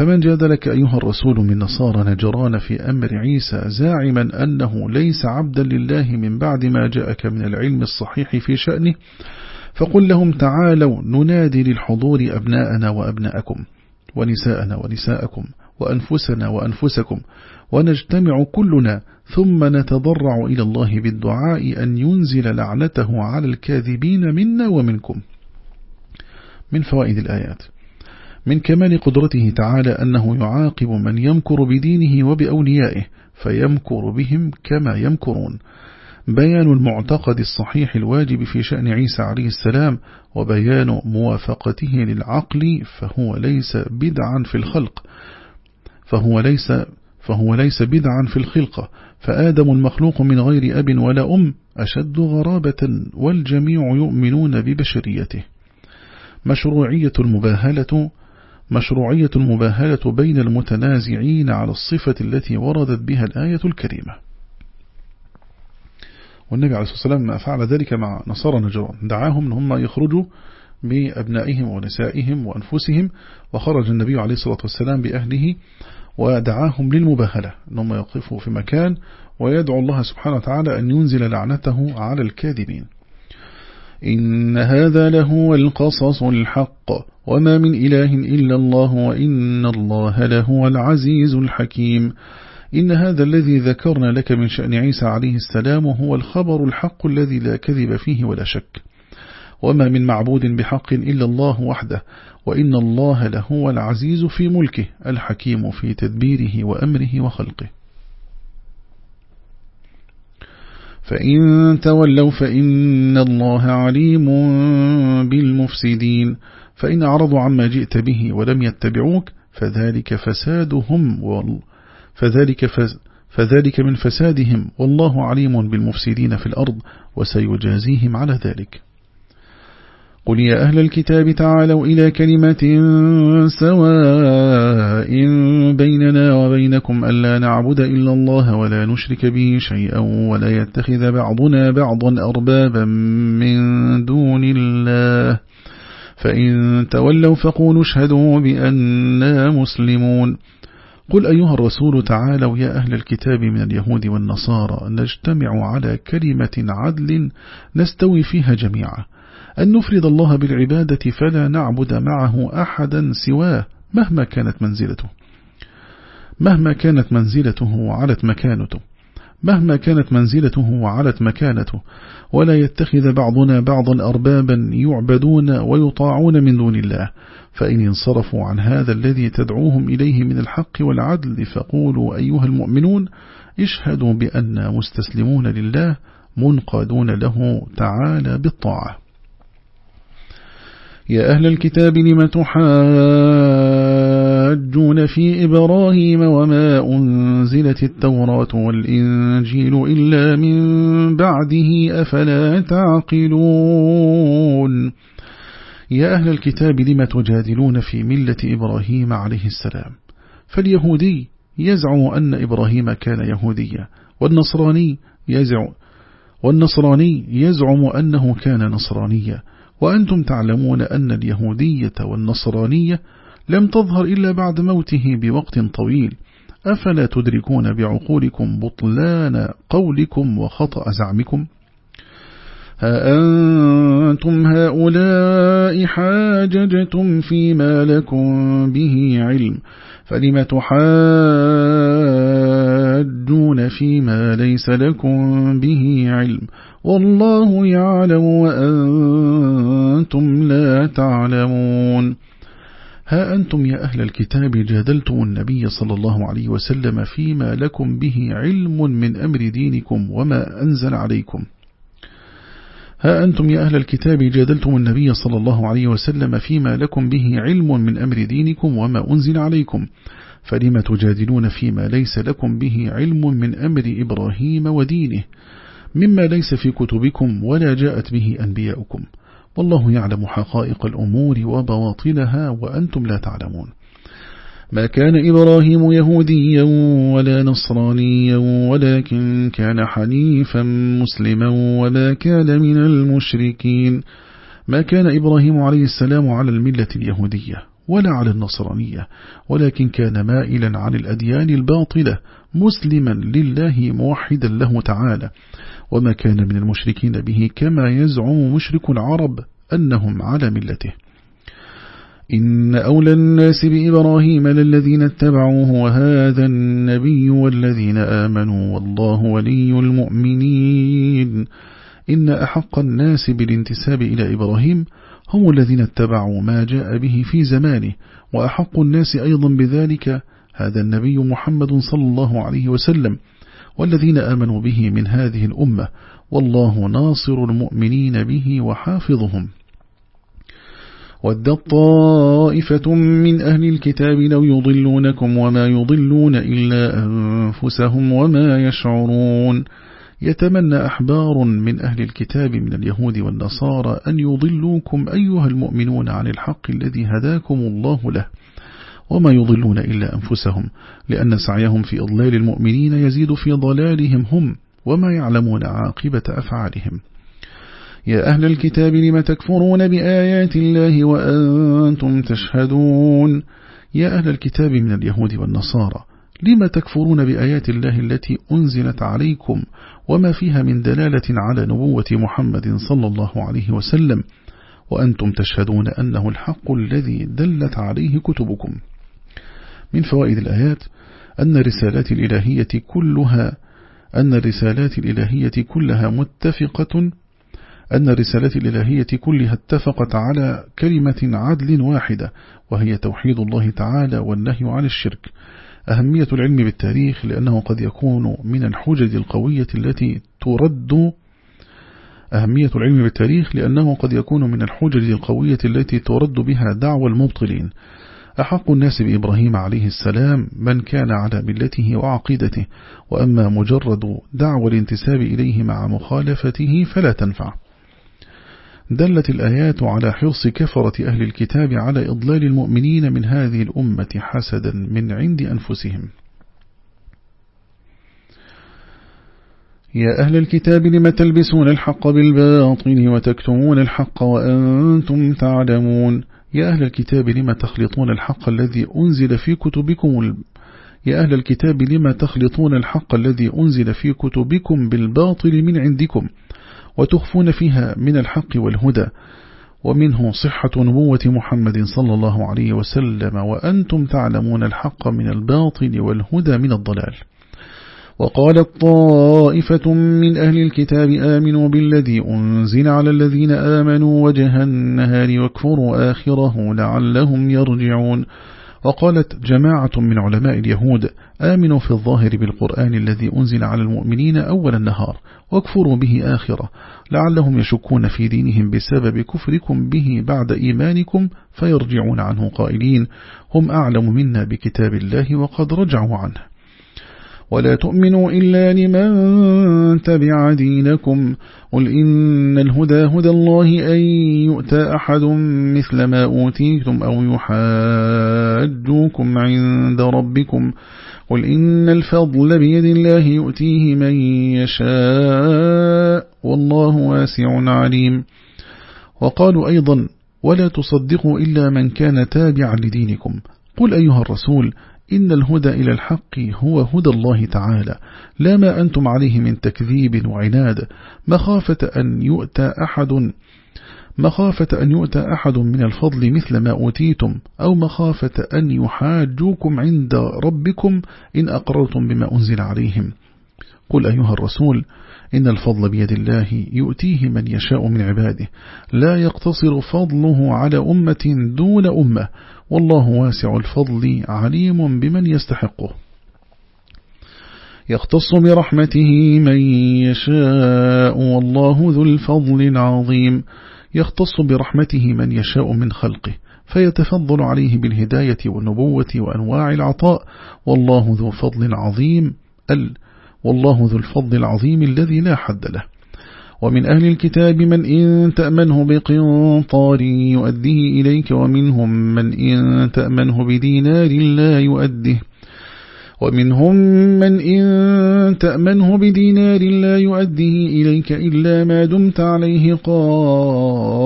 فمن جادلك أيها الرسول من نصارى نجران في أمر عيسى زاعما أنه ليس عبدا لله من بعد ما جاءك من العلم الصحيح في شأنه فقل لهم تعالوا ننادي للحضور أبناءنا وأبناءكم ونساءنا ونساءكم وأنفسنا وأنفسكم ونجتمع كلنا ثم نتضرع إلى الله بالدعاء أن ينزل لعنته على الكاذبين منا ومنكم. من فوائد الآيات. من كمال قدرته تعالى أنه يعاقب من يمكر بدينه وبأوليائه فيمكر بهم كما يمكرون. بيان المعتقد الصحيح الواجب في شأن عيسى عليه السلام وبيان موافقته للعقل فهو ليس بدعا في الخلق. فهو ليس فهو ليس بدعا في الخلقة فآدم المخلوق من غير أب ولا أم أشد غرابة والجميع يؤمنون ببشريته. مشروعية المباهلة مشروعية المباهلة بين المتنازعين على الصفة التي وردت بها الآية الكريمة. والنبي عليه الصلاة والسلام فعل ذلك مع نصارى نجران. دعاهم أن هم يخرجوا بأبنائهم ونسائهم وأنفسهم وخرج النبي عليه الصلاة والسلام بأهله ودعاهم للمباهلة أنهم يقفوا في مكان ويدعو الله سبحانه وتعالى أن ينزل لعنته على الكاذبين. إن هذا لهو القصص الحق وما من إله إلا الله وإن الله لهو العزيز الحكيم إن هذا الذي ذكرنا لك من شأن عيسى عليه السلام هو الخبر الحق الذي لا كذب فيه ولا شك وما من معبود بحق إلا الله وحده وإن الله لهو العزيز في ملكه الحكيم في تدبيره وأمره وخلقه فإن تولوا فإن الله عليم بالمفسدين. فإن أعرضوا عما جئت به ولم يتبعوك فذلك فسادهم فذلك, فذلك من فسادهم. والله عليم بالمفسدين في الأرض وسيجازيهم على ذلك. قل يا أهل الكتاب تعالوا إلى كلمة سواء بيننا وبينكم ألا نعبد إلا الله ولا نشرك به شيئا ولا يتخذ بعضنا بعضا أربابا من دون الله. فإن تولوا فقولوا اشهدوا بأننا مسلمون. قل أيها الرسول تعالوا يا أهل الكتاب من اليهود والنصارى نجتمع على كلمة عدل نستوي فيها جميعا. أن نفرد الله بالعبادة فلا نعبد معه أحدا سواه مهما كانت منزلته. مهما كانت منزلته وعلت مكانته. مهما كانت منزلته وعلت مكانته. ولا يتخذ بعضنا بعضا أربابا يعبدون ويطاعون من دون الله. فإن انصرفوا عن هذا الذي تدعوهم إليه من الحق والعدل فقولوا أيها المؤمنون اشهدوا بأننا مستسلمون لله منقادون له تعالى بالطاعة. يا أهل الكتاب لم تحاجون في إبراهيم وما أنزلت التوراة والإنجيل إلا من بعده أفلا تعقلون يا أهل الكتاب لم تجادلون في ملة إبراهيم عليه السلام فاليهودي يزعم أن إبراهيم كان يهوديا والنصراني يزعم والنصراني يزعم أنه كان نصرانيا وأنتم تعلمون أن اليهودية والنصرانية لم تظهر إلا بعد موته بوقت طويل. أفلا تدركون بعقولكم بطلان قولكم وخطأ زعمكم؟ ها أنتم هؤلاء حاججتم فيما لكم به علم؟ فلم تحاجون تحجون فيما ليس لكم به علم. والله يعلم وأنتم لا تعلمون. ها أنتم يا أهل الكتاب جادلتم النبي صلى الله عليه وسلم فيما لكم به علم من أمر دينكم وما أنزل عليكم. ها أنتم يا أهل الكتاب جادلتم النبي صلى الله عليه وسلم فيما لكم به علم من أمر دينكم وما أنزل عليكم. فلم تجادلون فيما ليس لكم به علم من أمر إبراهيم ودينه؟ مما ليس في كتبكم ولا جاءت به أنبياؤكم. والله يعلم حقائق الأمور وبواطنها وأنتم لا تعلمون. ما كان إبراهيم يهوديا ولا نصرانيا ولكن كان حنيفا مسلما وما كان من المشركين. ما كان إبراهيم عليه السلام على الملة اليهودية؟ ولا على النصرانية ولكن كان مائلا عن الأديان الباطلة مسلما لله موحدا له تعالى. وما كان من المشركين به كما يزعم مشرك العرب أنهم على ملته. إن أولى الناس بإبراهيم للذين اتبعوه وهذا النبي والذين آمنوا والله ولي المؤمنين. إن أحق الناس بالانتساب إلى إبراهيم هم الذين اتبعوا ما جاء به في زمانه وأحق الناس أيضا بذلك هذا النبي محمد صلى الله عليه وسلم والذين آمنوا به من هذه الأمة والله ناصر المؤمنين به وحافظهم. ودت طائفة من أهل الكتاب لو يضلونكم وما يضلون إلا أنفسهم وما يشعرون. يتمنى أحبار من أهل الكتاب من اليهود والنصارى أن يضلوكم أيها المؤمنون عن الحق الذي هداكم الله له وما يضلون إلا أنفسهم لأن سعيهم في إضلال المؤمنين يزيد في ضلالهم هم وما يعلمون عاقبة أفعالهم. يا أهل الكتاب لم تكفرون بآيات الله وأنتم تشهدون؟ يا أهل الكتاب من اليهود والنصارى لم تكفرون بآيات الله التي أنزلت عليكم وما فيها من دلالة على نبوة محمد صلى الله عليه وسلم وأنتم تشهدون أنه الحق الذي دلت عليه كتبكم. من فوائد الآيات أن الرسالات الإلهية كلها أن الرسالات الإلهية كلها متفقة أن الرسالات الإلهية كلها اتفقت على كلمة عدل واحدة وهي توحيد الله تعالى والنهي عن الشرك. أهمية العلم بالتاريخ لأنه قد يكون من الحجج القوية التي ترد أهمية العلم بالتاريخ لأنه قد يكون من الحجج القوية التي ترد بها دعوى المبطلين. أحق الناس بإبراهيم عليه السلام من كان على ملته وعقيدته وأما مجرد دعوى الانتساب إليه مع مخالفته فلا تنفع. دلت الآيات على حرص كفرة أهل الكتاب على إضلال المؤمنين من هذه الأمة حسدا من عند أنفسهم. يا أهل الكتاب لم تلبسون الحق بالباطل وتكتمون الحق وأنتم تعلمون؟ يا أهل الكتاب لم تخلطون الحق الذي أنزل في كتبكم يا أهل الكتاب لم تخلطون الحق الذي أنزل في كتبكم بالباطل من عندكم؟ وتخفون فيها من الحق والهدى ومنه صحة نبوة محمد صلى الله عليه وسلم وأنتم تعلمون الحق من الباطل والهدى من الضلال. وقالت طائفة من أهل الكتاب آمنوا بالذي أنزل على الذين آمنوا وجه النهار واكفروا آخره لعلهم يرجعون. وقالت جماعة من علماء اليهود آمنوا في الظاهر بالقرآن الذي أنزل على المؤمنين أول النهار واكفروا به آخرة. لعلهم يشكون في دينهم بسبب كفركم به بعد إيمانكم فيرجعون عنه قائلين هم أعلم منا بكتاب الله وقد رجعوا عنه. ولا تؤمنوا إلا لمن تبع دينكم. قل إن الهدى هدى الله أن يؤتى أحد مثل ما أوتيتم أو يحاجوكم عند ربكم. قل إن الفضل بيد الله يؤتيه من يشاء والله واسع عليم. وقالوا أيضا ولا تصدقوا إلا من كان تابعا لدينكم. قل أيها الرسول إن الهدى إلى الحق هو هدى الله تعالى لا ما أنتم عليه من تكذيب وعناد. مخافة أن يؤتى أحد مخافة أن يؤتى أحد من الفضل مثل ما أوتيتم أو مخافة أن يحاجوكم عند ربكم إن أقررتم بما أنزل عليهم. قل أيها الرسول إن الفضل بيد الله يؤتيه من يشاء من عباده لا يقتصر فضله على أمة دون أمة. والله واسع الفضل عليم بمن يستحقه. يختص برحمته من يشاء والله ذو الفضل العظيم. يختص برحمته من يشاء من خلقه فيتفضل عليه بالهداية والنبوة وأنواع العطاء. والله ذو فضل عظيم ال والله ذو الفضل العظيم الذي لا حد له. ومن أهل الكتاب من إن تأمنه بقنطار يؤديه إليك ومنهم من إن تأمنه بدينار لا يؤده ومنهم من إن تأمنه بدينار لا يؤديه إليك إلا ما دمت عليه قائما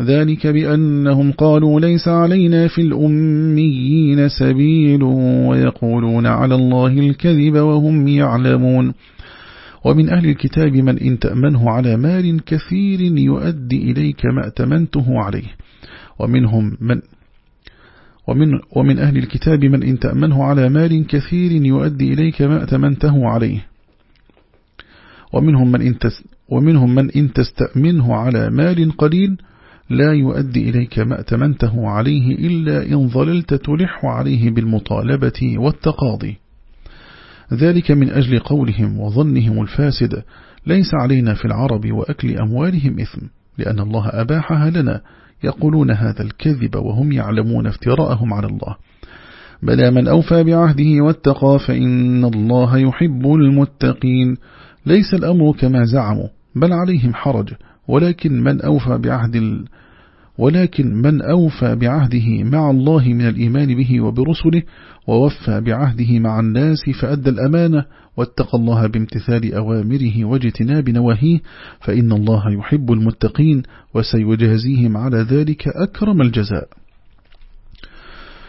ذلك بأنهم قالوا ليس علينا في الأميين سبيل ويقولون على الله الكذب وهم يعلمون ومن أهل الكتاب من إن تأمنه على مال كثير يؤدي إليك ما أتمنته عليه. ومنهم من ومن, ومن أهل الكتاب من إن تأمنه على مال كثير يؤدي إليك ما أتمنته عليه. ومنهم من إن, تس ومنهم من إن تستأمنه على مال قليل لا يؤدي إليك ما أتمنته عليه إلا إن ظللت تلح عليه بالمطالبة والتقاضي. ذلك من أجل قولهم وظنهم الفاسد. ليس علينا في العرب وأكل أموالهم إثم لأن الله أباحها لنا. يقولون هذا الكذب وهم يعلمون افتراءهم على الله. بلى من أوفى بعهده واتقى فإن الله يحب المتقين. ليس الأمر كما زعموا بل عليهم حرج. ولكن من أوفى بعهد ولكن من أوفى بعهده مع الله من الإيمان به وبرسله ووفى بعهده مع الناس فأدى الأمانة واتقى الله بامتثال أوامره واجتناب نواهيه فإن الله يحب المتقين وسيجازيهم على ذلك أكرم الجزاء.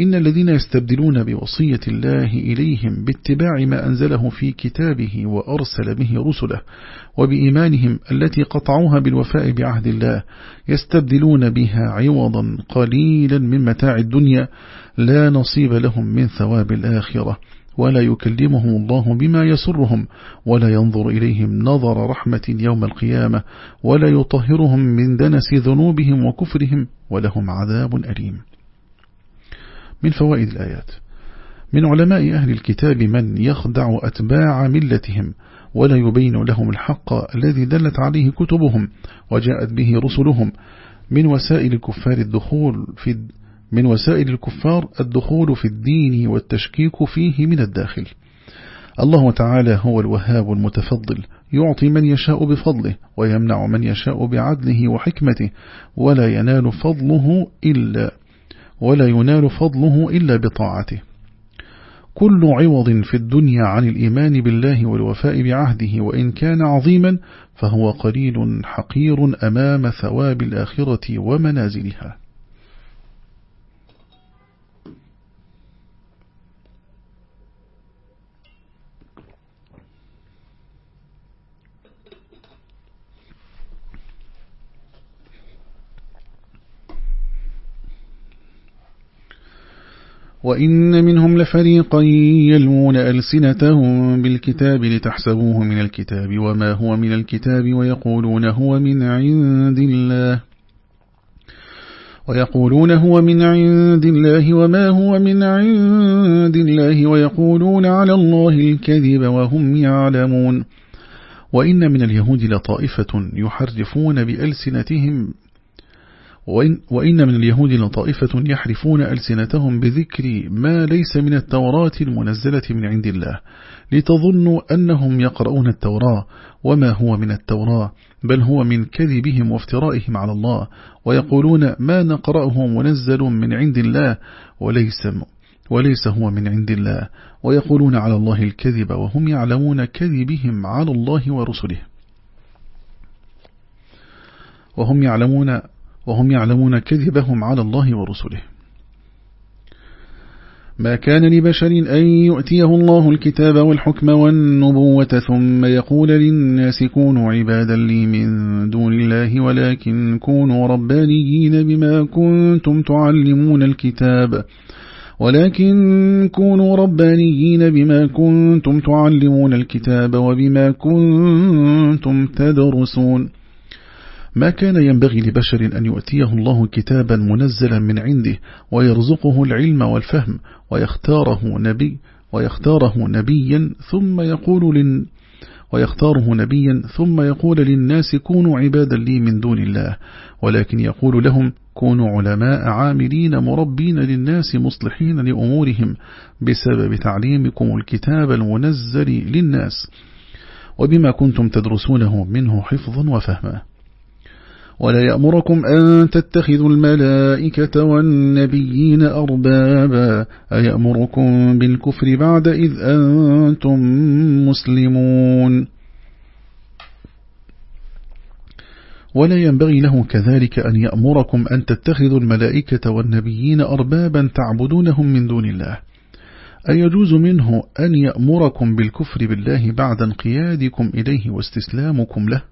إن الذين يستبدلون بوصية الله إليهم باتباع ما أنزله في كتابه وأرسل به رسله وبإيمانهم التي قطعوها بالوفاء بعهد الله يستبدلون بها عوضا قليلا من متاع الدنيا لا نصيب لهم من ثواب الآخرة ولا يكلمهم الله بما يسرهم ولا ينظر إليهم نظر رحمة يوم القيامة ولا يطهرهم من دنس ذنوبهم وكفرهم ولهم عذاب أليم من فوائد الآيات. من علماء أهل الكتاب من يخدع أتباع ملتهم ولا يبين لهم الحق الذي دلت عليه كتبهم وجاءت به رسلهم. من وسائل الكفار الدخول في من وسائل الكفار الدخول في الدين والتشكيك فيه من الداخل. الله تعالى هو الوهاب المتفضل يعطي من يشاء بفضله ويمنع من يشاء بعدله وحكمته ولا ينال فضله إلا ولا ينال فضله إلا بطاعته. كل عوض في الدنيا عن الإيمان بالله والوفاء بعهده وإن كان عظيما فهو قليل حقير أمام ثواب الآخرة ومنازلها. وإن منهم لفريقا يلمون ألسنتهم بالكتاب لتحسبوه من الكتاب وما هو من الكتاب ويقولون هو من عند الله ويقولون هو من عند الله وما هو من عند الله ويقولون على الله الكذب وهم يعلمون وإن من اليهود لطائفة يحرفون بألسنتهم وإن, وإن من اليهود لطائفة يحرفون ألسنتهم بذكر ما ليس من التوراة المنزلة من عند الله لتظنوا أنهم يقرؤون التوراة وما هو من التوراة بل هو من كذبهم وافترائهم على الله ويقولون ما نقرأه منزل من عند الله وليس وليس هو من عند الله ويقولون على الله الكذب وهم يعلمون كذبهم على الله ورسله. وهم يعلمون وهم يعلمون كذبهم على الله ورسله. ما كان لبشر أن يؤتيه الله الكتاب والحكم والنبوة ثم يقول للناس كونوا عبادا لي من دون الله ولكن كونوا ربانيين بما كنتم تعلمون الكتاب. ولكن كونوا ربانيين بما كنتم تعلمون الكتاب وبما كنتم تدرسون. ما كان ينبغي لبشر أن يؤتيه الله كتابا منزلا من عنده ويرزقه العلم والفهم ويختاره نبي ويختاره نبيا ثم يقول لن ويختاره نبيا ثم يقول للناس كونوا عبادا لي من دون الله ولكن يقول لهم كونوا علماء عاملين مربين للناس مصلحين لأمورهم بسبب تعليمكم الكتاب المنزل للناس وبما كنتم تدرسونه منه حفظا وفهما. ولا يأمركم أن تتخذوا الملائكة والنبيين أربابا. أيأمركم بالكفر بعد إذ أنتم مسلمون. ولا ينبغي له كذلك أن يأمركم أن تتخذوا الملائكة والنبيين أربابا تعبدونهم من دون الله. أيجوز منه أن يأمركم بالكفر بالله بعد انقيادكم إليه واستسلامكم له؟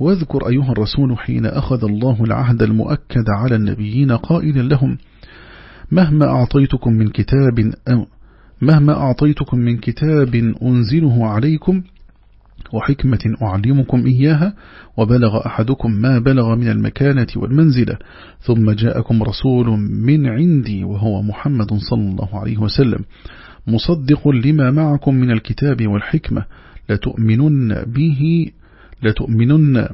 واذكر أيها الرسول حين أخذ الله العهد المؤكد على النبيين قائلا لهم مهما أعطيتكم من كتاب أو مهما أعطيتكم من كتاب أنزله عليكم وحكمة أعلمكم إياها وبلغ أحدكم ما بلغ من المكانة والمنزلة ثم جاءكم رسول من عندي وهو محمد صلى الله عليه وسلم مصدق لما معكم من الكتاب والحكمة لتؤمنن به لتؤمنن,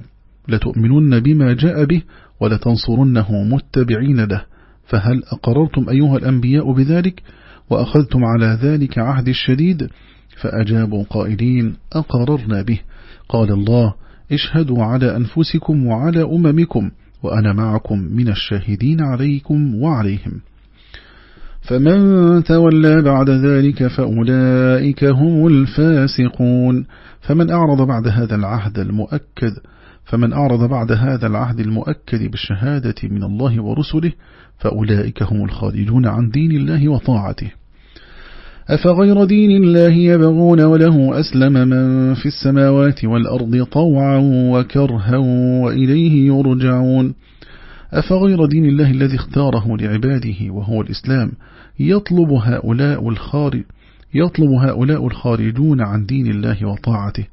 لتؤمنن بما جاء به ولتنصرنه متبعين له. فهل أقررتم أيها الأنبياء بذلك؟ وأخذتم على ذلك عهد الشديد؟ فأجابوا قائلين أقررنا به. قال الله اشهدوا على أنفسكم وعلى أممكم وأنا معكم من الشاهدين عليكم وعليهم. فمن تولى بعد ذلك فأولئك هم الفاسقون. فمن أعرض بعد هذا العهد المؤكد فمن أعرض بعد هذا العهد المؤكد بالشهادة من الله ورسله فأولئك هم الخالدون عن دين الله وطاعته. أفغير دين الله يبغون وله أسلم من في السماوات والأرض طوعا وكرها وإليه يرجعون. أفغير دين الله الذي اختاره لعباده وهو الإسلام؟ يطلب هؤلاء الخارج يطلب هؤلاء الخارجون عن دين الله وطاعته.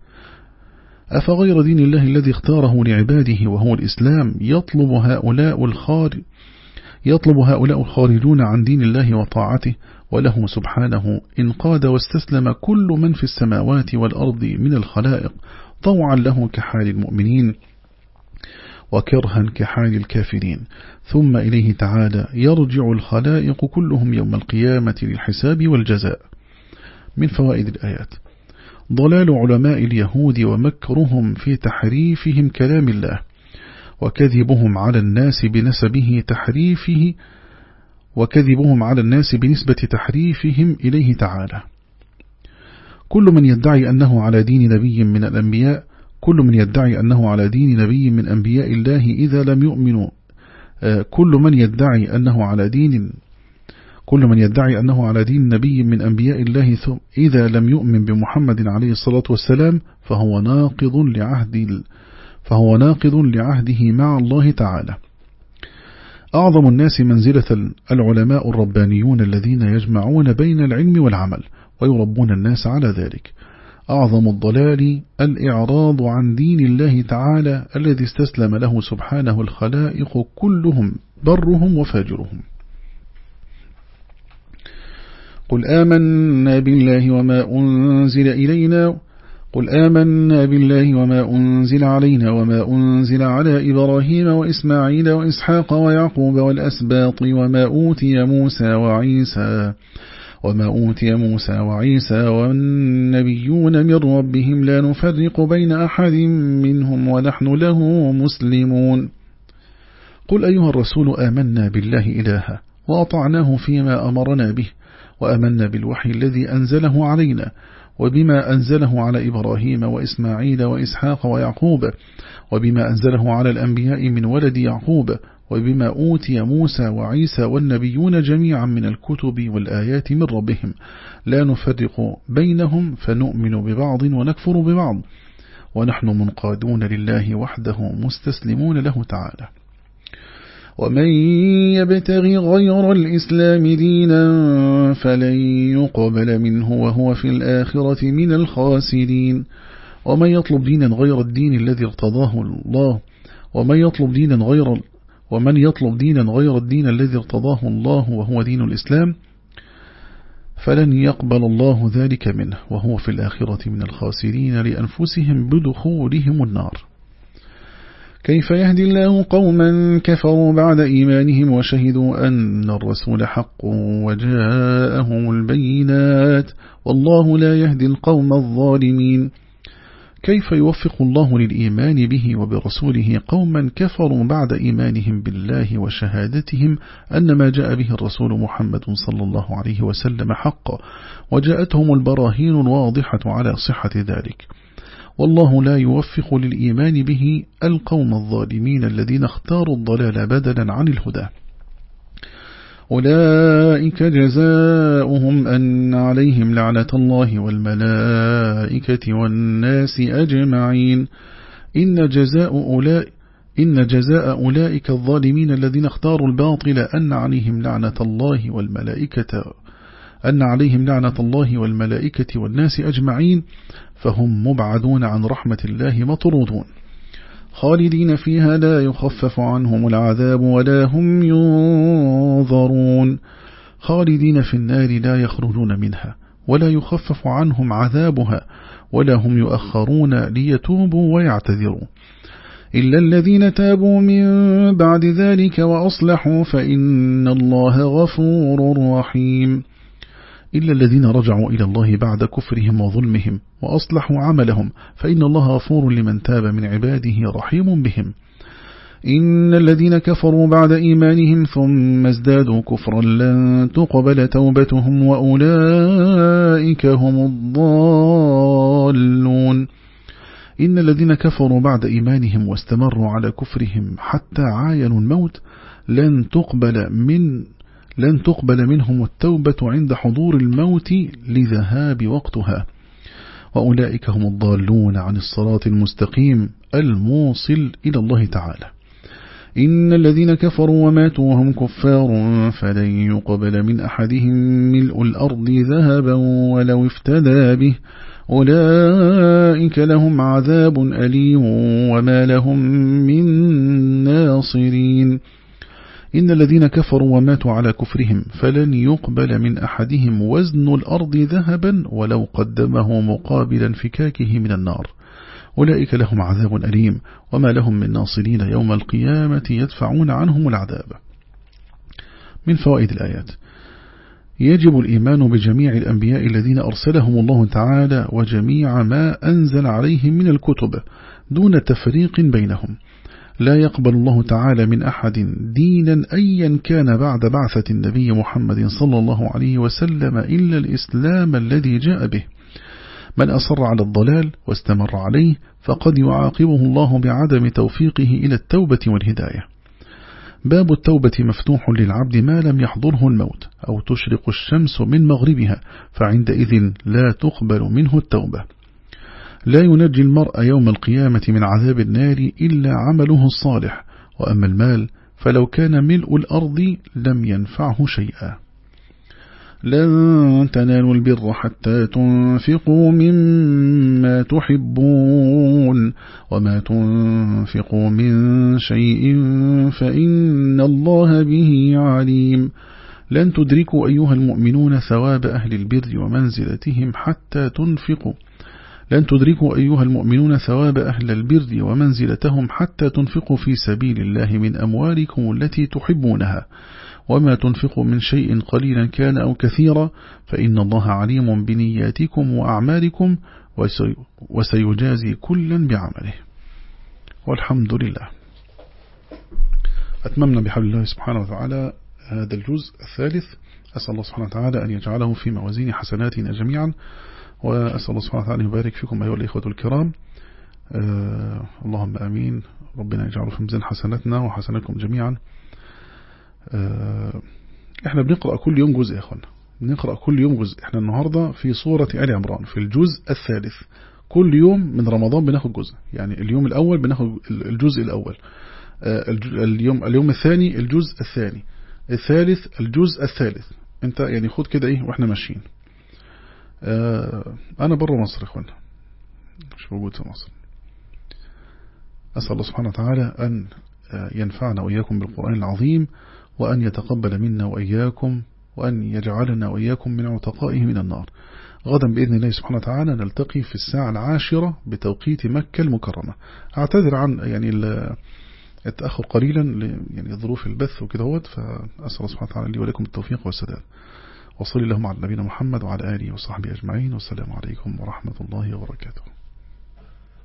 أفغير دين الله الذي اختاره لعباده وهو الإسلام؟ يطلب هؤلاء الخارج يطلب هؤلاء الخارجون عن دين الله وطاعته. وله سبحانه انقاد واستسلم كل من في السماوات والأرض من الخلائق طوعا له كحال المؤمنين. وكرها كحال الكافرين. ثم إليه تعالى يرجع الخلائق كلهم يوم القيامة للحساب والجزاء. من فوائد الآيات. ضلال علماء اليهود ومكرهم في تحريفهم كلام الله وكذبهم على الناس بنسبه تحريفه وكذبهم على الناس بنسبة تحريفهم إليه تعالى. كل من يدعي أنه على دين نبي من الأنبياء كل من يدعي أنه على دين نبي من أنبياء الله إذا لم يؤمنوا آه، كل من يدعي أنه على دين كل من يدعي أنه على دين نبي من أنبياء الله ثم إذا لم يؤمن بمحمد عليه الصلاة والسلام فهو ناقض لعهد فهو ناقض لعهده مع الله تعالى. أعظم الناس منزلة العلماء الربانيون الذين يجمعون بين العلم والعمل ويربون الناس على ذلك. أعظم الضلال الإعراض عن دين الله تعالى الذي استسلم له سبحانه الخلائق كلهم برهم وفاجرهم. قل آمنا بالله وما أنزل إلينا قل آمنا بالله وما أنزل علينا وما أنزل على إبراهيم وإسماعيل وإسحاق ويعقوب والأسباط وما أوتي موسى وعيسى وما أوتي موسى وعيسى والنبيون من ربهم لا نفرق بين أحد منهم ونحن له مسلمون قل أيها الرسول آمنا بالله إلها وأطعناه فيما أمرنا به وأمنا بالوحي الذي أنزله علينا وبما أنزله على إبراهيم وإسماعيل وإسحاق ويعقوب وبما أنزله على الأنبياء من ولد يعقوب وبما أوتي موسى وعيسى والنبيون جميعا من الكتب والآيات من ربهم. لا نفرق بينهم فنؤمن ببعض ونكفر ببعض. ونحن منقادون لله وحده مستسلمون له تعالى. ومن يبتغي غير الإسلام دينا فلن يقبل منه وهو في الآخرة من الخاسرين. ومن يطلب دينا غير الدين الذي ارتضاه الله. ومن يطلب دينا غير ومن يطلب دينا غير الدين الذي ارتضاه الله وهو دين الإسلام فلن يقبل الله ذلك منه وهو في الآخرة من الخاسرين لأنفسهم بدخولهم النار. كيف يهدي الله قوما كفروا بعد إيمانهم وشهدوا أن الرسول حق وجاءهم البينات والله لا يهدي القوم الظالمين كيف يوفق الله للإيمان به وبرسوله قوما كفروا بعد إيمانهم بالله وشهادتهم أن ما جاء به الرسول محمد صلى الله عليه وسلم حق وجاءتهم البراهين الواضحة على صحة ذلك. والله لا يوفق للإيمان به القوم الظالمين الذين اختاروا الضلال بدلا عن الهدى. أولئك جزاؤهم أن عليهم لعنة الله والملائكة والناس أجمعين. إن جزاء أولئك إن جزاء أولئك الظالمين الذين اختاروا الباطل أن عليهم لعنة الله والملائكة أن عليهم لعنة الله والملائكة والناس أجمعين فهم مبعدون عن رحمة الله مطرودون. خالدين فيها لا يخفف عنهم العذاب ولا هم ينظرون. خالدين في النار لا يخرجون منها ولا يخفف عنهم عذابها ولا هم يؤخرون ليتوبوا ويعتذروا. إلا الذين تابوا من بعد ذلك وأصلحوا فإن الله غفور رحيم. إلا الذين رجعوا إلى الله بعد كفرهم وظلمهم وأصلحوا عملهم فإن الله غفور لمن تاب من عباده رحيم بهم. إن الذين كفروا بعد إيمانهم ثم ازدادوا كفرا لن تقبل توبتهم وأولئك هم الضالون. إن الذين كفروا بعد إيمانهم واستمروا على كفرهم حتى عاينوا الموت لن تقبل من لن تقبل منهم التوبة عند حضور الموت لذهاب وقتها. وأولئك هم الضالون عن الصراط المستقيم الموصل إلى الله تعالى. إن الذين كفروا وماتوا وهم كفار فلن يقبل من أحدهم ملء الأرض ذهبا ولو افتدى به. أولئك لهم عذاب أليم وما لهم من ناصرين. إن الذين كفروا وماتوا على كفرهم فلن يقبل من أحدهم وزن الأرض ذهبا ولو قدمه مقابل انفكاكه من النار. أولئك لهم عذاب أليم وما لهم من ناصرين يوم القيامة يدفعون عنهم العذاب. من فوائد الآيات. يجب الإيمان بجميع الأنبياء الذين أرسلهم الله تعالى وجميع ما أنزل عليهم من الكتب دون تفريق بينهم. لا يقبل الله تعالى من أحد دينا أيا كان بعد بعثة النبي محمد صلى الله عليه وسلم إلا الإسلام الذي جاء به. من أصر على الضلال واستمر عليه فقد يعاقبه الله بعدم توفيقه إلى التوبة والهداية. باب التوبة مفتوح للعبد ما لم يحضره الموت أو تشرق الشمس من مغربها فعندئذ لا تقبل منه التوبة. لا ينجي المرء يوم القيامة من عذاب النار إلا عمله الصالح وأما المال فلو كان ملء الأرض لم ينفعه شيئا. لن تنالوا البر حتى تنفقوا مما تحبون وما تنفقوا من شيء فإن الله به عليم. لن تدركوا أيها المؤمنون ثواب أهل البر ومنزلتهم حتى تنفقوا. لن تدركوا أيها المؤمنون ثواب أهل البر ومنزلتهم حتى تنفقوا في سبيل الله من أموالكم التي تحبونها. وما تنفقوا من شيء قليلا كان أو كثيرا فإن الله عليم بنياتكم وأعمالكم وسيجازي كلا بعمله. والحمد لله. أتممنا بحول الله سبحانه وتعالى هذا الجزء الثالث. أسأل الله سبحانه وتعالى أن يجعله في موازين حسناتنا جميعا. وأسأل الله سبحانه وتعالى يبارك فيكم أيها الإخوة الكرام. آه اللهم أمين. ربنا يجعله في ميزان حسناتنا وحسناتكم جميعا. آه إحنا بنقرأ كل يوم جزء يا اخوانا بنقرأ كل يوم جزء. إحنا النهاردة في صورة آل عمران في الجزء الثالث. كل يوم من رمضان بناخد جزء. يعني اليوم الأول بناخد الجزء الأول. آه اليوم اليوم الثاني الجزء الثاني. الثالث الجزء الثالث. أنت يعني خد كده إيه وإحنا ماشيين. آه أنا بره مصر يا اخوانا مش موجود في مصر. أسأل الله سبحانه وتعالى أن ينفعنا وإياكم بالقرآن العظيم وأن يتقبل منا وإياكم وأن يجعلنا وإياكم من عتقائه من النار. غدا بإذن الله سبحانه وتعالى نلتقي في الساعة العاشرة بتوقيت مكة المكرمة. أعتذر عن يعني التأخر قليلا يعني ظروف البث وكده فأسأل الله سبحانه وتعالى لي ولكم التوفيق والسداد. وصلي اللهم على نبينا محمد وعلى آله وصحبه أجمعين والسلام عليكم ورحمة الله وبركاته.